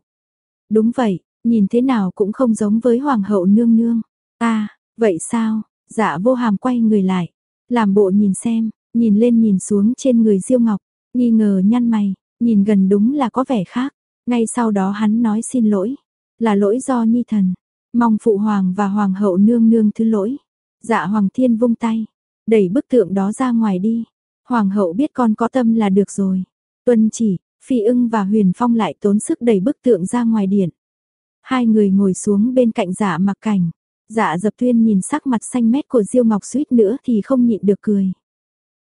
Đúng vậy, nhìn thế nào cũng không giống với hoàng hậu nương nương. À, vậy sao? Dạ vô hàm quay người lại, làm bộ nhìn xem, nhìn lên nhìn xuống trên người Diêu Ngọc, nghi ngờ nhăn mày, nhìn gần đúng là có vẻ khác. Ngay sau đó hắn nói xin lỗi, là lỗi do nhi thần, mong phụ hoàng và hoàng hậu nương nương thứ lỗi. Dạ hoàng thiên vung tay, đẩy bức tượng đó ra ngoài đi. Hoàng hậu biết con có tâm là được rồi. Tuân chỉ, Phi ưng và Huyền Phong lại tốn sức đẩy bức tượng ra ngoài điện. Hai người ngồi xuống bên cạnh dạ mặc cảnh. Dạ dập tuyên nhìn sắc mặt xanh mét của Diêu Ngọc suýt nữa thì không nhịn được cười.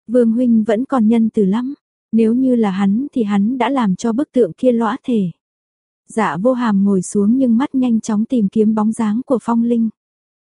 Vương huynh vẫn còn nhân từ lắm, nếu như là hắn thì hắn đã làm cho bức tượng kia lõa thể. Dạ vô hàm ngồi xuống nhưng mắt nhanh chóng tìm kiếm bóng dáng của phong linh.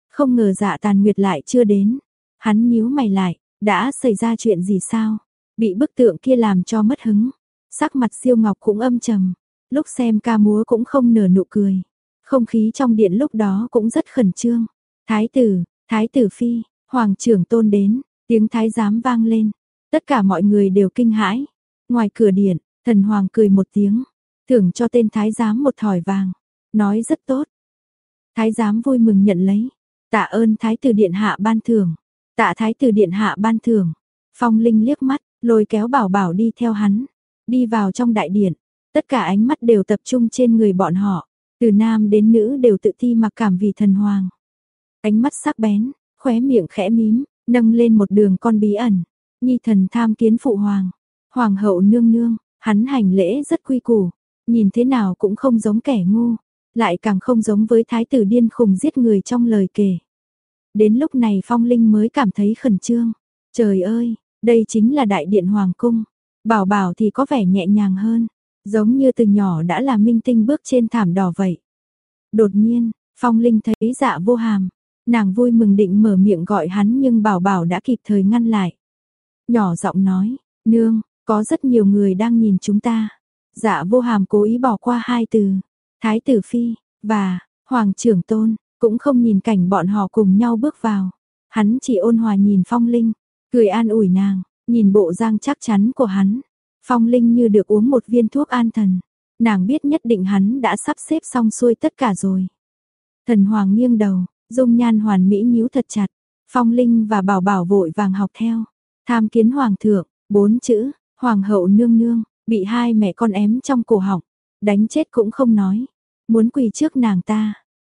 Không ngờ dạ tàn nguyệt lại chưa đến. Hắn nhíu mày lại, đã xảy ra chuyện gì sao? Bị bức tượng kia làm cho mất hứng. Sắc mặt siêu ngọc cũng âm trầm. Lúc xem ca múa cũng không nở nụ cười. Không khí trong điện lúc đó cũng rất khẩn trương. Thái tử, thái tử phi, hoàng trưởng tôn đến, tiếng thái giám vang lên. Tất cả mọi người đều kinh hãi. Ngoài cửa điện, thần hoàng cười một tiếng, thưởng cho tên thái giám một thỏi vàng, nói rất tốt. Thái giám vui mừng nhận lấy, tạ ơn thái tử điện hạ ban thưởng, tạ thái tử điện hạ ban thưởng. Phong Linh liếc mắt, lôi kéo bảo bảo đi theo hắn, đi vào trong đại điện, tất cả ánh mắt đều tập trung trên người bọn họ, từ nam đến nữ đều tự ti mặc cảm vì thần hoàng. Ánh mắt sắc bén, khóe miệng khẽ mím, nâng lên một đường con bí ẩn, nhi thần tham kiến phụ hoàng. Hoàng hậu nương nương, hắn hành lễ rất quy củ, nhìn thế nào cũng không giống kẻ ngu, lại càng không giống với thái tử điên khùng giết người trong lời kể. Đến lúc này Phong Linh mới cảm thấy khẩn trương. Trời ơi, đây chính là đại điện hoàng cung. Bảo bảo thì có vẻ nhẹ nhàng hơn, giống như từ nhỏ đã là minh tinh bước trên thảm đỏ vậy. Đột nhiên, Phong Linh thấy dạ vô hàm, nàng vui mừng định mở miệng gọi hắn nhưng bảo bảo đã kịp thời ngăn lại. Nhỏ giọng nói, nương, có rất nhiều người đang nhìn chúng ta. Dạ vô hàm cố ý bỏ qua hai từ. Thái tử phi, và, hoàng trưởng tôn, cũng không nhìn cảnh bọn họ cùng nhau bước vào. Hắn chỉ ôn hòa nhìn phong linh, cười an ủi nàng, nhìn bộ giang chắc chắn của hắn. Phong linh như được uống một viên thuốc an thần. Nàng biết nhất định hắn đã sắp xếp xong xuôi tất cả rồi. Thần hoàng nghiêng đầu, dung nhan hoàn mỹ nhíu thật chặt. Phong linh và bảo bảo vội vàng học theo. Tham kiến hoàng thượng, bốn chữ, Hoàng hậu nương nương, bị hai mẹ con ém trong cổ họng, đánh chết cũng không nói, muốn quỳ trước nàng ta.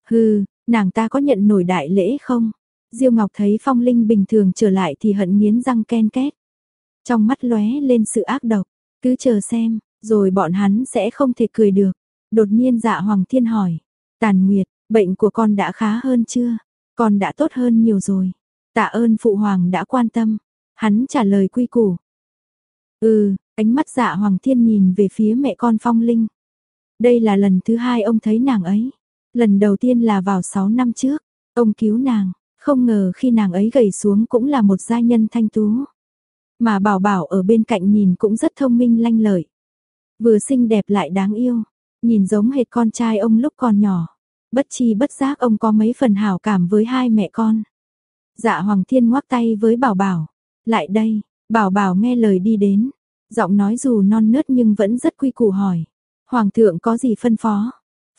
Hừ, nàng ta có nhận nổi đại lễ không? Diêu Ngọc thấy Phong Linh bình thường trở lại thì hận nghiến răng ken két. Trong mắt lóe lên sự ác độc, cứ chờ xem, rồi bọn hắn sẽ không thể cười được. Đột nhiên Dạ Hoàng Thiên hỏi, "Tàn Nguyệt, bệnh của con đã khá hơn chưa? Con đã tốt hơn nhiều rồi." Tạ ơn phụ hoàng đã quan tâm. Hắn trả lời quy củ, Ừ, ánh mắt dạ Hoàng Thiên nhìn về phía mẹ con Phong Linh. Đây là lần thứ hai ông thấy nàng ấy. Lần đầu tiên là vào 6 năm trước, ông cứu nàng, không ngờ khi nàng ấy gầy xuống cũng là một gia nhân thanh tú. Mà bảo bảo ở bên cạnh nhìn cũng rất thông minh lanh lợi. Vừa xinh đẹp lại đáng yêu, nhìn giống hệt con trai ông lúc còn nhỏ. Bất chi bất giác ông có mấy phần hảo cảm với hai mẹ con. Dạ Hoàng Thiên ngoắc tay với bảo bảo. Lại đây, Bảo bảo nghe lời đi đến, giọng nói dù non nớt nhưng vẫn rất quy củ hỏi. Hoàng thượng có gì phân phó?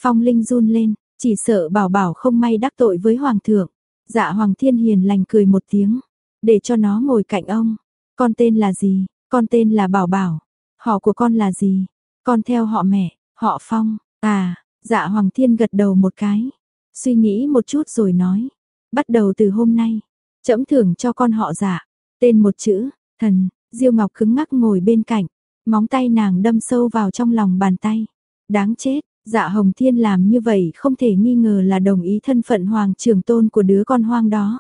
Phong Linh run lên, chỉ sợ bảo bảo không may đắc tội với Hoàng thượng. Dạ Hoàng Thiên Hiền lành cười một tiếng, để cho nó ngồi cạnh ông. Con tên là gì? Con tên là Bảo Bảo. Họ của con là gì? Con theo họ mẹ, họ Phong. À, dạ Hoàng Thiên gật đầu một cái. Suy nghĩ một chút rồi nói. Bắt đầu từ hôm nay, Chấm thưởng cho con họ dạ, tên một chữ, thần, Diêu Ngọc cứng ngắc ngồi bên cạnh, móng tay nàng đâm sâu vào trong lòng bàn tay. Đáng chết, dạ Hồng Thiên làm như vậy không thể nghi ngờ là đồng ý thân phận hoàng trường tôn của đứa con hoang đó.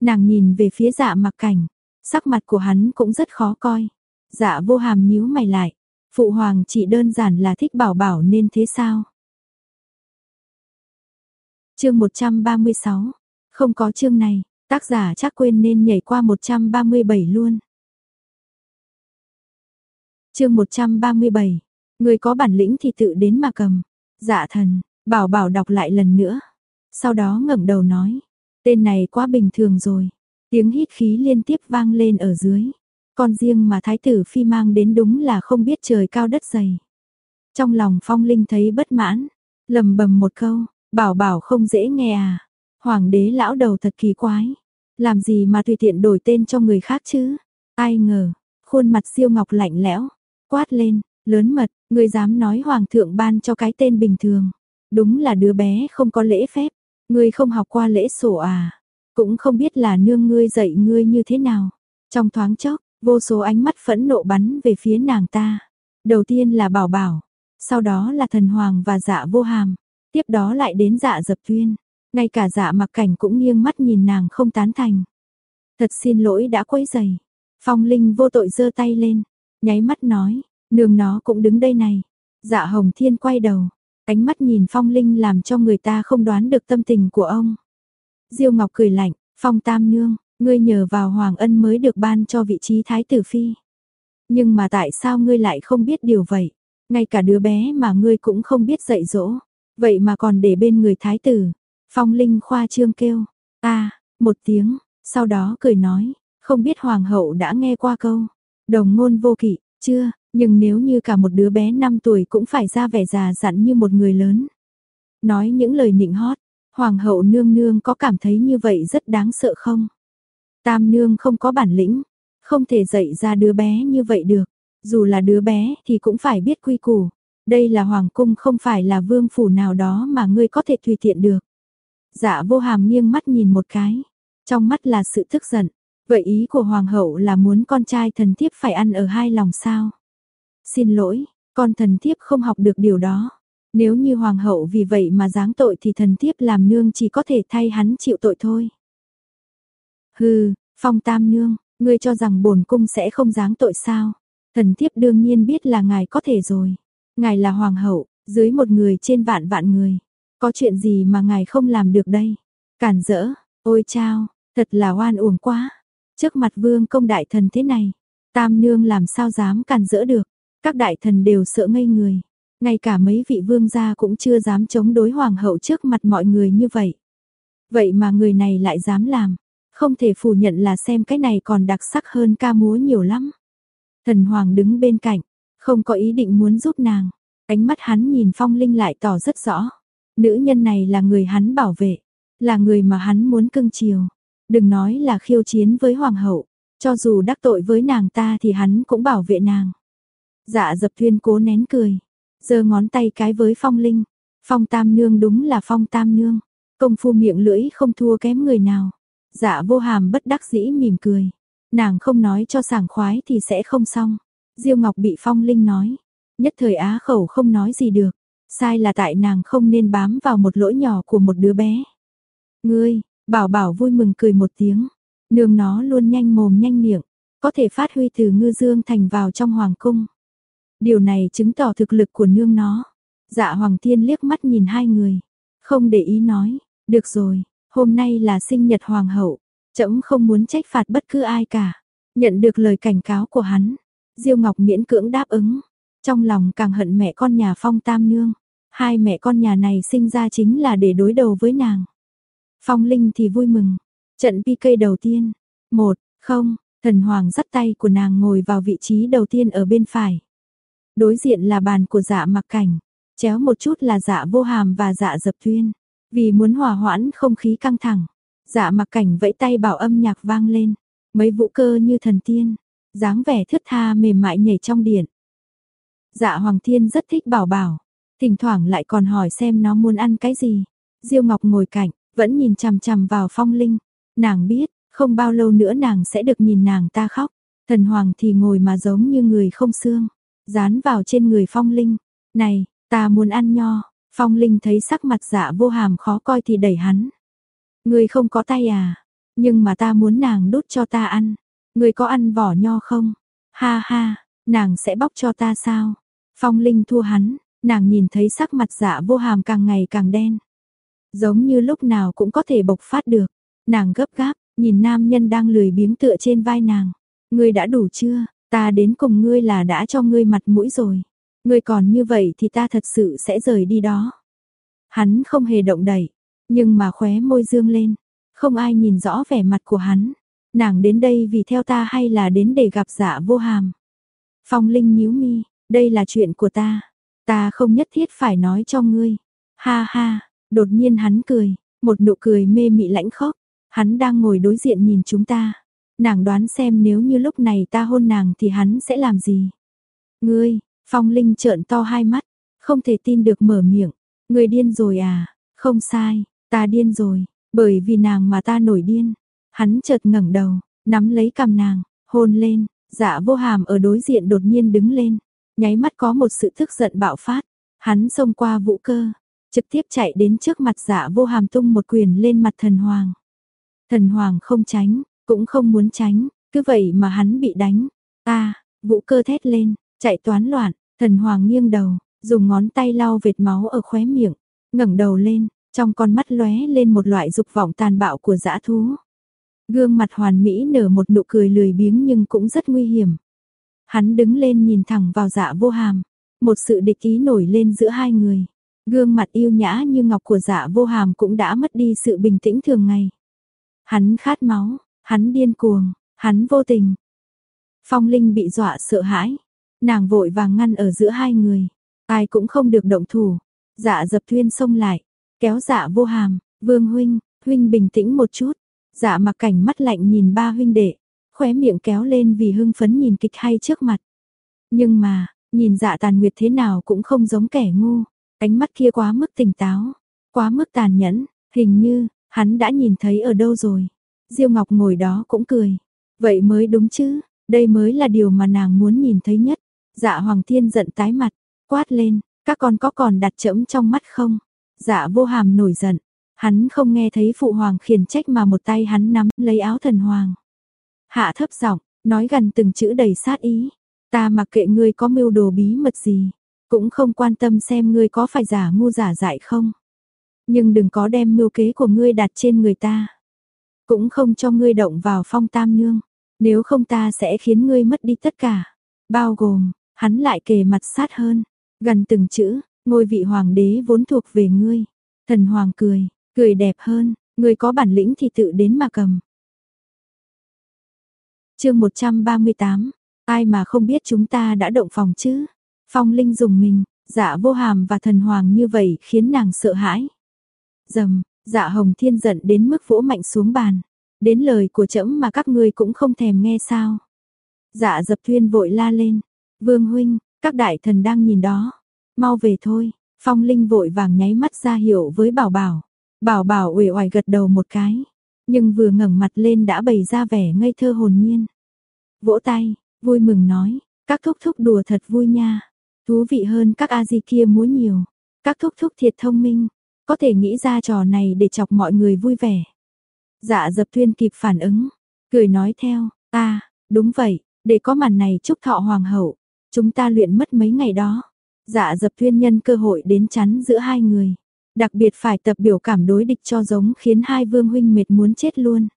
Nàng nhìn về phía dạ mặc cảnh, sắc mặt của hắn cũng rất khó coi. Dạ vô hàm nhíu mày lại, phụ hoàng chỉ đơn giản là thích bảo bảo nên thế sao? chương 136, không có chương này, tác giả chắc quên nên nhảy qua 137 luôn chương 137, người có bản lĩnh thì tự đến mà cầm. Dạ thần, bảo bảo đọc lại lần nữa. Sau đó ngẩng đầu nói, tên này quá bình thường rồi. Tiếng hít khí liên tiếp vang lên ở dưới. Con riêng mà thái tử phi mang đến đúng là không biết trời cao đất dày. Trong lòng phong linh thấy bất mãn, lầm bầm một câu, bảo bảo không dễ nghe à. Hoàng đế lão đầu thật kỳ quái. Làm gì mà tùy tiện đổi tên cho người khác chứ? Ai ngờ, khuôn mặt siêu ngọc lạnh lẽo, quát lên, lớn mật, người dám nói hoàng thượng ban cho cái tên bình thường. Đúng là đứa bé không có lễ phép, ngươi không học qua lễ sổ à? Cũng không biết là nương ngươi dạy ngươi như thế nào. Trong thoáng chốc, vô số ánh mắt phẫn nộ bắn về phía nàng ta. Đầu tiên là bảo bảo, sau đó là thần hoàng và dạ vô hàm, tiếp đó lại đến dạ dập tuyên. Ngay cả dạ mặc cảnh cũng nghiêng mắt nhìn nàng không tán thành. Thật xin lỗi đã quấy rầy Phong Linh vô tội giơ tay lên, nháy mắt nói, nương nó cũng đứng đây này. Dạ Hồng Thiên quay đầu, ánh mắt nhìn Phong Linh làm cho người ta không đoán được tâm tình của ông. Diêu Ngọc cười lạnh, Phong Tam Nương, ngươi nhờ vào Hoàng Ân mới được ban cho vị trí Thái Tử Phi. Nhưng mà tại sao ngươi lại không biết điều vậy? Ngay cả đứa bé mà ngươi cũng không biết dạy dỗ. Vậy mà còn để bên người Thái Tử. Phong Linh khoa trương kêu, a một tiếng, sau đó cười nói, không biết Hoàng hậu đã nghe qua câu. Đồng ngôn vô kỵ, chưa, nhưng nếu như cả một đứa bé 5 tuổi cũng phải ra vẻ già dặn như một người lớn. Nói những lời nịnh hót, Hoàng hậu nương nương có cảm thấy như vậy rất đáng sợ không? Tam nương không có bản lĩnh, không thể dạy ra đứa bé như vậy được. Dù là đứa bé thì cũng phải biết quy củ. Đây là hoàng cung không phải là vương phủ nào đó mà ngươi có thể tùy tiện được. Dạ vô hàm nghiêng mắt nhìn một cái, trong mắt là sự tức giận. Vậy ý của hoàng hậu là muốn con trai thần thiếp phải ăn ở hai lòng sao? Xin lỗi, con thần thiếp không học được điều đó. Nếu như hoàng hậu vì vậy mà giáng tội thì thần thiếp làm nương chỉ có thể thay hắn chịu tội thôi. Hừ, phong tam nương, ngươi cho rằng bổn cung sẽ không giáng tội sao? Thần thiếp đương nhiên biết là ngài có thể rồi. Ngài là hoàng hậu, dưới một người trên vạn vạn người. Có chuyện gì mà ngài không làm được đây? Cản rỡ, ôi chao, thật là oan uổng quá. Trước mặt vương công đại thần thế này, tam nương làm sao dám cản rỡ được. Các đại thần đều sợ ngây người. Ngay cả mấy vị vương gia cũng chưa dám chống đối hoàng hậu trước mặt mọi người như vậy. Vậy mà người này lại dám làm. Không thể phủ nhận là xem cái này còn đặc sắc hơn ca múa nhiều lắm. Thần hoàng đứng bên cạnh, không có ý định muốn giúp nàng. Ánh mắt hắn nhìn phong linh lại tỏ rất rõ. Nữ nhân này là người hắn bảo vệ, là người mà hắn muốn cưng chiều. Đừng nói là khiêu chiến với hoàng hậu, cho dù đắc tội với nàng ta thì hắn cũng bảo vệ nàng. Dạ dập thuyên cố nén cười, giơ ngón tay cái với phong linh. Phong tam nương đúng là phong tam nương, công phu miệng lưỡi không thua kém người nào. Dạ vô hàm bất đắc dĩ mỉm cười, nàng không nói cho sảng khoái thì sẽ không xong. Diêu Ngọc bị phong linh nói, nhất thời á khẩu không nói gì được, Sai là tại nàng không nên bám vào một lỗi nhỏ của một đứa bé. Ngươi, bảo bảo vui mừng cười một tiếng. Nương nó luôn nhanh mồm nhanh miệng, có thể phát huy từ ngư dương thành vào trong hoàng cung. Điều này chứng tỏ thực lực của nương nó. Dạ Hoàng Thiên liếc mắt nhìn hai người, không để ý nói, được rồi, hôm nay là sinh nhật hoàng hậu, trẫm không muốn trách phạt bất cứ ai cả. Nhận được lời cảnh cáo của hắn, Diêu Ngọc miễn cưỡng đáp ứng, trong lòng càng hận mẹ con nhà Phong Tam nương. Hai mẹ con nhà này sinh ra chính là để đối đầu với nàng. Phong Linh thì vui mừng. Trận PK đầu tiên. Một, không, thần hoàng dắt tay của nàng ngồi vào vị trí đầu tiên ở bên phải. Đối diện là bàn của dạ mặc cảnh. Chéo một chút là dạ vô hàm và dạ dập tuyên. Vì muốn hòa hoãn không khí căng thẳng. Dạ mặc cảnh vẫy tay bảo âm nhạc vang lên. Mấy vũ cơ như thần tiên. dáng vẻ thướt tha mềm mại nhảy trong điện. Dạ Hoàng Thiên rất thích bảo bảo. Thỉnh thoảng lại còn hỏi xem nó muốn ăn cái gì. Diêu Ngọc ngồi cạnh, vẫn nhìn chằm chằm vào phong linh. Nàng biết, Không bao lâu nữa nàng sẽ được nhìn nàng ta khóc. Thần hoàng thì ngồi mà giống như người không xương. Dán vào trên người phong linh. Này, ta muốn ăn nho. Phong linh thấy sắc mặt dạ vô hàm khó coi thì đẩy hắn. Người không có tay à? Nhưng mà ta muốn nàng đút cho ta ăn. Người có ăn vỏ nho không? Ha ha, nàng sẽ bóc cho ta sao? Phong Linh thua hắn, nàng nhìn thấy sắc mặt dạ vô hàm càng ngày càng đen. Giống như lúc nào cũng có thể bộc phát được. Nàng gấp gáp, nhìn nam nhân đang lười biếng tựa trên vai nàng. Ngươi đã đủ chưa? Ta đến cùng ngươi là đã cho ngươi mặt mũi rồi. Ngươi còn như vậy thì ta thật sự sẽ rời đi đó. Hắn không hề động đậy nhưng mà khóe môi dương lên. Không ai nhìn rõ vẻ mặt của hắn. Nàng đến đây vì theo ta hay là đến để gặp dạ vô hàm? Phong Linh nhíu mi, đây là chuyện của ta. Ta không nhất thiết phải nói cho ngươi. Ha ha, đột nhiên hắn cười, một nụ cười mê mị lãnh khốc. Hắn đang ngồi đối diện nhìn chúng ta. Nàng đoán xem nếu như lúc này ta hôn nàng thì hắn sẽ làm gì? Ngươi, Phong Linh trợn to hai mắt, không thể tin được mở miệng. Ngươi điên rồi à? Không sai, ta điên rồi, bởi vì nàng mà ta nổi điên. Hắn chợt ngẩng đầu, nắm lấy cằm nàng, hôn lên, dạ vô hàm ở đối diện đột nhiên đứng lên, nháy mắt có một sự tức giận bạo phát. Hắn xông qua vũ cơ, trực tiếp chạy đến trước mặt dạ vô hàm tung một quyền lên mặt thần hoàng. Thần hoàng không tránh, cũng không muốn tránh, cứ vậy mà hắn bị đánh. Ta, vũ cơ thét lên, chạy toán loạn, thần hoàng nghiêng đầu, dùng ngón tay lau vệt máu ở khóe miệng, ngẩng đầu lên, trong con mắt lóe lên một loại dục vọng tàn bạo của dã thú. Gương mặt hoàn mỹ nở một nụ cười lười biếng nhưng cũng rất nguy hiểm. Hắn đứng lên nhìn thẳng vào dạ vô hàm, một sự địch ý nổi lên giữa hai người. Gương mặt yêu nhã như ngọc của dạ vô hàm cũng đã mất đi sự bình tĩnh thường ngày. Hắn khát máu, hắn điên cuồng, hắn vô tình. Phong Linh bị dọa sợ hãi, nàng vội vàng ngăn ở giữa hai người, ai cũng không được động thủ. Dạ dập thuyên xông lại, kéo dạ vô hàm, vương huynh, huynh bình tĩnh một chút. Dạ mặc cảnh mắt lạnh nhìn ba huynh đệ, khóe miệng kéo lên vì hưng phấn nhìn kịch hay trước mặt. Nhưng mà, nhìn dạ tàn nguyệt thế nào cũng không giống kẻ ngu, ánh mắt kia quá mức tỉnh táo, quá mức tàn nhẫn, hình như, hắn đã nhìn thấy ở đâu rồi. Diêu Ngọc ngồi đó cũng cười, vậy mới đúng chứ, đây mới là điều mà nàng muốn nhìn thấy nhất. Dạ Hoàng Thiên giận tái mặt, quát lên, các con có còn đặt chẫm trong mắt không? Dạ vô hàm nổi giận, Hắn không nghe thấy phụ hoàng khiển trách mà một tay hắn nắm lấy áo thần hoàng. Hạ thấp giọng, nói gần từng chữ đầy sát ý. Ta mặc kệ ngươi có mưu đồ bí mật gì, cũng không quan tâm xem ngươi có phải giả ngu giả dại không. Nhưng đừng có đem mưu kế của ngươi đặt trên người ta. Cũng không cho ngươi động vào phong tam nương. Nếu không ta sẽ khiến ngươi mất đi tất cả. Bao gồm, hắn lại kề mặt sát hơn. Gần từng chữ, ngôi vị hoàng đế vốn thuộc về ngươi. Thần hoàng cười, Cười đẹp hơn, ngươi có bản lĩnh thì tự đến mà cầm. chương 138, ai mà không biết chúng ta đã động phòng chứ? Phong Linh dùng mình, dạ vô hàm và thần hoàng như vậy khiến nàng sợ hãi. Dầm, dạ hồng thiên giận đến mức vỗ mạnh xuống bàn. Đến lời của trẫm mà các ngươi cũng không thèm nghe sao. Dạ dập thuyên vội la lên. Vương huynh, các đại thần đang nhìn đó. Mau về thôi. Phong Linh vội vàng nháy mắt ra hiệu với bảo bảo. Bảo bảo uể oải gật đầu một cái, nhưng vừa ngẩng mặt lên đã bày ra vẻ ngây thơ hồn nhiên. Vỗ tay, vui mừng nói, các thúc thúc đùa thật vui nha, thú vị hơn các a di kia múa nhiều. Các thúc thúc thiệt thông minh, có thể nghĩ ra trò này để chọc mọi người vui vẻ. Dạ dập tuyên kịp phản ứng, cười nói theo, ta, đúng vậy, để có màn này chúc thọ hoàng hậu, chúng ta luyện mất mấy ngày đó. Dạ dập tuyên nhân cơ hội đến chắn giữa hai người. Đặc biệt phải tập biểu cảm đối địch cho giống khiến hai vương huynh mệt muốn chết luôn.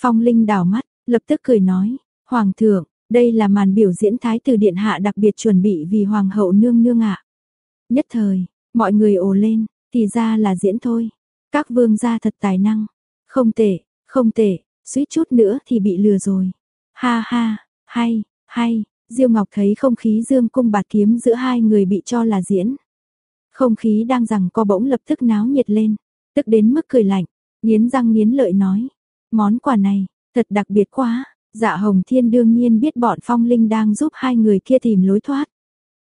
Phong Linh đảo mắt, lập tức cười nói, Hoàng thượng, đây là màn biểu diễn thái tử điện hạ đặc biệt chuẩn bị vì Hoàng hậu nương nương ạ. Nhất thời, mọi người ồ lên, thì ra là diễn thôi. Các vương gia thật tài năng. Không tệ, không tệ, suýt chút nữa thì bị lừa rồi. Ha ha, hay, hay, Diêu Ngọc thấy không khí dương cung bạt kiếm giữa hai người bị cho là diễn. Không khí đang rằng co bỗng lập tức náo nhiệt lên, tức đến mức cười lạnh, nghiến răng nghiến lợi nói, món quà này, thật đặc biệt quá, dạ hồng thiên đương nhiên biết bọn phong linh đang giúp hai người kia tìm lối thoát.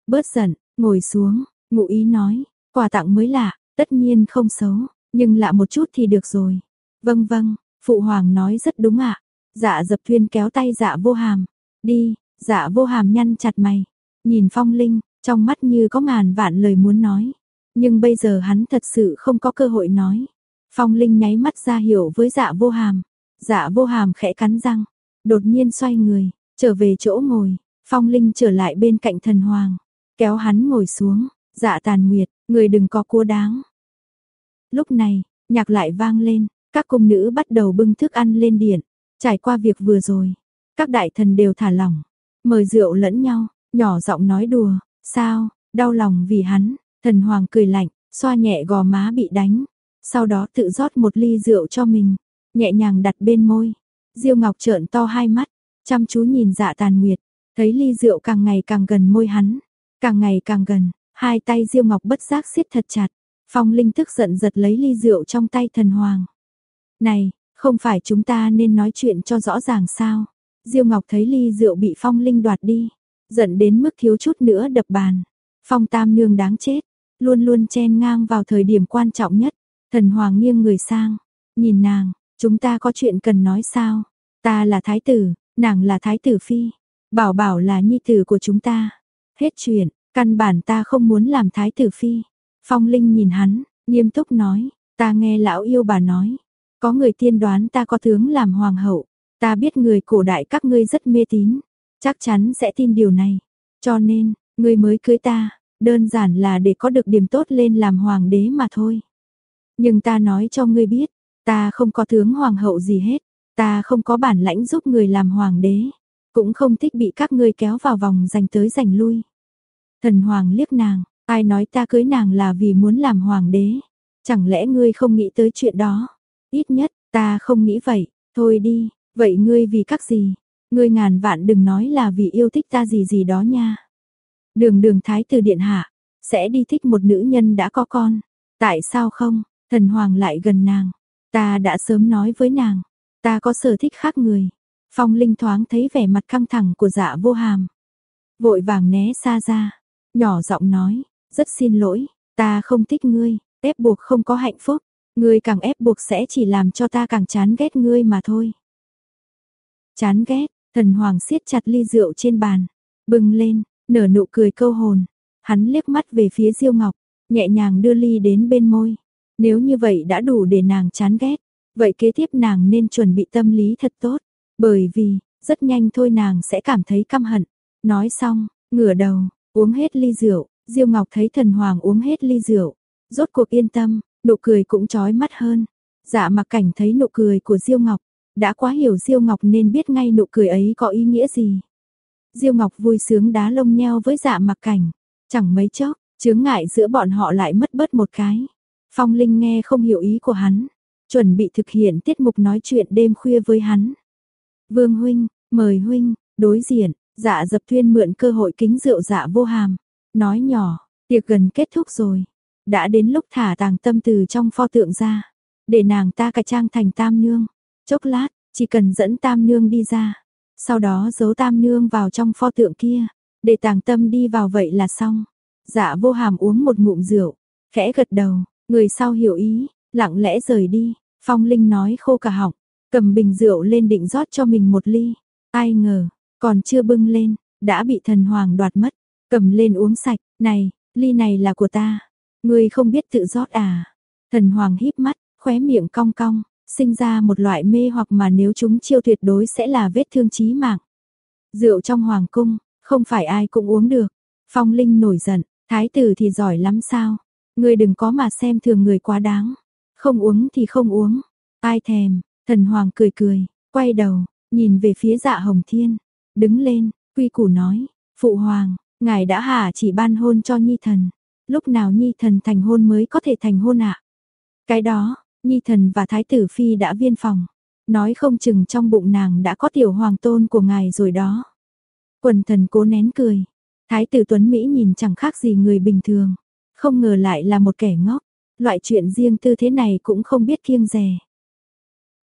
Bớt giận, ngồi xuống, ngụ ý nói, quà tặng mới lạ, tất nhiên không xấu, nhưng lạ một chút thì được rồi. Vâng vâng, Phụ hoàng nói rất đúng ạ. Dạ dập thuyên kéo tay dạ vô hàm. Đi, dạ vô hàm nhăn chặt mày. Nhìn phong linh, trong mắt như có ngàn vạn lời muốn nói. Nhưng bây giờ hắn thật sự không có cơ hội nói. Phong linh nháy mắt ra hiểu với dạ vô hàm. Dạ vô hàm khẽ cắn răng. Đột nhiên xoay người, trở về chỗ ngồi. Phong linh trở lại bên cạnh thần hoàng. Kéo hắn ngồi xuống. Dạ tàn nguyệt, người đừng có cua đáng. Lúc này, nhạc lại vang lên. Các cung nữ bắt đầu bưng thức ăn lên điện. Trải qua việc vừa rồi, các đại thần đều thả lỏng, mời rượu lẫn nhau, nhỏ giọng nói đùa, sao, đau lòng vì hắn, thần hoàng cười lạnh, xoa nhẹ gò má bị đánh, sau đó tự rót một ly rượu cho mình, nhẹ nhàng đặt bên môi. Diêu Ngọc trợn to hai mắt, chăm chú nhìn Dạ Tàn Nguyệt, thấy ly rượu càng ngày càng gần môi hắn, càng ngày càng gần, hai tay Diêu Ngọc bất giác siết thật chặt. Phong Linh tức giận giật lấy ly rượu trong tay thần hoàng. "Này, không phải chúng ta nên nói chuyện cho rõ ràng sao? Diêu Ngọc thấy ly rượu bị Phong Linh đoạt đi, giận đến mức thiếu chút nữa đập bàn. Phong Tam Nương đáng chết, luôn luôn chen ngang vào thời điểm quan trọng nhất. Thần Hoàng nghiêng người sang, nhìn nàng, chúng ta có chuyện cần nói sao? Ta là thái tử, nàng là thái tử phi, bảo bảo là nhi tử của chúng ta. Hết chuyện, căn bản ta không muốn làm thái tử phi. Phong Linh nhìn hắn, nghiêm túc nói, ta nghe lão yêu bà nói, có người tiên đoán ta có tướng làm hoàng hậu, ta biết người cổ đại các ngươi rất mê tín, chắc chắn sẽ tin điều này. Cho nên, ngươi mới cưới ta, đơn giản là để có được điểm tốt lên làm hoàng đế mà thôi. Nhưng ta nói cho ngươi biết, ta không có tướng hoàng hậu gì hết, ta không có bản lãnh giúp người làm hoàng đế, cũng không thích bị các ngươi kéo vào vòng giành tới giành lui. Thần hoàng liếc nàng, ai nói ta cưới nàng là vì muốn làm hoàng đế, chẳng lẽ ngươi không nghĩ tới chuyện đó? Ít nhất, ta không nghĩ vậy, thôi đi, vậy ngươi vì các gì? Ngươi ngàn vạn đừng nói là vì yêu thích ta gì gì đó nha. Đường đường thái tử điện hạ, sẽ đi thích một nữ nhân đã có con. Tại sao không? Thần hoàng lại gần nàng. Ta đã sớm nói với nàng, ta có sở thích khác người. Phong Linh thoáng thấy vẻ mặt căng thẳng của dạ vô hàm. Vội vàng né xa ra, nhỏ giọng nói, rất xin lỗi, ta không thích ngươi, ép buộc không có hạnh phúc. Ngươi càng ép buộc sẽ chỉ làm cho ta càng chán ghét ngươi mà thôi. Chán ghét, thần hoàng siết chặt ly rượu trên bàn, bừng lên, nở nụ cười câu hồn. Hắn liếc mắt về phía Diêu Ngọc, nhẹ nhàng đưa ly đến bên môi. Nếu như vậy đã đủ để nàng chán ghét, vậy kế tiếp nàng nên chuẩn bị tâm lý thật tốt, bởi vì, rất nhanh thôi nàng sẽ cảm thấy căm hận. Nói xong, ngửa đầu, uống hết ly rượu, Diêu Ngọc thấy thần hoàng uống hết ly rượu, rốt cuộc yên tâm, Nụ cười cũng chói mắt hơn. Dạ mặc cảnh thấy nụ cười của Diêu Ngọc, đã quá hiểu Diêu Ngọc nên biết ngay nụ cười ấy có ý nghĩa gì. Diêu Ngọc vui sướng đá lông nheo với dạ mặc cảnh. Chẳng mấy chốc, chướng ngại giữa bọn họ lại mất bớt một cái. Phong Linh nghe không hiểu ý của hắn, chuẩn bị thực hiện tiết mục nói chuyện đêm khuya với hắn. Vương huynh, mời huynh, đối diện, dạ dập thuyên mượn cơ hội kính rượu dạ vô hàm, nói nhỏ, tiệc gần kết thúc rồi, đã đến lúc thả tàng tâm từ trong pho tượng ra, để nàng ta cải trang thành tam nương. Chốc lát, chỉ cần dẫn tam nương đi ra, sau đó giấu tam nương vào trong pho tượng kia, để tàng tâm đi vào vậy là xong. Dạ vô hàm uống một ngụm rượu, khẽ gật đầu, người sau hiểu ý, lặng lẽ rời đi. Phong Linh nói khô cả họng, cầm bình rượu lên định rót cho mình một ly. Ai ngờ, còn chưa bưng lên, đã bị thần hoàng đoạt mất. Cầm lên uống sạch, này, ly này là của ta. Ngươi không biết tự rót à? Thần Hoàng híp mắt, khóe miệng cong cong, sinh ra một loại mê hoặc mà nếu chúng chiêu tuyệt đối sẽ là vết thương chí mạng. Rượu trong hoàng cung, không phải ai cũng uống được. Phong Linh nổi giận, thái tử thì giỏi lắm sao? Ngươi đừng có mà xem thường người quá đáng. Không uống thì không uống. Ai thèm? Thần Hoàng cười cười, quay đầu, nhìn về phía Dạ Hồng Thiên, đứng lên, quy củ nói, "Phụ hoàng, ngài đã hạ chỉ ban hôn cho nhi thần." lúc nào nhi thần thành hôn mới có thể thành hôn ạ? Cái đó, nhi thần và thái tử phi đã viên phòng, nói không chừng trong bụng nàng đã có tiểu hoàng tôn của ngài rồi đó. Quần thần cố nén cười, thái tử Tuấn Mỹ nhìn chẳng khác gì người bình thường, không ngờ lại là một kẻ ngốc, loại chuyện riêng tư thế này cũng không biết kiêng dè.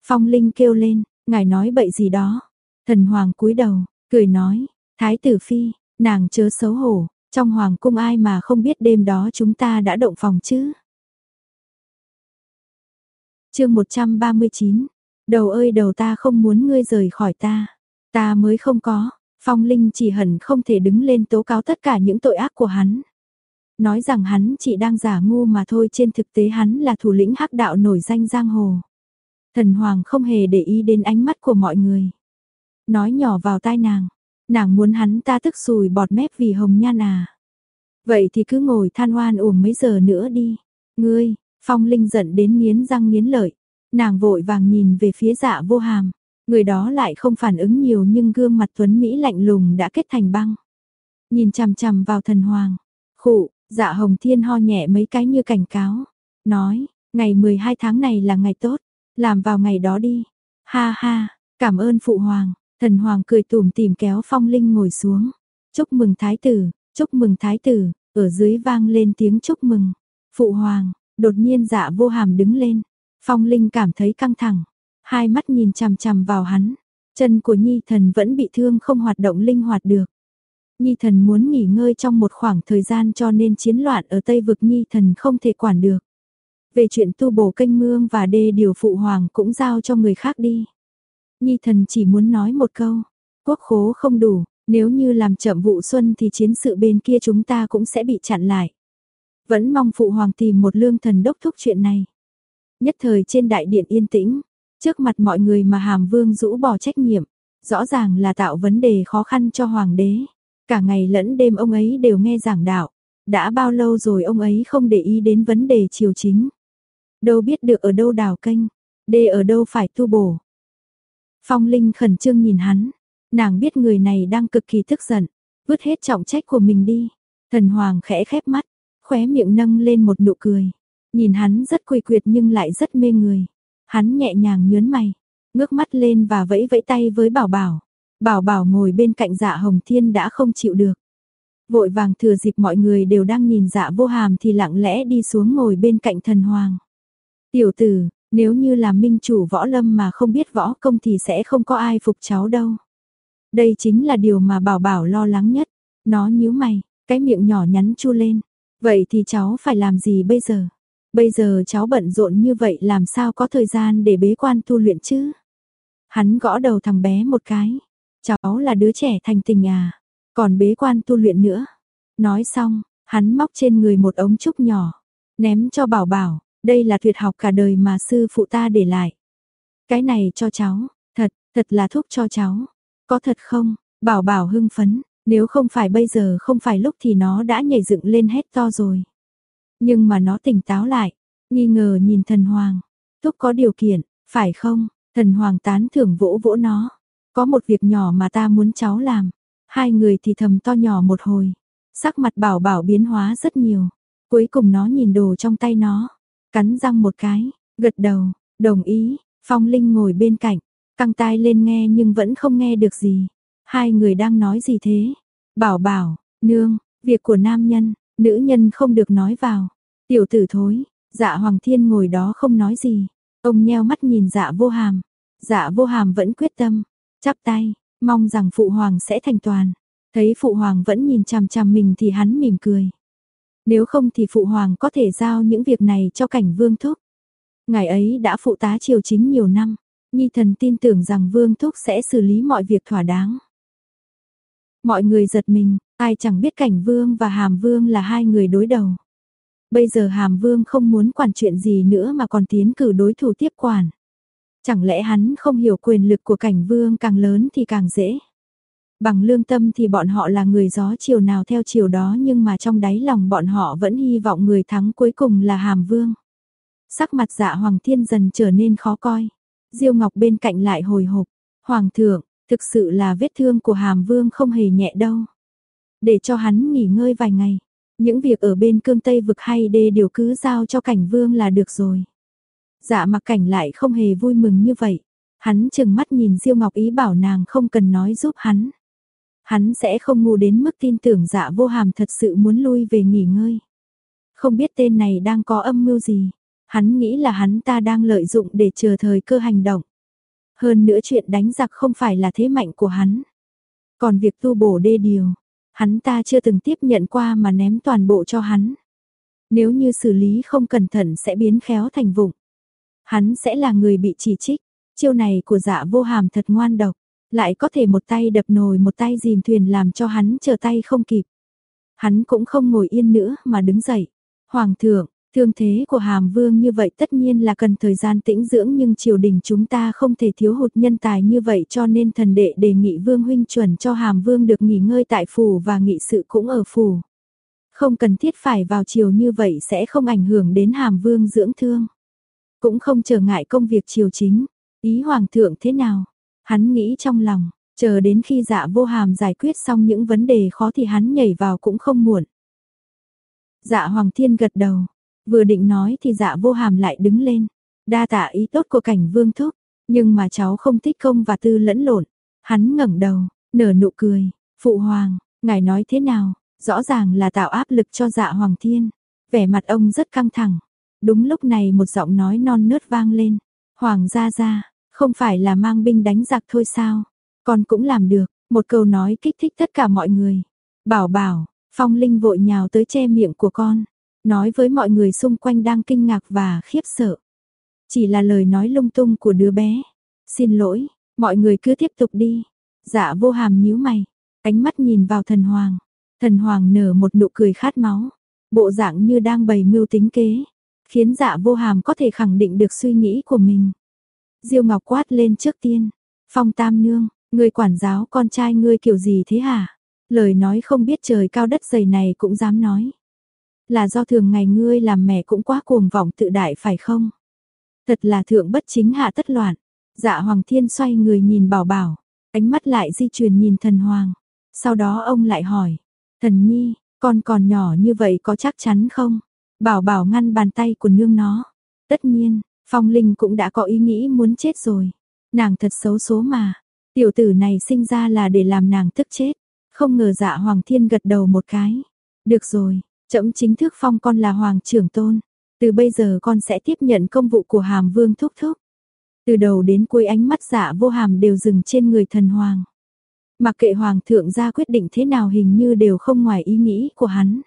Phong Linh kêu lên, ngài nói bậy gì đó. Thần hoàng cúi đầu, cười nói, thái tử phi, nàng chớ xấu hổ, trong hoàng cung ai mà không biết đêm đó chúng ta đã động phòng chứ? Chương 139. Đầu ơi đầu ta không muốn ngươi rời khỏi ta. Ta mới không có. Phong Linh chỉ hận không thể đứng lên tố cáo tất cả những tội ác của hắn. Nói rằng hắn chỉ đang giả ngu mà thôi trên thực tế hắn là thủ lĩnh hắc đạo nổi danh giang hồ. Thần Hoàng không hề để ý đến ánh mắt của mọi người. Nói nhỏ vào tai nàng. Nàng muốn hắn ta tức sùi bọt mép vì hồng nhan à. Vậy thì cứ ngồi than oan uổng mấy giờ nữa đi. Ngươi, Phong Linh giận đến nghiến răng nghiến lợi. Nàng vội vàng nhìn về phía dạ vô hàm. Người đó lại không phản ứng nhiều nhưng gương mặt tuấn Mỹ lạnh lùng đã kết thành băng. Nhìn chằm chằm vào thần hoàng. Khụ, dạ hồng thiên ho nhẹ mấy cái như cảnh cáo. Nói, ngày 12 tháng này là ngày tốt. Làm vào ngày đó đi. Ha ha, cảm ơn phụ hoàng. Thần hoàng cười tủm tìm kéo phong linh ngồi xuống. Chúc mừng thái tử, chúc mừng thái tử. Ở dưới vang lên tiếng chúc mừng. Phụ hoàng, đột nhiên dạ vô hàm đứng lên. Phong Linh cảm thấy căng thẳng, hai mắt nhìn chằm chằm vào hắn. Chân của Nhi Thần vẫn bị thương không hoạt động linh hoạt được. Nhi Thần muốn nghỉ ngơi trong một khoảng thời gian cho nên chiến loạn ở Tây Vực Nhi Thần không thể quản được. Về chuyện tu bổ canh mương và đê điều phụ hoàng cũng giao cho người khác đi. Nhi Thần chỉ muốn nói một câu, quốc khố không đủ, nếu như làm chậm vụ xuân thì chiến sự bên kia chúng ta cũng sẽ bị chặn lại. Vẫn mong phụ hoàng tìm một lương thần đốc thúc chuyện này. Nhất thời trên đại điện yên tĩnh, trước mặt mọi người mà hàm vương rũ bỏ trách nhiệm, rõ ràng là tạo vấn đề khó khăn cho hoàng đế. Cả ngày lẫn đêm ông ấy đều nghe giảng đạo, đã bao lâu rồi ông ấy không để ý đến vấn đề triều chính. Đâu biết được ở đâu đào kênh, đê ở đâu phải tu bổ. Phong Linh khẩn trương nhìn hắn, nàng biết người này đang cực kỳ tức giận, vứt hết trọng trách của mình đi. Thần Hoàng khẽ khép mắt, khóe miệng nâng lên một nụ cười. Nhìn hắn rất quỳ quyệt nhưng lại rất mê người. Hắn nhẹ nhàng nhớn mày, ngước mắt lên và vẫy vẫy tay với Bảo Bảo. Bảo Bảo ngồi bên cạnh dạ Hồng Thiên đã không chịu được. Vội vàng thừa dịp mọi người đều đang nhìn dạ vô hàm thì lặng lẽ đi xuống ngồi bên cạnh thần hoàng. Tiểu tử, nếu như là minh chủ võ lâm mà không biết võ công thì sẽ không có ai phục cháu đâu. Đây chính là điều mà Bảo Bảo lo lắng nhất. Nó nhíu mày, cái miệng nhỏ nhắn chu lên. Vậy thì cháu phải làm gì bây giờ? Bây giờ cháu bận rộn như vậy làm sao có thời gian để bế quan tu luyện chứ? Hắn gõ đầu thằng bé một cái. Cháu là đứa trẻ thành tình à, còn bế quan tu luyện nữa. Nói xong, hắn móc trên người một ống trúc nhỏ, ném cho bảo bảo, đây là tuyệt học cả đời mà sư phụ ta để lại. Cái này cho cháu, thật, thật là thuốc cho cháu. Có thật không? Bảo bảo hưng phấn, nếu không phải bây giờ không phải lúc thì nó đã nhảy dựng lên hết to rồi. Nhưng mà nó tỉnh táo lại, nghi ngờ nhìn thần hoàng. thuốc có điều kiện, phải không? Thần hoàng tán thưởng vỗ vỗ nó. Có một việc nhỏ mà ta muốn cháu làm. Hai người thì thầm to nhỏ một hồi. Sắc mặt bảo bảo biến hóa rất nhiều. Cuối cùng nó nhìn đồ trong tay nó. Cắn răng một cái, gật đầu, đồng ý. Phong Linh ngồi bên cạnh, căng tai lên nghe nhưng vẫn không nghe được gì. Hai người đang nói gì thế? Bảo bảo, nương, việc của nam nhân, Nữ nhân không được nói vào. Tiểu tử thối, dạ Hoàng Thiên ngồi đó không nói gì. Ông nheo mắt nhìn dạ vô hàm. Dạ vô hàm vẫn quyết tâm. Chắp tay, mong rằng phụ hoàng sẽ thành toàn. Thấy phụ hoàng vẫn nhìn chằm chằm mình thì hắn mỉm cười. Nếu không thì phụ hoàng có thể giao những việc này cho cảnh vương thúc. Ngài ấy đã phụ tá triều chính nhiều năm. Nhi thần tin tưởng rằng vương thúc sẽ xử lý mọi việc thỏa đáng. Mọi người giật mình, ai chẳng biết cảnh vương và hàm vương là hai người đối đầu. Bây giờ hàm vương không muốn quản chuyện gì nữa mà còn tiến cử đối thủ tiếp quản. Chẳng lẽ hắn không hiểu quyền lực của cảnh vương càng lớn thì càng dễ. Bằng lương tâm thì bọn họ là người gió chiều nào theo chiều đó nhưng mà trong đáy lòng bọn họ vẫn hy vọng người thắng cuối cùng là hàm vương. Sắc mặt dạ hoàng thiên dần trở nên khó coi. Diêu Ngọc bên cạnh lại hồi hộp. Hoàng thượng, Thực sự là vết thương của Hàm Vương không hề nhẹ đâu. Để cho hắn nghỉ ngơi vài ngày. Những việc ở bên cương Tây vực hay đê đều cứ giao cho cảnh vương là được rồi. Dạ mặc cảnh lại không hề vui mừng như vậy. Hắn chừng mắt nhìn Diêu Ngọc ý bảo nàng không cần nói giúp hắn. Hắn sẽ không ngu đến mức tin tưởng dạ vô hàm thật sự muốn lui về nghỉ ngơi. Không biết tên này đang có âm mưu gì. Hắn nghĩ là hắn ta đang lợi dụng để chờ thời cơ hành động. Hơn nữa chuyện đánh giặc không phải là thế mạnh của hắn. Còn việc tu bổ đê điều, hắn ta chưa từng tiếp nhận qua mà ném toàn bộ cho hắn. Nếu như xử lý không cẩn thận sẽ biến khéo thành vụng. Hắn sẽ là người bị chỉ trích, Chiêu này của dạ vô hàm thật ngoan độc, lại có thể một tay đập nồi một tay dìm thuyền làm cho hắn chờ tay không kịp. Hắn cũng không ngồi yên nữa mà đứng dậy. Hoàng thượng, thương thế của hàm vương như vậy tất nhiên là cần thời gian tĩnh dưỡng nhưng triều đình chúng ta không thể thiếu hụt nhân tài như vậy cho nên thần đệ đề nghị vương huynh chuẩn cho hàm vương được nghỉ ngơi tại phủ và nghị sự cũng ở phủ. Không cần thiết phải vào chiều như vậy sẽ không ảnh hưởng đến hàm vương dưỡng thương. Cũng không trở ngại công việc triều chính. Ý hoàng thượng thế nào? Hắn nghĩ trong lòng, chờ đến khi dạ vô hàm giải quyết xong những vấn đề khó thì hắn nhảy vào cũng không muộn. Dạ hoàng thiên gật đầu, vừa định nói thì dạ vô hàm lại đứng lên. Đa tạ ý tốt của cảnh vương thúc, nhưng mà cháu không thích công và tư lẫn lộn. Hắn ngẩng đầu, nở nụ cười, phụ hoàng, ngài nói thế nào, rõ ràng là tạo áp lực cho dạ hoàng thiên. Vẻ mặt ông rất căng thẳng. Đúng lúc này một giọng nói non nớt vang lên. Hoàng gia gia, không phải là mang binh đánh giặc thôi sao? Con cũng làm được, một câu nói kích thích tất cả mọi người. Bảo bảo, Phong Linh vội nhào tới che miệng của con, nói với mọi người xung quanh đang kinh ngạc và khiếp sợ. Chỉ là lời nói lung tung của đứa bé. Xin lỗi, mọi người cứ tiếp tục đi. Dạ vô hàm nhíu mày, ánh mắt nhìn vào thần hoàng. Thần hoàng nở một nụ cười khát máu, bộ dạng như đang bày mưu tính kế, khiến dạ vô hàm có thể khẳng định được suy nghĩ của mình. Diêu Ngọc quát lên trước tiên, Phong Tam Nương, người quản giáo con trai ngươi kiểu gì thế hả? Lời nói không biết trời cao đất dày này cũng dám nói. Là do thường ngày ngươi làm mẹ cũng quá cuồng vọng tự đại phải không? Thật là thượng bất chính hạ tất loạn. Dạ Hoàng Thiên xoay người nhìn bảo bảo, ánh mắt lại di chuyển nhìn thần hoàng. Sau đó ông lại hỏi, thần nhi, con còn nhỏ như vậy có chắc chắn không? Bảo bảo ngăn bàn tay của nương nó. Tất nhiên, Phong Linh cũng đã có ý nghĩ muốn chết rồi. Nàng thật xấu số mà. Tiểu tử này sinh ra là để làm nàng tức chết. Không ngờ dạ Hoàng Thiên gật đầu một cái. Được rồi, chậm chính thức phong con là Hoàng trưởng tôn. Từ bây giờ con sẽ tiếp nhận công vụ của Hàm Vương Thúc Thúc. Từ đầu đến cuối ánh mắt dạ vô hàm đều dừng trên người thần Hoàng. Mặc kệ Hoàng thượng ra quyết định thế nào hình như đều không ngoài ý nghĩ của hắn.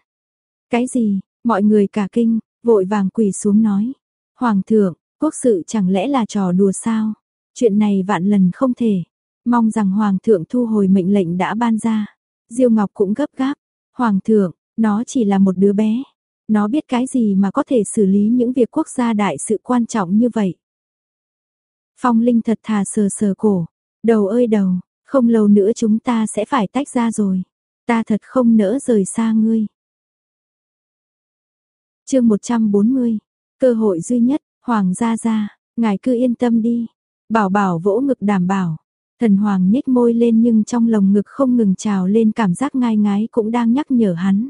Cái gì, mọi người cả kinh, vội vàng quỳ xuống nói. Hoàng thượng, quốc sự chẳng lẽ là trò đùa sao? Chuyện này vạn lần không thể. Mong rằng Hoàng thượng thu hồi mệnh lệnh đã ban ra. Diêu Ngọc cũng gấp gáp. Hoàng thượng, nó chỉ là một đứa bé. Nó biết cái gì mà có thể xử lý những việc quốc gia đại sự quan trọng như vậy. Phong Linh thật thà sờ sờ cổ. Đầu ơi đầu, không lâu nữa chúng ta sẽ phải tách ra rồi. Ta thật không nỡ rời xa ngươi chương 140, cơ hội duy nhất, Hoàng gia gia, ngài cứ yên tâm đi. Bảo bảo vỗ ngực đảm bảo. Thần Hoàng nhếch môi lên nhưng trong lồng ngực không ngừng trào lên cảm giác ngai ngái cũng đang nhắc nhở hắn.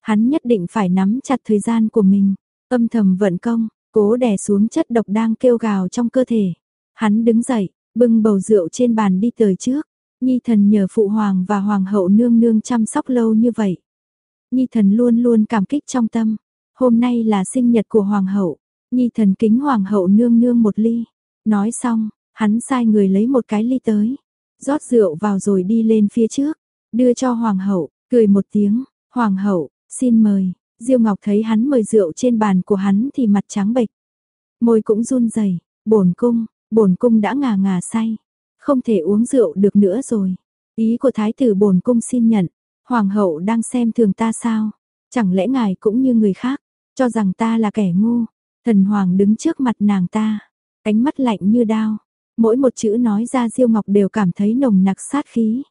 Hắn nhất định phải nắm chặt thời gian của mình, âm thầm vận công, cố đè xuống chất độc đang kêu gào trong cơ thể. Hắn đứng dậy, bưng bầu rượu trên bàn đi tới trước. Nhi thần nhờ phụ hoàng và hoàng hậu nương nương chăm sóc lâu như vậy. Nhi thần luôn luôn cảm kích trong tâm. Hôm nay là sinh nhật của hoàng hậu. Nhi thần kính hoàng hậu nương nương một ly. Nói xong, hắn sai người lấy một cái ly tới. rót rượu vào rồi đi lên phía trước. Đưa cho hoàng hậu, cười một tiếng. Hoàng hậu, xin mời. Diêu Ngọc thấy hắn mời rượu trên bàn của hắn thì mặt trắng bệch. Môi cũng run rẩy. Bổn cung, bổn cung đã ngà ngà say. Không thể uống rượu được nữa rồi. Ý của thái tử bổn cung xin nhận. Hoàng hậu đang xem thường ta sao? Chẳng lẽ ngài cũng như người khác, cho rằng ta là kẻ ngu? Thần hoàng đứng trước mặt nàng ta, ánh mắt lạnh như đao. Mỗi một chữ nói ra Diêu Ngọc đều cảm thấy nồng nặc sát khí.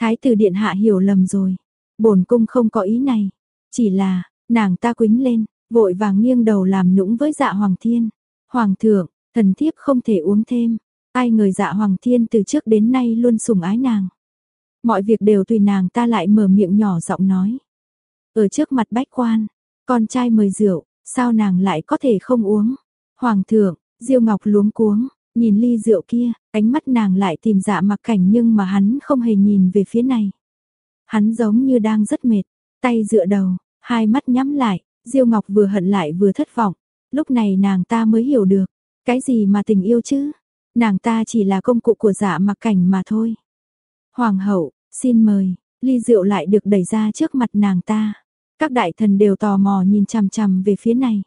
Thái tử điện hạ hiểu lầm rồi. Bổn cung không có ý này, chỉ là nàng ta quĩnh lên, vội vàng nghiêng đầu làm nũng với Dạ Hoàng Thiên. "Hoàng thượng, thần thiếp không thể uống thêm." Ai người Dạ Hoàng Thiên từ trước đến nay luôn sủng ái nàng. Mọi việc đều tùy nàng ta lại mở miệng nhỏ giọng nói. Ở trước mặt bách quan, con trai mời rượu, sao nàng lại có thể không uống? Hoàng thượng, Diêu Ngọc luống cuống, nhìn ly rượu kia, ánh mắt nàng lại tìm dạ mặc cảnh nhưng mà hắn không hề nhìn về phía này. Hắn giống như đang rất mệt, tay dựa đầu, hai mắt nhắm lại, Diêu Ngọc vừa hận lại vừa thất vọng. Lúc này nàng ta mới hiểu được, cái gì mà tình yêu chứ? Nàng ta chỉ là công cụ của dạ mặc cảnh mà thôi. Hoàng hậu, xin mời, ly rượu lại được đẩy ra trước mặt nàng ta. Các đại thần đều tò mò nhìn chằm chằm về phía này.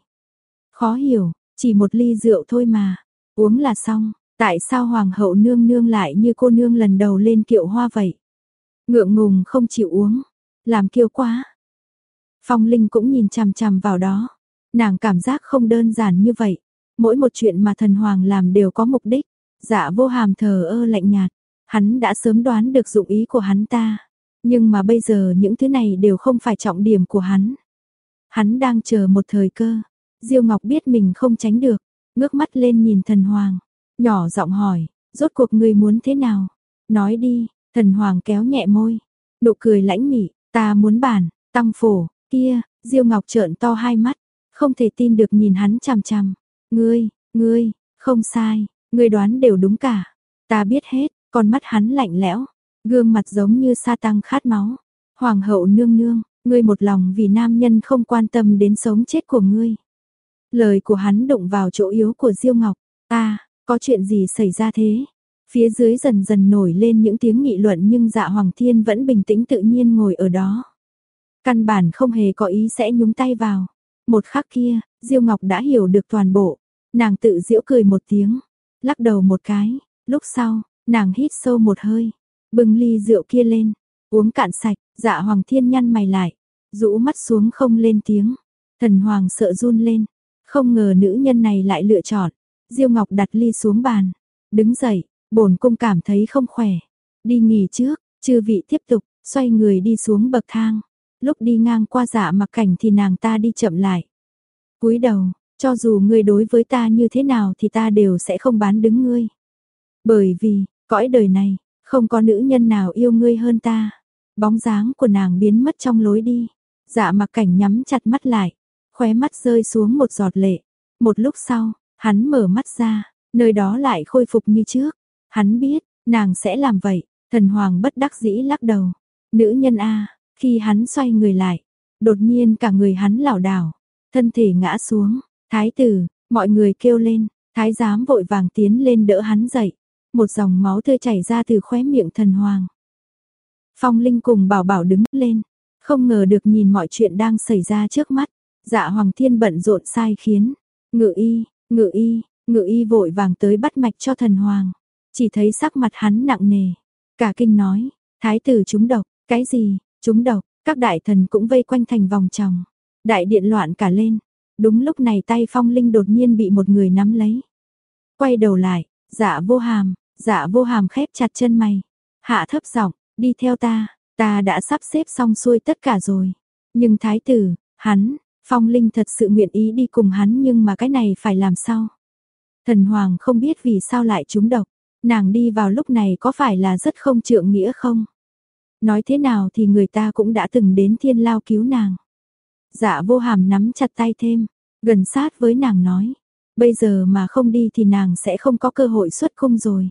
Khó hiểu, chỉ một ly rượu thôi mà, uống là xong, Tại sao hoàng hậu nương nương lại như cô nương lần đầu lên kiệu hoa vậy? Ngượng ngùng không chịu uống, làm kiêu quá. Phong Linh cũng nhìn chằm chằm vào đó, nàng cảm giác không đơn giản như vậy, mỗi một chuyện mà thần hoàng làm đều có mục đích. Dạ vô hàm thờ ơ lạnh nhạt, hắn đã sớm đoán được dụng ý của hắn ta, nhưng mà bây giờ những thứ này đều không phải trọng điểm của hắn. Hắn đang chờ một thời cơ. Diêu Ngọc biết mình không tránh được, ngước mắt lên nhìn thần hoàng, nhỏ giọng hỏi, rốt cuộc người muốn thế nào? Nói đi, thần hoàng kéo nhẹ môi, nụ cười lãnh mỉ ta muốn bản, tăng phổ, kia, Diêu Ngọc trợn to hai mắt, không thể tin được nhìn hắn chằm chằm. Ngươi, ngươi, không sai, ngươi đoán đều đúng cả. Ta biết hết, con mắt hắn lạnh lẽo, gương mặt giống như sa tăng khát máu. Hoàng hậu nương nương, ngươi một lòng vì nam nhân không quan tâm đến sống chết của ngươi. Lời của hắn đụng vào chỗ yếu của Diêu Ngọc. Ta, có chuyện gì xảy ra thế? Phía dưới dần dần nổi lên những tiếng nghị luận nhưng dạ Hoàng Thiên vẫn bình tĩnh tự nhiên ngồi ở đó. Căn bản không hề có ý sẽ nhúng tay vào. Một khắc kia, Diêu Ngọc đã hiểu được toàn bộ. Nàng tự giễu cười một tiếng, lắc đầu một cái. Lúc sau, nàng hít sâu một hơi, bưng ly rượu kia lên, uống cạn sạch, dạ Hoàng Thiên nhăn mày lại, rũ mắt xuống không lên tiếng. Thần Hoàng sợ run lên, không ngờ nữ nhân này lại lựa chọn. Diêu Ngọc đặt ly xuống bàn, đứng dậy, bổn cung cảm thấy không khỏe. Đi nghỉ trước, chư vị tiếp tục, xoay người đi xuống bậc thang. Lúc đi ngang qua dạ mặc cảnh thì nàng ta đi chậm lại. cúi đầu, cho dù ngươi đối với ta như thế nào thì ta đều sẽ không bán đứng ngươi. Bởi vì, cõi đời này, không có nữ nhân nào yêu ngươi hơn ta. Bóng dáng của nàng biến mất trong lối đi. Dạ mặc cảnh nhắm chặt mắt lại, khóe mắt rơi xuống một giọt lệ. Một lúc sau, hắn mở mắt ra, nơi đó lại khôi phục như trước. Hắn biết, nàng sẽ làm vậy, thần hoàng bất đắc dĩ lắc đầu. Nữ nhân A, khi hắn xoay người lại, đột nhiên cả người hắn lảo đảo, thân thể ngã xuống. Thái tử, mọi người kêu lên, thái giám vội vàng tiến lên đỡ hắn dậy. Một dòng máu tươi chảy ra từ khóe miệng thần hoàng. Phong Linh cùng bảo bảo đứng lên, không ngờ được nhìn mọi chuyện đang xảy ra trước mắt. Dạ Hoàng Thiên bận rộn sai khiến. Ngự y, ngự y, ngự y vội vàng tới bắt mạch cho thần hoàng. Chỉ thấy sắc mặt hắn nặng nề. Cả kinh nói, thái tử chúng độc, cái gì, chúng độc, các đại thần cũng vây quanh thành vòng tròn. Đại điện loạn cả lên. Đúng lúc này tay phong linh đột nhiên bị một người nắm lấy. Quay đầu lại, dạ vô hàm, dạ vô hàm khép chặt chân mày. Hạ thấp giọng, đi theo ta, ta đã sắp xếp xong xuôi tất cả rồi. Nhưng thái tử, hắn, phong linh thật sự nguyện ý đi cùng hắn nhưng mà cái này phải làm sao? Thần hoàng không biết vì sao lại trúng độc, nàng đi vào lúc này có phải là rất không trượng nghĩa không? Nói thế nào thì người ta cũng đã từng đến thiên lao cứu nàng. Dạ vô hàm nắm chặt tay thêm, gần sát với nàng nói. Bây giờ mà không đi thì nàng sẽ không có cơ hội xuất cung rồi.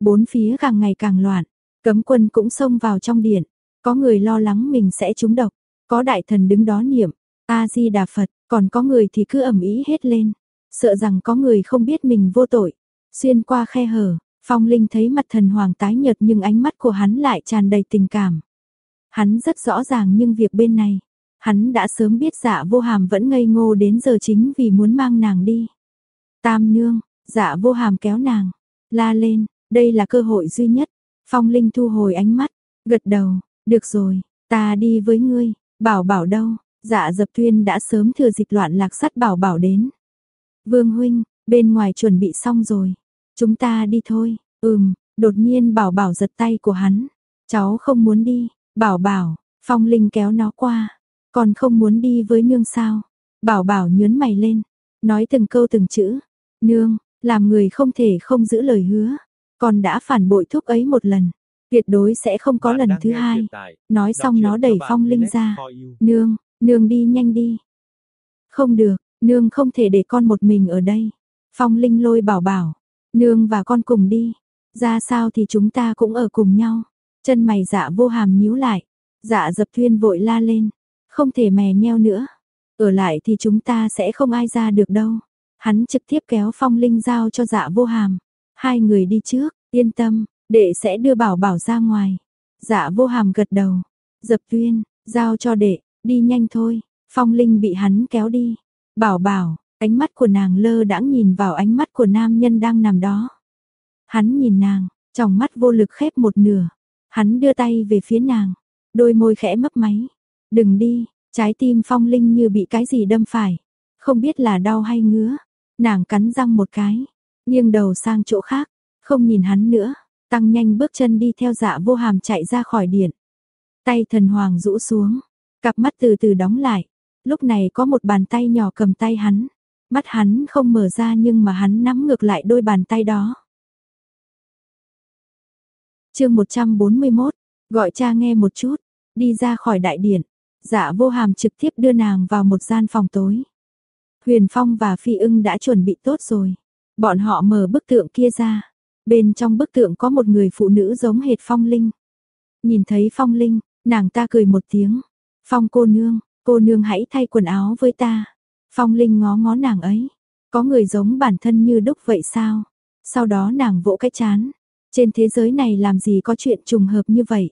Bốn phía càng ngày càng loạn, cấm quân cũng xông vào trong điện. Có người lo lắng mình sẽ trúng độc, có đại thần đứng đó niệm, A-di-đà Phật, còn có người thì cứ ẩm ý hết lên. Sợ rằng có người không biết mình vô tội. Xuyên qua khe hở, Phong Linh thấy mặt thần hoàng tái nhợt nhưng ánh mắt của hắn lại tràn đầy tình cảm. Hắn rất rõ ràng nhưng việc bên này, hắn đã sớm biết dạ vô hàm vẫn ngây ngô đến giờ chính vì muốn mang nàng đi. Tam nương, dạ vô hàm kéo nàng, la lên, đây là cơ hội duy nhất. Phong Linh thu hồi ánh mắt, gật đầu, được rồi, ta đi với ngươi, bảo bảo đâu, dạ dập tuyên đã sớm thừa dịch loạn lạc sắt bảo bảo đến. Vương huynh, bên ngoài chuẩn bị xong rồi, chúng ta đi thôi, ừm, đột nhiên bảo bảo giật tay của hắn, cháu không muốn đi, bảo bảo, Phong Linh kéo nó qua, còn không muốn đi với nương sao? Bảo bảo nhớn mày lên, nói từng câu từng chữ. Nương, làm người không thể không giữ lời hứa. Con đã phản bội thúc ấy một lần. Tuyệt đối sẽ không có lần thứ hai. Nói xong nó đẩy phong linh ra. Nương, nương đi nhanh đi. Không được, nương không thể để con một mình ở đây. Phong linh lôi bảo bảo. Nương và con cùng đi. Ra sao thì chúng ta cũng ở cùng nhau. Chân mày dạ vô hàm nhíu lại. Dạ dập thuyên vội la lên. Không thể mè nheo nữa. Ở lại thì chúng ta sẽ không ai ra được đâu. Hắn trực tiếp kéo phong linh giao cho dạ vô hàm. Hai người đi trước, yên tâm, đệ sẽ đưa bảo bảo ra ngoài. Dạ vô hàm gật đầu. Dập tuyên, giao cho đệ, đi nhanh thôi. Phong linh bị hắn kéo đi. Bảo bảo, ánh mắt của nàng lơ đãng nhìn vào ánh mắt của nam nhân đang nằm đó. Hắn nhìn nàng, trong mắt vô lực khép một nửa. Hắn đưa tay về phía nàng, đôi môi khẽ mấp máy. Đừng đi, trái tim phong linh như bị cái gì đâm phải. Không biết là đau hay ngứa. Nàng cắn răng một cái, nghiêng đầu sang chỗ khác, không nhìn hắn nữa, tăng nhanh bước chân đi theo dạ vô hàm chạy ra khỏi điện. Tay thần hoàng rũ xuống, cặp mắt từ từ đóng lại. Lúc này có một bàn tay nhỏ cầm tay hắn. Mắt hắn không mở ra nhưng mà hắn nắm ngược lại đôi bàn tay đó. chương 141, gọi cha nghe một chút, đi ra khỏi đại điện. Dạ vô hàm trực tiếp đưa nàng vào một gian phòng tối. Huyền Phong và Phi ưng đã chuẩn bị tốt rồi. Bọn họ mở bức tượng kia ra. Bên trong bức tượng có một người phụ nữ giống hệt Phong Linh. Nhìn thấy Phong Linh, nàng ta cười một tiếng. Phong cô nương, cô nương hãy thay quần áo với ta. Phong Linh ngó ngó nàng ấy. Có người giống bản thân như đúc vậy sao? Sau đó nàng vỗ cái chán. Trên thế giới này làm gì có chuyện trùng hợp như vậy?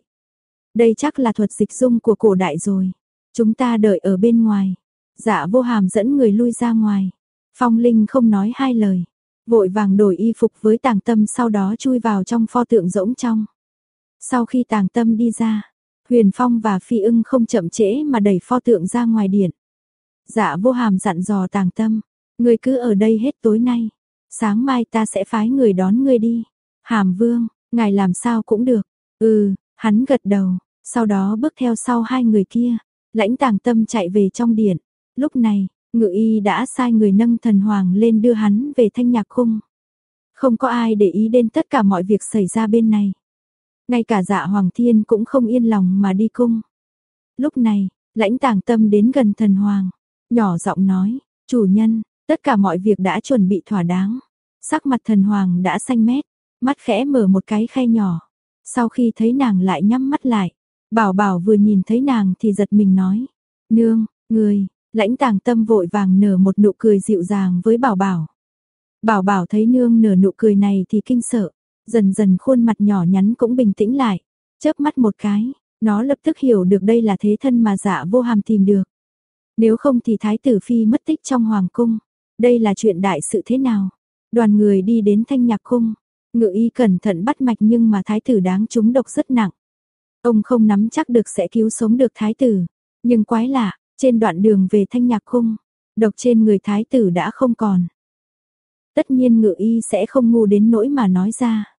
Đây chắc là thuật dịch dung của cổ đại rồi. Chúng ta đợi ở bên ngoài. Dạ vô hàm dẫn người lui ra ngoài. Phong Linh không nói hai lời. Vội vàng đổi y phục với tàng tâm sau đó chui vào trong pho tượng rỗng trong. Sau khi tàng tâm đi ra, Huyền Phong và Phi ưng không chậm trễ mà đẩy pho tượng ra ngoài điện. Dạ vô hàm dặn dò tàng tâm, người cứ ở đây hết tối nay. Sáng mai ta sẽ phái người đón ngươi đi. Hàm vương, ngài làm sao cũng được. Ừ, hắn gật đầu, sau đó bước theo sau hai người kia. Lãnh tàng tâm chạy về trong điện. Lúc này, ngự y đã sai người nâng thần hoàng lên đưa hắn về thanh nhạc khung. Không có ai để ý đến tất cả mọi việc xảy ra bên này. Ngay cả dạ hoàng thiên cũng không yên lòng mà đi cung. Lúc này, lãnh tàng tâm đến gần thần hoàng, nhỏ giọng nói, chủ nhân, tất cả mọi việc đã chuẩn bị thỏa đáng. Sắc mặt thần hoàng đã xanh mét, mắt khẽ mở một cái khe nhỏ. Sau khi thấy nàng lại nhắm mắt lại, bảo bảo vừa nhìn thấy nàng thì giật mình nói, nương, người, Lãnh tàng tâm vội vàng nở một nụ cười dịu dàng với bảo bảo. Bảo bảo thấy nương nở nụ cười này thì kinh sợ, dần dần khuôn mặt nhỏ nhắn cũng bình tĩnh lại, chớp mắt một cái, nó lập tức hiểu được đây là thế thân mà dạ vô hàm tìm được. Nếu không thì thái tử phi mất tích trong hoàng cung, đây là chuyện đại sự thế nào? Đoàn người đi đến thanh nhạc cung, ngự y cẩn thận bắt mạch nhưng mà thái tử đáng trúng độc rất nặng. Ông không nắm chắc được sẽ cứu sống được thái tử, nhưng quái lạ, trên đoạn đường về thanh nhạc khung, độc trên người thái tử đã không còn. Tất nhiên ngự y sẽ không ngu đến nỗi mà nói ra.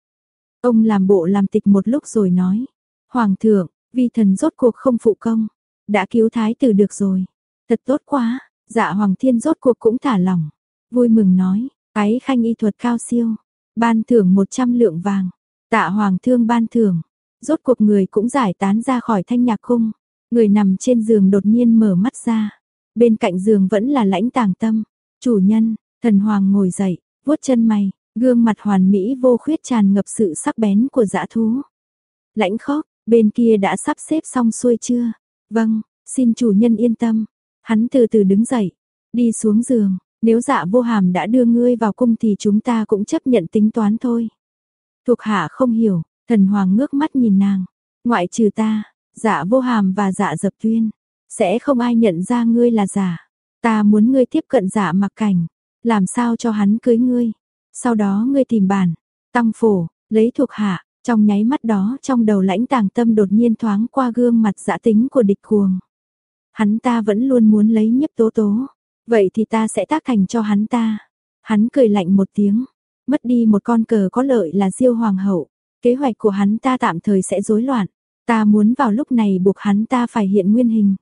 Ông làm bộ làm tịch một lúc rồi nói. Hoàng thượng, vi thần rốt cuộc không phụ công. Đã cứu thái tử được rồi. Thật tốt quá, dạ hoàng thiên rốt cuộc cũng thả lỏng. Vui mừng nói, cái khanh y thuật cao siêu. Ban thưởng 100 lượng vàng. Tạ hoàng thương ban thưởng. Rốt cuộc người cũng giải tán ra khỏi thanh nhạc khung. Người nằm trên giường đột nhiên mở mắt ra. Bên cạnh giường vẫn là lãnh tàng tâm. Chủ nhân, thần hoàng ngồi dậy, vuốt chân mày, gương mặt hoàn mỹ vô khuyết tràn ngập sự sắc bén của dã thú. Lãnh khóc, bên kia đã sắp xếp xong xuôi chưa? Vâng, xin chủ nhân yên tâm. Hắn từ từ đứng dậy, đi xuống giường, nếu dạ vô hàm đã đưa ngươi vào cung thì chúng ta cũng chấp nhận tính toán thôi. Thuộc hạ không hiểu, thần hoàng ngước mắt nhìn nàng, ngoại trừ ta, Dạ vô hàm và dạ dập tuyên, sẽ không ai nhận ra ngươi là giả. Ta muốn ngươi tiếp cận giả mặc cảnh, làm sao cho hắn cưới ngươi. Sau đó ngươi tìm bản, tăng phổ, lấy thuộc hạ, trong nháy mắt đó trong đầu lãnh tàng tâm đột nhiên thoáng qua gương mặt dạ tính của địch cuồng. Hắn ta vẫn luôn muốn lấy nhiếp tố tố, vậy thì ta sẽ tác thành cho hắn ta. Hắn cười lạnh một tiếng, mất đi một con cờ có lợi là diêu hoàng hậu, kế hoạch của hắn ta tạm thời sẽ rối loạn. Ta muốn vào lúc này buộc hắn ta phải hiện nguyên hình.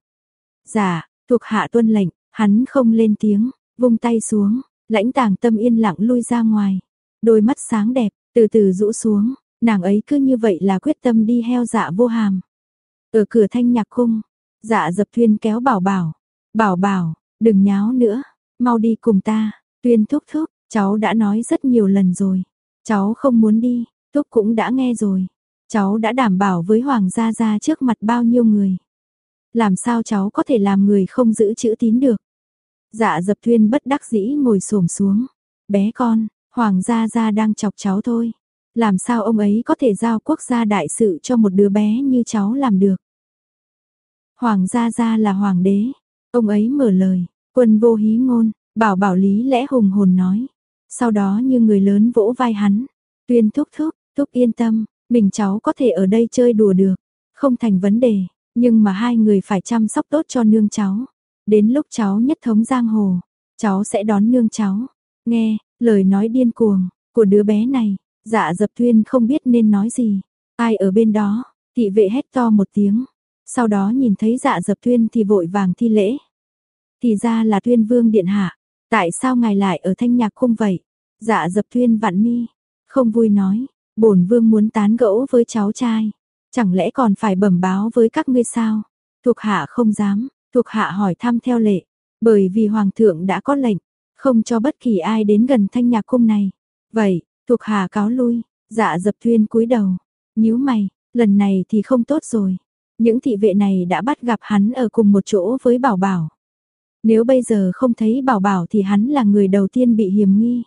Dạ, thuộc hạ tuân lệnh, hắn không lên tiếng, vung tay xuống, lãnh tàng tâm yên lặng lui ra ngoài. Đôi mắt sáng đẹp, từ từ rũ xuống, nàng ấy cứ như vậy là quyết tâm đi heo dạ vô hàm. Ở cửa thanh nhạc khung, dạ dập thuyên kéo bảo bảo. Bảo bảo, đừng nháo nữa, mau đi cùng ta. Tuyên thúc thúc, cháu đã nói rất nhiều lần rồi. Cháu không muốn đi, thúc cũng đã nghe rồi. Cháu đã đảm bảo với Hoàng gia gia trước mặt bao nhiêu người. Làm sao cháu có thể làm người không giữ chữ tín được. Dạ dập thuyên bất đắc dĩ ngồi xổm xuống. Bé con, Hoàng gia gia đang chọc cháu thôi. Làm sao ông ấy có thể giao quốc gia đại sự cho một đứa bé như cháu làm được. Hoàng gia gia là hoàng đế. Ông ấy mở lời, quân vô hí ngôn, bảo bảo lý lẽ hùng hồn nói. Sau đó như người lớn vỗ vai hắn. Tuyên thúc thúc, thúc yên tâm, mình cháu có thể ở đây chơi đùa được, không thành vấn đề, nhưng mà hai người phải chăm sóc tốt cho nương cháu. Đến lúc cháu nhất thống giang hồ, cháu sẽ đón nương cháu. Nghe, lời nói điên cuồng của đứa bé này, dạ dập tuyên không biết nên nói gì. Ai ở bên đó, thị vệ hét to một tiếng. Sau đó nhìn thấy dạ dập tuyên thì vội vàng thi lễ. Thì ra là tuyên vương điện hạ, tại sao ngài lại ở thanh nhạc khung vậy? Dạ dập tuyên vạn mi, không vui nói, bổn vương muốn tán gẫu với cháu trai. Chẳng lẽ còn phải bẩm báo với các ngươi sao? Thuộc hạ không dám, thuộc hạ hỏi thăm theo lệ, bởi vì hoàng thượng đã có lệnh, không cho bất kỳ ai đến gần thanh nhạc cung này. Vậy, thuộc hạ cáo lui, dạ dập thuyên cúi đầu, nhíu mày, lần này thì không tốt rồi. Những thị vệ này đã bắt gặp hắn ở cùng một chỗ với bảo bảo. Nếu bây giờ không thấy bảo bảo thì hắn là người đầu tiên bị hiểm nghi.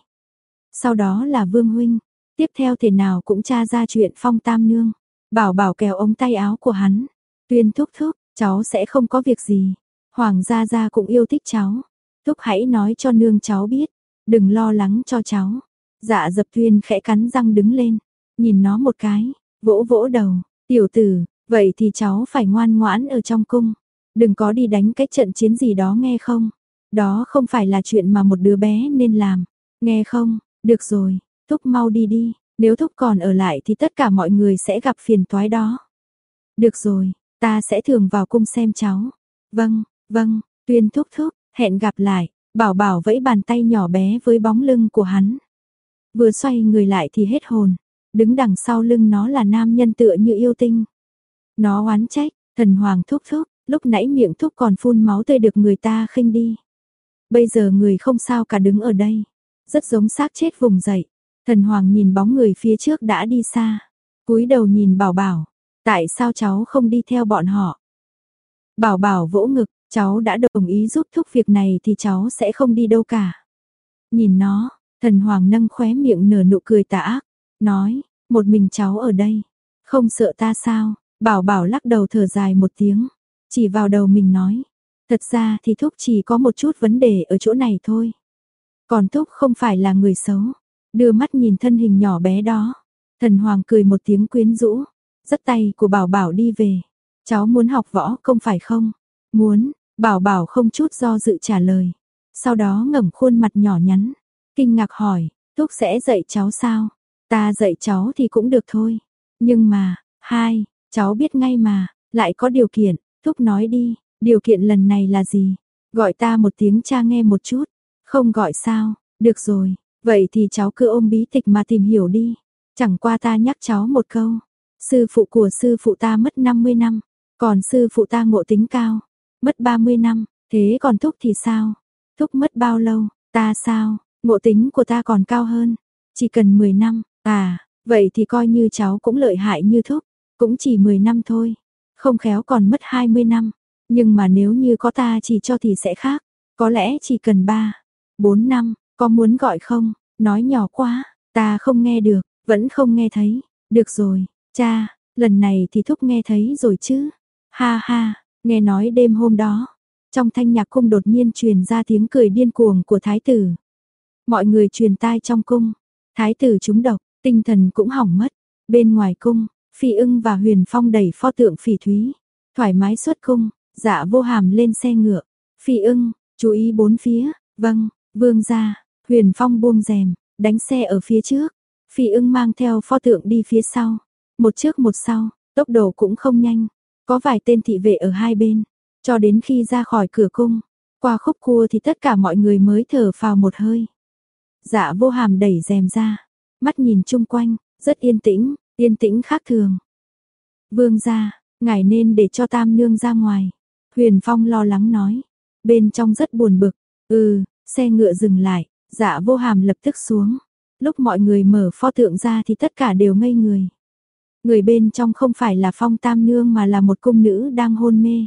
Sau đó là Vương Huynh, tiếp theo thể nào cũng tra ra chuyện phong tam nương. Bảo bảo kéo ống tay áo của hắn. Tuyên thúc thúc, cháu sẽ không có việc gì. Hoàng gia gia cũng yêu thích cháu. Thúc hãy nói cho nương cháu biết. Đừng lo lắng cho cháu. Dạ dập tuyên khẽ cắn răng đứng lên. Nhìn nó một cái. Vỗ vỗ đầu. Tiểu tử, vậy thì cháu phải ngoan ngoãn ở trong cung. Đừng có đi đánh cái trận chiến gì đó nghe không. Đó không phải là chuyện mà một đứa bé nên làm. Nghe không, được rồi, thúc mau đi đi. Nếu thúc còn ở lại thì tất cả mọi người sẽ gặp phiền toái đó. Được rồi, ta sẽ thường vào cung xem cháu. Vâng, vâng, tuyên thúc thúc, hẹn gặp lại. Bảo bảo vẫy bàn tay nhỏ bé với bóng lưng của hắn. Vừa xoay người lại thì hết hồn. Đứng đằng sau lưng nó là nam nhân tựa như yêu tinh. Nó oán trách, thần hoàng thúc thúc, lúc nãy miệng thúc còn phun máu tươi được người ta khinh đi. Bây giờ người không sao cả đứng ở đây. Rất giống xác chết vùng dậy. Thần Hoàng nhìn bóng người phía trước đã đi xa, cúi đầu nhìn Bảo Bảo, tại sao cháu không đi theo bọn họ? Bảo Bảo vỗ ngực, cháu đã đồng ý giúp thúc việc này thì cháu sẽ không đi đâu cả. Nhìn nó, thần Hoàng nâng khóe miệng nở nụ cười tà ác, nói, một mình cháu ở đây, không sợ ta sao? Bảo Bảo lắc đầu thở dài một tiếng, chỉ vào đầu mình nói, thật ra thì thúc chỉ có một chút vấn đề ở chỗ này thôi. Còn thúc không phải là người xấu, Đưa mắt nhìn thân hình nhỏ bé đó. Thần Hoàng cười một tiếng quyến rũ. Dắt tay của Bảo Bảo đi về. Cháu muốn học võ không phải không? Muốn, Bảo Bảo không chút do dự trả lời. Sau đó ngẩng khuôn mặt nhỏ nhắn. Kinh ngạc hỏi, Thúc sẽ dạy cháu sao? Ta dạy cháu thì cũng được thôi. Nhưng mà, hai, cháu biết ngay mà, lại có điều kiện. Thúc nói đi, điều kiện lần này là gì? Gọi ta một tiếng cha nghe một chút. Không gọi sao, được rồi, Vậy thì cháu cứ ôm bí tịch mà tìm hiểu đi. Chẳng qua ta nhắc cháu một câu. Sư phụ của sư phụ ta mất 50 năm. Còn sư phụ ta ngộ tính cao. Mất 30 năm. Thế còn Thúc thì sao? Thúc mất bao lâu? Ta sao? Ngộ tính của ta còn cao hơn. Chỉ cần 10 năm. À, vậy thì coi như cháu cũng lợi hại như Thúc. Cũng chỉ 10 năm thôi. Không khéo còn mất 20 năm. Nhưng mà nếu như có ta chỉ cho thì sẽ khác. Có lẽ chỉ cần 3, 4 năm. Có muốn gọi không? Nói nhỏ quá, ta không nghe được, vẫn không nghe thấy. Được rồi, cha, lần này thì thúc nghe thấy rồi chứ. Ha ha, nghe nói đêm hôm đó, trong thanh nhạc cung đột nhiên truyền ra tiếng cười điên cuồng của thái tử. Mọi người truyền tai trong cung, thái tử trúng độc, tinh thần cũng hỏng mất. Bên ngoài cung, Phi ưng và Huyền Phong đẩy pho tượng phỉ thúy, thoải mái xuất cung, dạ vô hàm lên xe ngựa. Phi ưng, chú ý bốn phía, vâng, vương gia, Huyền Phong buông rèm, đánh xe ở phía trước, Phi ưng mang theo pho tượng đi phía sau, một trước một sau, tốc độ cũng không nhanh, có vài tên thị vệ ở hai bên, cho đến khi ra khỏi cửa cung, qua khúc cua thì tất cả mọi người mới thở phào một hơi. Dạ vô hàm đẩy rèm ra, mắt nhìn chung quanh, rất yên tĩnh, yên tĩnh khác thường. Vương gia, ngài nên để cho tam nương ra ngoài. Huyền Phong lo lắng nói, bên trong rất buồn bực, ừ, xe ngựa dừng lại, Dạ vô hàm lập tức xuống. Lúc mọi người mở pho tượng ra thì tất cả đều ngây người. Người bên trong không phải là phong tam nương mà là một cung nữ đang hôn mê.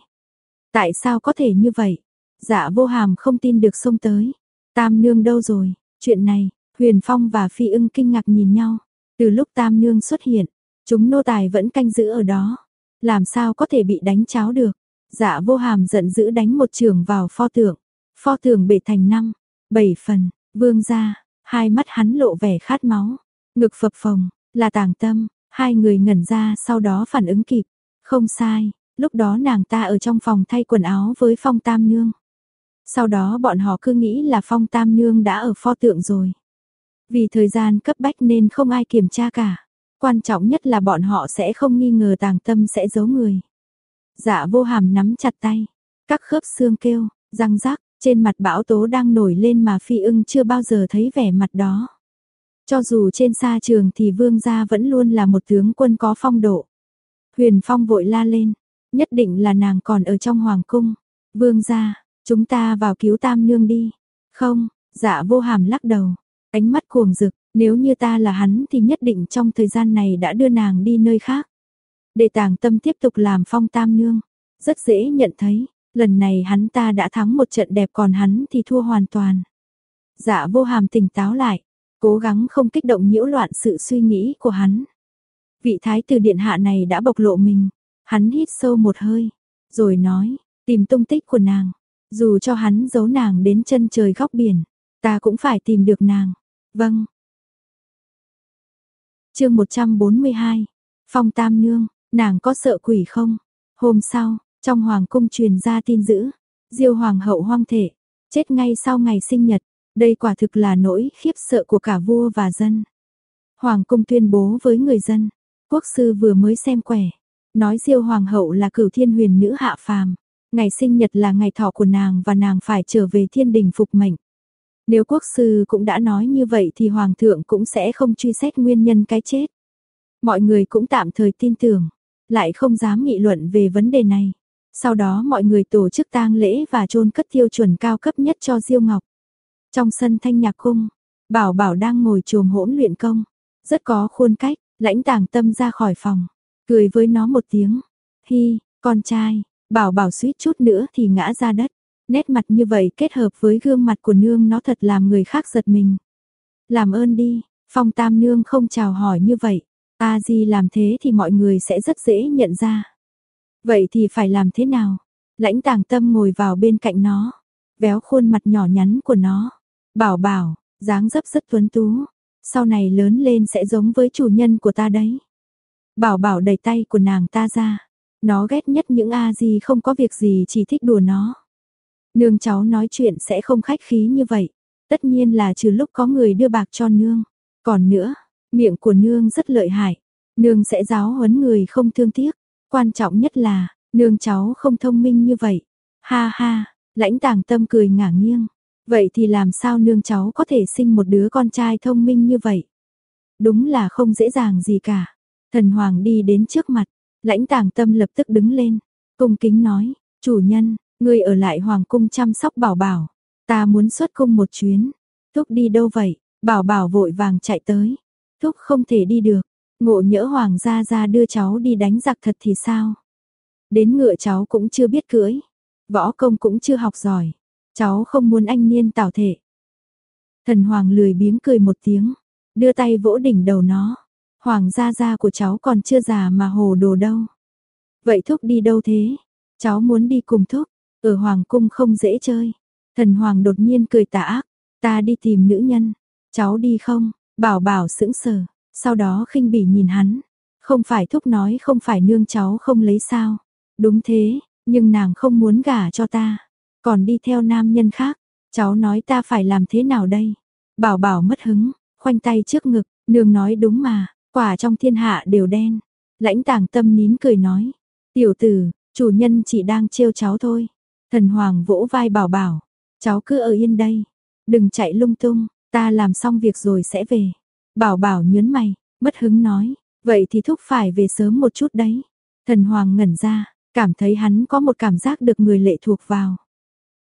Tại sao có thể như vậy? Dạ vô hàm không tin được xông tới. Tam nương đâu rồi? Chuyện này, Huyền Phong và Phi ưng kinh ngạc nhìn nhau. Từ lúc tam nương xuất hiện, chúng nô tài vẫn canh giữ ở đó. Làm sao có thể bị đánh cháo được? Dạ vô hàm giận dữ đánh một trường vào pho tượng. Pho tượng bể thành năm, bảy phần, Vương gia, hai mắt hắn lộ vẻ khát máu. ngực phập phồng, là tàng tâm, hai người ngẩn ra sau đó phản ứng kịp. Không sai, lúc đó nàng ta ở trong phòng thay quần áo với phong tam nương. Sau đó bọn họ cứ nghĩ là phong tam nương đã ở pho tượng rồi. Vì thời gian cấp bách nên không ai kiểm tra cả. Quan trọng nhất là bọn họ sẽ không nghi ngờ tàng tâm sẽ giấu người. Dạ vô hàm nắm chặt tay, các khớp xương kêu, răng rác, trên mặt bão tố đang nổi lên mà phi ưng chưa bao giờ thấy vẻ mặt đó. Cho dù trên xa trường thì vương gia vẫn luôn là một tướng quân có phong độ. Huyền phong vội la lên, nhất định là nàng còn ở trong hoàng cung. Vương gia, chúng ta vào cứu tam nương đi. Không, dạ vô hàm lắc đầu, ánh mắt cuồng rực, nếu như ta là hắn thì nhất định trong thời gian này đã đưa nàng đi nơi khác. Để tàng tâm tiếp tục làm phong tam nương. Rất dễ nhận thấy, lần này hắn ta đã thắng một trận đẹp còn hắn thì thua hoàn toàn. Dạ vô hàm tỉnh táo lại, cố gắng không kích động nhiễu loạn sự suy nghĩ của hắn. Vị thái tử điện hạ này đã bộc lộ mình, hắn hít sâu một hơi, rồi nói, tìm tung tích của nàng, dù cho hắn giấu nàng đến chân trời góc biển, ta cũng phải tìm được nàng. Vâng. Chương 142. Phong Tam Nương, nàng có sợ quỷ không? Hôm sau, trong hoàng cung truyền ra tin dữ, Diêu hoàng hậu hoang thể, chết ngay sau ngày sinh nhật, đây quả thực là nỗi khiếp sợ của cả vua và dân. Hoàng cung tuyên bố với người dân, quốc sư vừa mới xem quẻ, nói Diêu hoàng hậu là cửu thiên huyền nữ hạ phàm, ngày sinh nhật là ngày thọ của nàng và nàng phải trở về thiên đình phục mệnh. Nếu quốc sư cũng đã nói như vậy thì hoàng thượng cũng sẽ không truy xét nguyên nhân cái chết. Mọi người cũng tạm thời tin tưởng, lại không dám nghị luận về vấn đề này. Sau đó mọi người tổ chức tang lễ và chôn cất tiêu chuẩn cao cấp nhất cho Diêu Ngọc. Trong sân thanh nhạc cung, Bảo Bảo đang ngồi trồm hỗn luyện công, rất có khuôn cách, lãnh tàng tâm ra khỏi phòng, cười với nó một tiếng. Hi, con trai, Bảo Bảo suýt chút nữa thì ngã ra đất. Nét mặt như vậy kết hợp với gương mặt của nương nó thật làm người khác giật mình. Làm ơn đi, phong tam nương không chào hỏi như vậy. A Di làm thế thì mọi người sẽ rất dễ nhận ra. Vậy thì phải làm thế nào? Lãnh tàng tâm ngồi vào bên cạnh nó, véo khuôn mặt nhỏ nhắn của nó. Bảo bảo, dáng dấp rất tuấn tú, sau này lớn lên sẽ giống với chủ nhân của ta đấy. Bảo bảo đẩy tay của nàng ta ra, nó ghét nhất những A gì không có việc gì chỉ thích đùa nó. Nương cháu nói chuyện sẽ không khách khí như vậy, tất nhiên là trừ lúc có người đưa bạc cho nương. Còn nữa, miệng của nương rất lợi hại, nương sẽ giáo huấn người không thương tiếc. Quan trọng nhất là, nương cháu không thông minh như vậy. Ha ha, lãnh tàng tâm cười ngả nghiêng. Vậy thì làm sao nương cháu có thể sinh một đứa con trai thông minh như vậy? Đúng là không dễ dàng gì cả. Thần Hoàng đi đến trước mặt, lãnh tàng tâm lập tức đứng lên, cung kính nói, chủ nhân, người ở lại Hoàng cung chăm sóc bảo bảo, ta muốn xuất cung một chuyến. Thúc đi đâu vậy? Bảo bảo vội vàng chạy tới. Thúc không thể đi được, Ngộ nhỡ hoàng gia gia đưa cháu đi đánh giặc thật thì sao? Đến ngựa cháu cũng chưa biết cưỡi, võ công cũng chưa học giỏi, cháu không muốn anh niên tảo thể. Thần hoàng lười biếng cười một tiếng, đưa tay vỗ đỉnh đầu nó. Hoàng gia gia của cháu còn chưa già mà hồ đồ đâu. Vậy thúc đi đâu thế? Cháu muốn đi cùng thúc, ở hoàng cung không dễ chơi. Thần hoàng đột nhiên cười tà ác, ta đi tìm nữ nhân, cháu đi không? Bảo bảo sững sờ, sau đó khinh bỉ nhìn hắn, không phải thúc nói không phải nương cháu không lấy sao. Đúng thế, nhưng nàng không muốn gả cho ta, còn đi theo nam nhân khác, cháu nói ta phải làm thế nào đây? Bảo bảo mất hứng, khoanh tay trước ngực, nương nói đúng mà, quả trong thiên hạ đều đen. Lãnh tàng tâm nín cười nói, tiểu tử, chủ nhân chỉ đang trêu cháu thôi. Thần hoàng vỗ vai bảo bảo, cháu cứ ở yên đây, đừng chạy lung tung, ta làm xong việc rồi sẽ về. Bảo bảo nhớn mày, mất hứng nói, vậy thì thúc phải về sớm một chút đấy. Thần Hoàng ngẩn ra, cảm thấy hắn có một cảm giác được người lệ thuộc vào.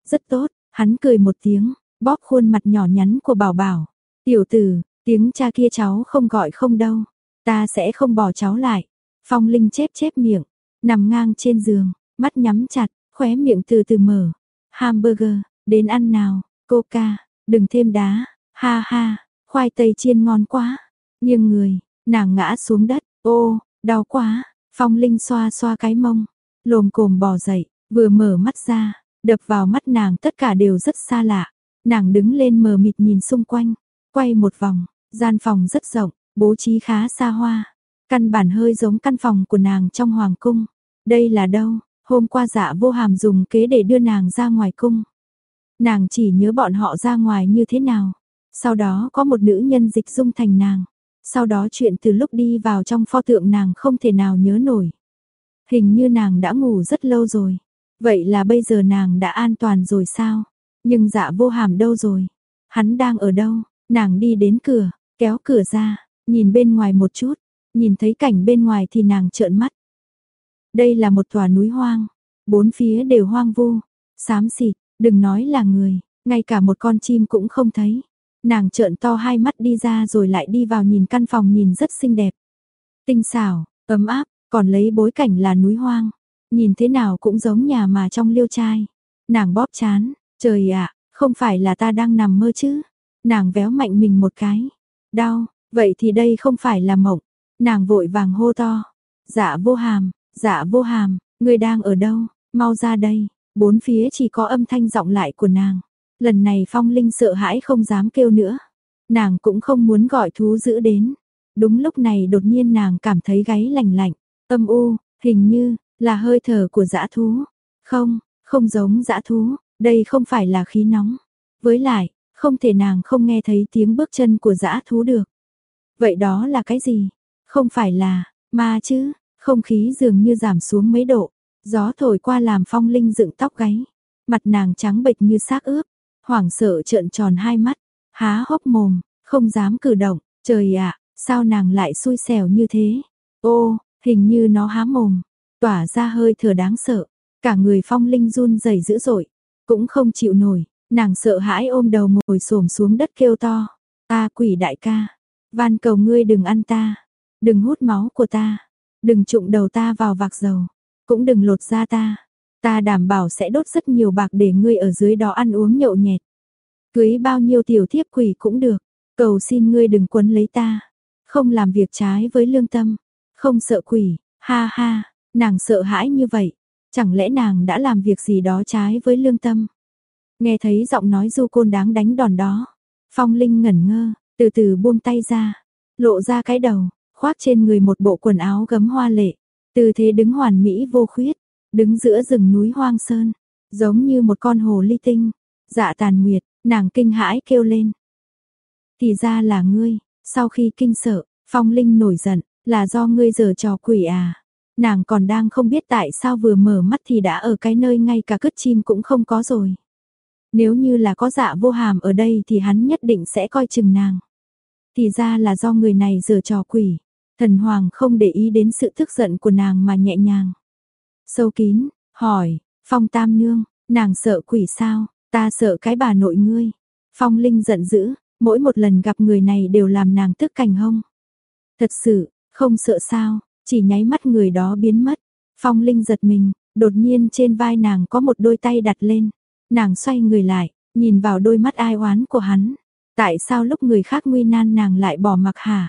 Rất tốt, hắn cười một tiếng, bóp khuôn mặt nhỏ nhắn của bảo bảo. Tiểu tử, tiếng cha kia cháu không gọi không đâu, ta sẽ không bỏ cháu lại. Phong Linh chép chép miệng, nằm ngang trên giường, mắt nhắm chặt, khóe miệng từ từ mở. Hamburger, đến ăn nào, coca, đừng thêm đá, ha ha, khoai tây chiên ngon quá. Nhưng người, nàng ngã xuống đất, ô, đau quá, phong linh xoa xoa cái mông, lồm cồm bò dậy, vừa mở mắt ra, đập vào mắt nàng tất cả đều rất xa lạ. Nàng đứng lên mờ mịt nhìn xung quanh, quay một vòng, gian phòng rất rộng, bố trí khá xa hoa, căn bản hơi giống căn phòng của nàng trong hoàng cung. Đây là đâu? Hôm qua dạ vô hàm dùng kế để đưa nàng ra ngoài cung. Nàng chỉ nhớ bọn họ ra ngoài như thế nào. Sau đó có một nữ nhân dịch dung thành nàng. Sau đó chuyện từ lúc đi vào trong pho tượng nàng không thể nào nhớ nổi. Hình như nàng đã ngủ rất lâu rồi. Vậy là bây giờ nàng đã an toàn rồi sao? Nhưng dạ vô hàm đâu rồi? Hắn đang ở đâu? Nàng đi đến cửa, kéo cửa ra, nhìn bên ngoài một chút, nhìn thấy cảnh bên ngoài thì nàng trợn mắt. Đây là một tòa núi hoang, bốn phía đều hoang vu, xám xịt, đừng nói là người, ngay cả một con chim cũng không thấy. Nàng trợn to hai mắt đi ra rồi lại đi vào nhìn căn phòng nhìn rất xinh đẹp. Tinh xảo, ấm áp, còn lấy bối cảnh là núi hoang. Nhìn thế nào cũng giống nhà mà trong liêu trai. Nàng bóp chán, trời ạ, không phải là ta đang nằm mơ chứ. Nàng véo mạnh mình một cái. Đau, vậy thì đây không phải là mộng. Nàng vội vàng hô to. Dạ vô hàm, dạ vô hàm, người đang ở đâu, mau ra đây. Bốn phía chỉ có âm thanh giọng lại của nàng. Lần này phong linh sợ hãi không dám kêu nữa. Nàng cũng không muốn gọi thú dữ đến. Đúng lúc này đột nhiên nàng cảm thấy gáy lạnh lạnh, âm u, hình như là hơi thở của dã thú. Không, không giống dã thú, đây không phải là khí nóng. Với lại, không thể nàng không nghe thấy tiếng bước chân của dã thú được. Vậy đó là cái gì? Không phải là ma chứ? Không khí dường như giảm xuống mấy độ, gió thổi qua làm Phong Linh dựng tóc gáy, mặt nàng trắng bệch như xác ướp, hoảng sợ trợn tròn hai mắt, há hốc mồm, không dám cử động, trời ạ, sao nàng lại xui xẻo như thế? Ô, hình như nó há mồm, tỏa ra hơi thở đáng sợ, cả người Phong Linh run rẩy dữ dội, cũng không chịu nổi, nàng sợ hãi ôm đầu ngồi xổm xuống đất kêu to, "Ta quỷ đại ca, van cầu ngươi đừng ăn ta, đừng hút máu của ta, đừng trụng đầu ta vào vạc dầu, cũng đừng lột da ta." Ta đảm bảo sẽ đốt rất nhiều bạc để ngươi ở dưới đó ăn uống nhậu nhẹt. Cưới bao nhiêu tiểu thiếp quỷ cũng được, cầu xin ngươi đừng quấn lấy ta. Không làm việc trái với lương tâm, không sợ quỷ, ha ha, nàng sợ hãi như vậy. Chẳng lẽ nàng đã làm việc gì đó trái với lương tâm? Nghe thấy giọng nói du côn đáng đánh đòn đó. Phong Linh ngẩn ngơ, từ từ buông tay ra, lộ ra cái đầu, khoác trên người một bộ quần áo gấm hoa lệ. Tư thế đứng hoàn mỹ vô khuyết, đứng giữa rừng núi hoang sơn, giống như một con hồ ly tinh. Dạ tàn nguyệt, nàng kinh hãi kêu lên. Thì ra là ngươi, sau khi kinh sợ, phong linh nổi giận, là do ngươi giờ trò quỷ à. Nàng còn đang không biết tại sao vừa mở mắt thì đã ở cái nơi ngay cả cất chim cũng không có rồi. Nếu như là có dạ vô hàm ở đây thì hắn nhất định sẽ coi chừng nàng. Thì ra là do người này giờ trò quỷ. Thần Hoàng không để ý đến sự tức giận của nàng mà nhẹ nhàng. Sâu kín, hỏi, Phong Tam Nương, nàng sợ quỷ sao, ta sợ cái bà nội ngươi. Phong Linh giận dữ, mỗi một lần gặp người này đều làm nàng tức cảnh hông. Thật sự, không sợ sao, chỉ nháy mắt người đó biến mất. Phong Linh giật mình, đột nhiên trên vai nàng có một đôi tay đặt lên. Nàng xoay người lại, nhìn vào đôi mắt ai oán của hắn. Tại sao lúc người khác nguy nan nàng lại bỏ mặc hả?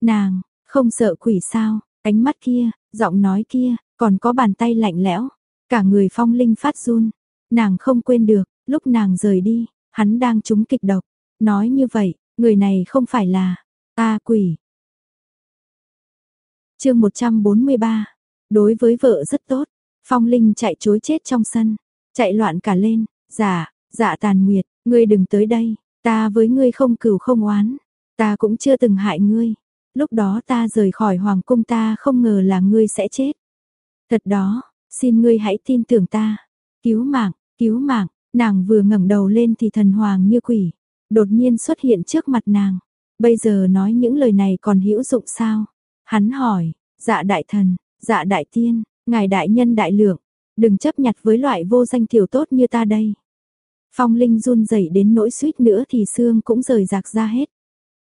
Nàng, không sợ quỷ sao, ánh mắt kia, giọng nói kia, còn có bàn tay lạnh lẽo, cả người phong linh phát run. Nàng không quên được, lúc nàng rời đi, hắn đang trúng kịch độc. Nói như vậy, người này không phải là ta quỷ. chương 143, đối với vợ rất tốt, phong linh chạy trối chết trong sân, chạy loạn cả lên, dạ, dạ tàn nguyệt, ngươi đừng tới đây, ta với ngươi không cừu không oán, ta cũng chưa từng hại ngươi. Lúc đó ta rời khỏi hoàng cung ta không ngờ là ngươi sẽ chết. Thật đó, xin ngươi hãy tin tưởng ta. Cứu mạng, cứu mạng, nàng vừa ngẩng đầu lên thì thần hoàng như quỷ, đột nhiên xuất hiện trước mặt nàng. Bây giờ nói những lời này còn hữu dụng sao? Hắn hỏi, dạ đại thần, dạ đại tiên, ngài đại nhân đại lượng, đừng chấp nhặt với loại vô danh tiểu tốt như ta đây. Phong Linh run rẩy đến nỗi suýt nữa thì xương cũng rời rạc ra hết.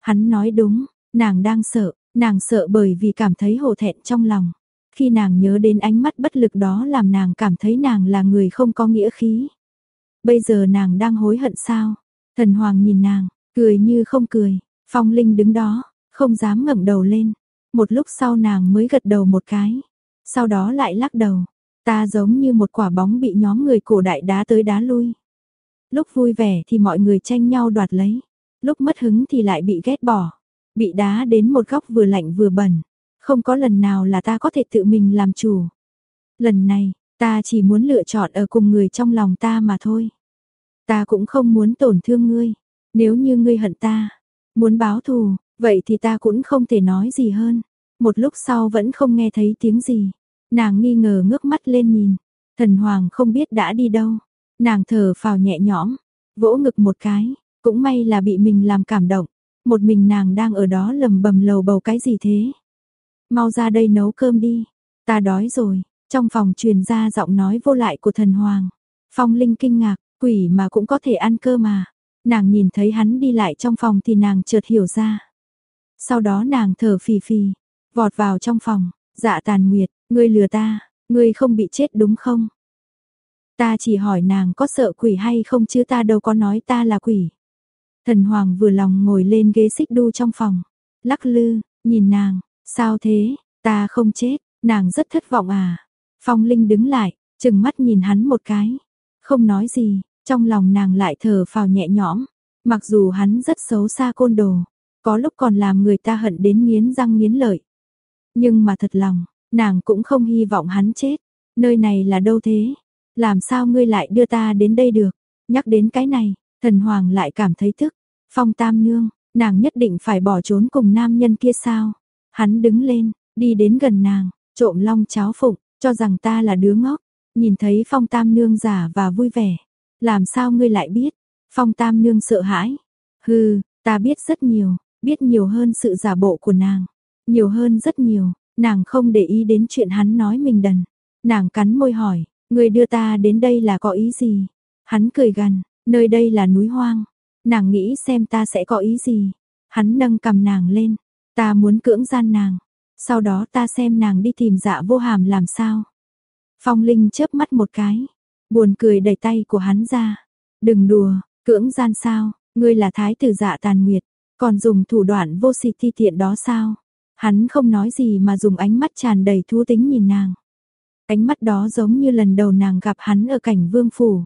Hắn nói đúng, nàng đang sợ, nàng sợ bởi vì cảm thấy hổ thẹn trong lòng. Khi nàng nhớ đến ánh mắt bất lực đó làm nàng cảm thấy nàng là người không có nghĩa khí. Bây giờ nàng đang hối hận sao? Thần Hoàng nhìn nàng, cười như không cười. Phong Linh đứng đó, không dám ngẩng đầu lên. Một lúc sau nàng mới gật đầu một cái. Sau đó lại lắc đầu. Ta giống như một quả bóng bị nhóm người cổ đại đá tới đá lui. Lúc vui vẻ thì mọi người tranh nhau đoạt lấy. Lúc mất hứng thì lại bị ghét bỏ. bị đá đến một góc vừa lạnh vừa bẩn. Không có lần nào là ta có thể tự mình làm chủ. Lần này, ta chỉ muốn lựa chọn ở cùng người trong lòng ta mà thôi. Ta cũng không muốn tổn thương ngươi. Nếu như ngươi hận ta, muốn báo thù, vậy thì ta cũng không thể nói gì hơn. Một lúc sau vẫn không nghe thấy tiếng gì. Nàng nghi ngờ ngước mắt lên nhìn. Thần Hoàng không biết đã đi đâu. Nàng thở phào nhẹ nhõm, vỗ ngực một cái, cũng may là bị mình làm cảm động. Một mình nàng đang ở đó lầm bầm lầu bầu cái gì thế? Mau ra đây nấu cơm đi, ta đói rồi. Trong phòng truyền ra giọng nói vô lại của thần hoàng. Phong Linh kinh ngạc, quỷ mà cũng có thể ăn cơ mà. Nàng nhìn thấy hắn đi lại trong phòng thì nàng chợt hiểu ra. Sau đó nàng thở phì phì, vọt vào trong phòng, dạ tàn nguyệt, ngươi lừa ta, ngươi không bị chết đúng không? Ta chỉ hỏi nàng có sợ quỷ hay không chứ ta đâu có nói ta là quỷ. Thần Hoàng vừa lòng ngồi lên ghế xích đu trong phòng, lắc lư, nhìn nàng, sao thế, ta không chết, nàng rất thất vọng à. Phong Linh đứng lại, chừng mắt nhìn hắn một cái, không nói gì, trong lòng nàng lại thở phào nhẹ nhõm, mặc dù hắn rất xấu xa côn đồ, có lúc còn làm người ta hận đến nghiến răng nghiến lợi. Nhưng mà thật lòng, nàng cũng không hy vọng hắn chết, nơi này là đâu thế? Làm sao ngươi lại đưa ta đến đây được? Nhắc đến cái này, thần hoàng lại cảm thấy tức. Phong tam nương, nàng nhất định phải bỏ trốn cùng nam nhân kia sao? Hắn đứng lên, đi đến gần nàng, trộm long cháo phụng, cho rằng ta là đứa ngốc. Nhìn thấy phong tam nương giả và vui vẻ. Làm sao ngươi lại biết? Phong tam nương sợ hãi. Hừ, ta biết rất nhiều, biết nhiều hơn sự giả bộ của nàng. Nhiều hơn rất nhiều, nàng không để ý đến chuyện hắn nói mình đần. Nàng cắn môi hỏi, Người đưa ta đến đây là có ý gì? Hắn cười gần, nơi đây là núi hoang. Nàng nghĩ xem ta sẽ có ý gì? Hắn nâng cầm nàng lên, ta muốn cưỡng gian nàng. Sau đó ta xem nàng đi tìm dạ vô hàm làm sao. Phong Linh chớp mắt một cái, buồn cười đẩy tay của hắn ra. Đừng đùa, cưỡng gian sao, ngươi là thái tử dạ tàn nguyệt, còn dùng thủ đoạn vô sỉ ti tiện đó sao? Hắn không nói gì mà dùng ánh mắt tràn đầy thú tính nhìn nàng. Ánh mắt đó giống như lần đầu nàng gặp hắn ở cảnh vương phủ.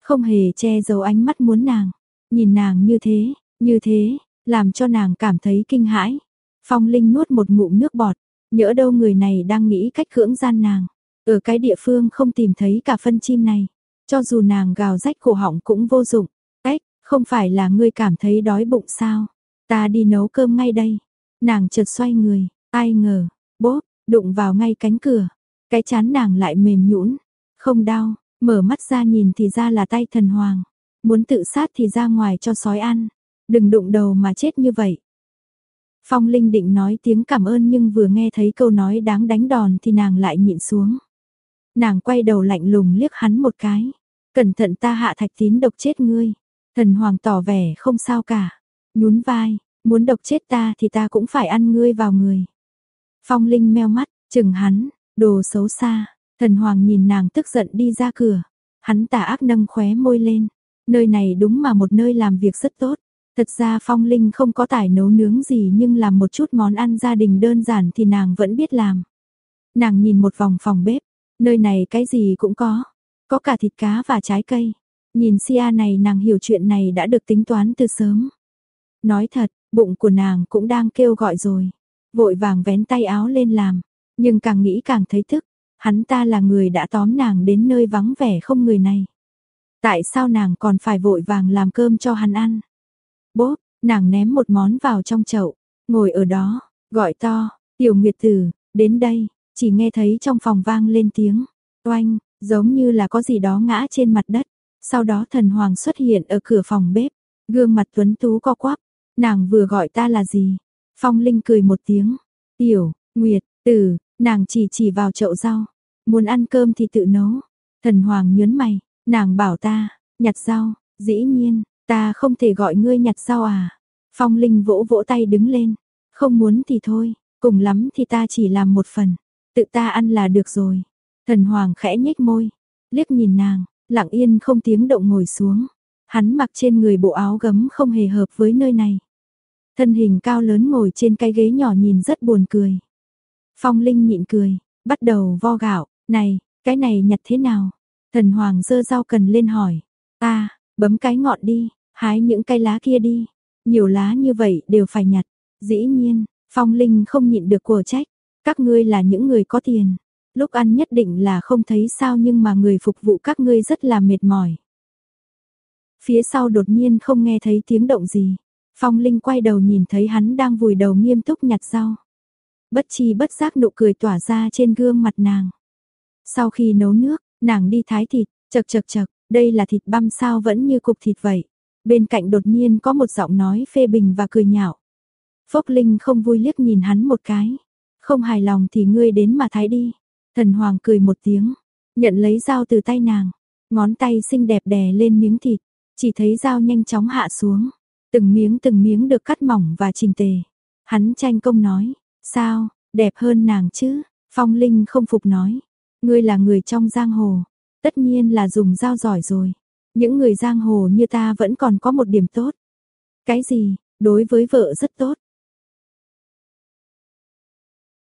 Không hề che giấu ánh mắt muốn nàng. Nhìn nàng như thế, như thế, làm cho nàng cảm thấy kinh hãi. Phong Linh nuốt một ngụm nước bọt, nhỡ đâu người này đang nghĩ cách cưỡng gian nàng. Ở cái địa phương không tìm thấy cả phân chim này. Cho dù nàng gào rách cổ họng cũng vô dụng. Ếch, không phải là ngươi cảm thấy đói bụng sao? Ta đi nấu cơm ngay đây. Nàng chợt xoay người, ai ngờ, bốp, đụng vào ngay cánh cửa. Cái chán nàng lại mềm nhũn, không đau, mở mắt ra nhìn thì ra là tay thần hoàng. Muốn tự sát thì ra ngoài cho sói ăn, đừng đụng đầu mà chết như vậy. Phong Linh định nói tiếng cảm ơn nhưng vừa nghe thấy câu nói đáng đánh đòn thì nàng lại nhịn xuống. Nàng quay đầu lạnh lùng liếc hắn một cái. Cẩn thận ta hạ thạch tín độc chết ngươi. Thần hoàng tỏ vẻ không sao cả. Nhún vai, muốn độc chết ta thì ta cũng phải ăn ngươi vào người. Phong Linh meo mắt, chừng hắn, Đồ xấu xa, thần hoàng nhìn nàng tức giận đi ra cửa. Hắn tà ác nâng khóe môi lên. Nơi này đúng mà một nơi làm việc rất tốt. Thật ra Phong Linh không có tài nấu nướng gì nhưng làm một chút món ăn gia đình đơn giản thì nàng vẫn biết làm. Nàng nhìn một vòng phòng bếp, nơi này cái gì cũng có, có cả thịt cá và trái cây. Nhìn Sia này nàng hiểu chuyện này đã được tính toán từ sớm. Nói thật, bụng của nàng cũng đang kêu gọi rồi. Vội vàng vén tay áo lên làm. Nhưng càng nghĩ càng thấy thức, hắn ta là người đã tóm nàng đến nơi vắng vẻ không người này. Tại sao nàng còn phải vội vàng làm cơm cho hắn ăn? Bốp, nàng ném một món vào trong chậu, ngồi ở đó, gọi to, tiểu nguyệt tử, đến đây, chỉ nghe thấy trong phòng vang lên tiếng, oanh, giống như là có gì đó ngã trên mặt đất. Sau đó thần hoàng xuất hiện ở cửa phòng bếp, gương mặt tuấn tú co quắp, nàng vừa gọi ta là gì? Phong Linh cười một tiếng, tiểu, nguyệt, tử, Nàng chỉ chỉ vào chậu rau, muốn ăn cơm thì tự nấu. Thần Hoàng nhớn mày, nàng bảo ta, nhặt rau, dĩ nhiên, ta không thể gọi ngươi nhặt rau à. Phong Linh vỗ vỗ tay đứng lên, không muốn thì thôi, cùng lắm thì ta chỉ làm một phần, tự ta ăn là được rồi. Thần Hoàng khẽ nhếch môi, liếc nhìn nàng, lặng yên không tiếng động ngồi xuống. Hắn mặc trên người bộ áo gấm không hề hợp với nơi này. Thân hình cao lớn ngồi trên cái ghế nhỏ nhìn rất buồn cười. Phong Linh nhịn cười, bắt đầu vo gạo, này, cái này nhặt thế nào? Thần Hoàng dơ rau cần lên hỏi, ta, bấm cái ngọn đi, hái những cây lá kia đi, nhiều lá như vậy đều phải nhặt. Dĩ nhiên, Phong Linh không nhịn được của trách, các ngươi là những người có tiền, lúc ăn nhất định là không thấy sao nhưng mà người phục vụ các ngươi rất là mệt mỏi. Phía sau đột nhiên không nghe thấy tiếng động gì, Phong Linh quay đầu nhìn thấy hắn đang vùi đầu nghiêm túc nhặt rau. Bất chi bất giác nụ cười tỏa ra trên gương mặt nàng. Sau khi nấu nước, nàng đi thái thịt, chật chật chật, đây là thịt băm sao vẫn như cục thịt vậy. Bên cạnh đột nhiên có một giọng nói phê bình và cười nhạo. Phốc Linh không vui liếc nhìn hắn một cái. Không hài lòng thì ngươi đến mà thái đi. Thần Hoàng cười một tiếng, nhận lấy dao từ tay nàng. Ngón tay xinh đẹp đè lên miếng thịt, chỉ thấy dao nhanh chóng hạ xuống. Từng miếng từng miếng được cắt mỏng và chỉnh tề. Hắn tranh công nói, sao, đẹp hơn nàng chứ? Phong Linh không phục nói, ngươi là người trong giang hồ, tất nhiên là dùng dao giỏi rồi. Những người giang hồ như ta vẫn còn có một điểm tốt. Cái gì, đối với vợ rất tốt,